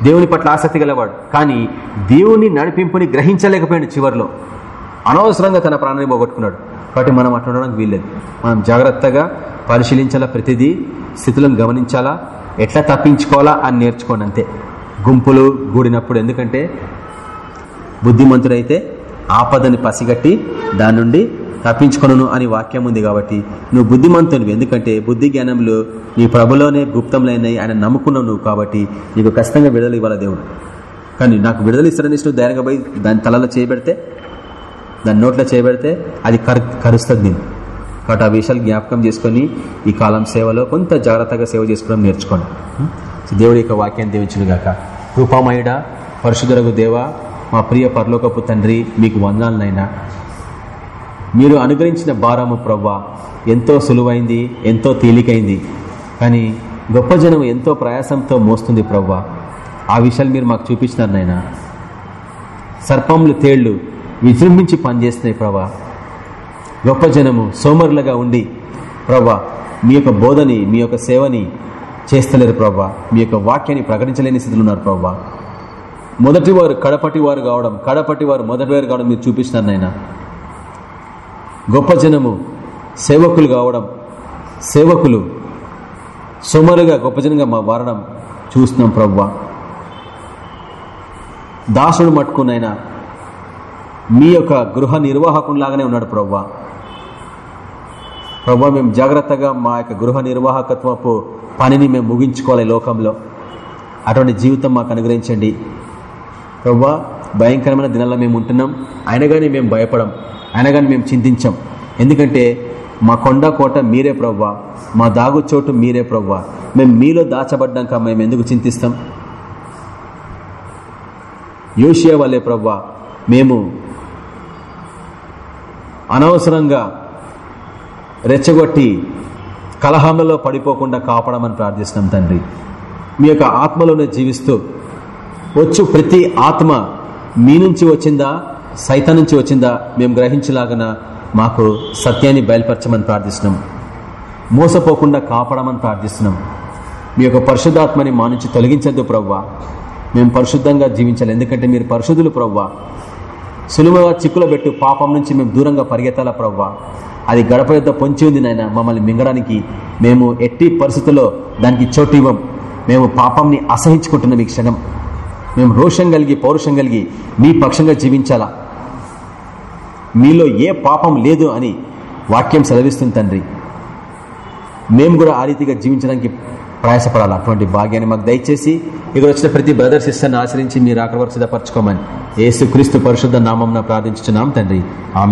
[SPEAKER 1] దేవుని పట్ల ఆసక్తి గలవాడు. కానీ దేవుని నడిపింపుని గ్రహించలేకపోయాడు చివరిలో. అనవసరంగా తన ప్రాణాన్ని పోగొట్టుకున్నాడు. కాబట్టి మనం అట్లా ఉండడానికి వీల్లేదు. మనం జాగ్రత్తగా పరిశీలించాలా ప్రతిదీ స్థితులను గమనించాలా ఎట్లా తప్పించుకోవాలా అని నేర్చుకోండి అంతే. గుంపులు గూడినప్పుడు ఎందుకంటే బుద్ధిమంతుడైతే ఆపదని పసిగట్టి దాని నుండి తప్పించుకొను అని వాక్యం ఉంది కాబట్టి నువ్వు బుద్ధిమంతునివి. ఎందుకంటే బుద్ధి జ్ఞానములు నీ ప్రభులోనే గుప్తంలైనవి ఆయన నమ్ముకున్నావు నువ్వు కాబట్టి నీకు ఖచ్చితంగా విడుదల ఇవ్వాలి దేవుడు. కానీ నాకు విడుదల ఇస్తారని ఇష్టం ధైర్యంగా పోయి దాని తలలో చేయబెడితే దాని నోట్లో చేయబెడితే అది కరు కరుస్తుంది నేను కాబట్టి ఆ విషయాలు జ్ఞాపకం చేసుకొని ఈ కాలం సేవలో కొంత జాగ్రత్తగా సేవ చేసుకోవడం నేర్చుకోండి. దేవుడి యొక్క వాక్యాన్ని దీవించును గాక. కృపామయుడ పరశుధరగు దేవ మా ప్రియ పరలోకపు తండ్రి మీకు వందాలనైనా మీరు అనుగ్రహించిన భారము ప్రవ్వ ఎంతో సులువైంది ఎంతో తేలికైంది కానీ గొప్ప జనం ఎంతో ప్రయాసంతో మోస్తుంది ప్రవ్వ. ఆ విషయాలు మీరు మాకు చూపించినారు నైనా సర్పములు తేళ్ళు విజృంభించి పనిచేస్తున్నాయి ప్రభా. గొప్ప జనము సోమరులుగా ఉండి ప్రభా మీ యొక్క బోధని మీ యొక్క సేవని చేస్తలేరు ప్రభా. మీ యొక్క వాక్యాన్ని ప్రకటించలేని స్థితిలో ఉన్నారు ప్రభా. మొదటి వారు కడపటి వారు కావడం కడపటి వారు మొదటి వారు కావడం మీరు చూపిస్తున్నారు నాయన. గొప్ప జనము సేవకులు కావడం సేవకులు సోమరుగా గొప్ప జనంగా మా వారడం చూస్తున్నాం ప్రవ్వా దాసుడు మట్టుకునైనా మీ యొక్క గృహ నిర్వాహకునిలాగానే ఉన్నాడు ప్రవ్వా. ప్రవ్వా మేము జాగ్రత్తగా మా యొక్క గృహ నిర్వాహకత్వపు పనిని మేము ముగించుకోవాలి లోకంలో. అటువంటి జీవితం మాకు అనుగ్రహించండి. ప్రవ్వా భయంకరమైన దినాల్లో మేము ఉంటున్నాం. అయినా కానీ మేము భయపడం. అయినా కానీ మేము చింతించాం. ఎందుకంటే మా కొండ కోట మీరే ప్రవ్వా. మా దాగు చోటు మీరే ప్రవ్వా. మేము మీలో దాచబడ్డాక మేము ఎందుకు చింతిస్తాం? యోషియా వల్లే ప్రవ్వా మేము అనవసరంగా రెచ్చగొట్టి కలహములో పడిపోకుండా కాపాడమని ప్రార్థిస్తున్నాం తండ్రి. మీ యొక్క ఆత్మలోనే జీవిస్తూ వచ్చు ప్రతి ఆత్మ మీ నుంచి వచ్చిందా సైతం నుంచి వచ్చిందా మేము గ్రహించలాగన మాకు సత్యాన్ని బయలుపరచమని ప్రార్థిస్తున్నాం. మోసపోకుండా కాపాడమని ప్రార్థిస్తున్నాం. మీ యొక్క పరిశుద్ధాత్మని మా నుంచి తొలగించద్దు ప్రవ్వా. మేము పరిశుద్ధంగా జీవించాలి ఎందుకంటే మీరు పరిశుద్ధులు ప్రవ్వా. సులువుగా చిక్కులో పెట్టు పాపం నుంచి మేము దూరంగా పరిగెత్తాలా ప్రవ్వా? అది గడప యొద్ద పొంచి ఉంది నాయన మమ్మల్ని మింగడానికి. మేము ఎట్టి పరిస్థితుల్లో దానికి చోటు ఇవ్వం. మేము పాపంని అసహించుకుంటున్నాం ఈ క్షణం. మేము రోషం కలిగి పౌరుషం కలిగి మీ పక్షంగా జీవించాలా? మీలో ఏ పాపం లేదు అని వాక్యం సెలవిస్తుంది తండ్రి. మేము కూడా ఆ రీతిగా జీవించడానికి ప్రయాసపడాలి. అటువంటి భాగ్యాన్ని మాకు దయచేసి ఇక్కడ వచ్చిన ప్రతి బ్రదర్ సిస్టర్ని ఆశ్రయించి మీరు అక్కడ వరకు సిద్ధపరచుకోమని. ఏసు క్రీస్తు పరిశుద్ధ నామం ప్రార్థించున్నాం తండ్రి. ఆ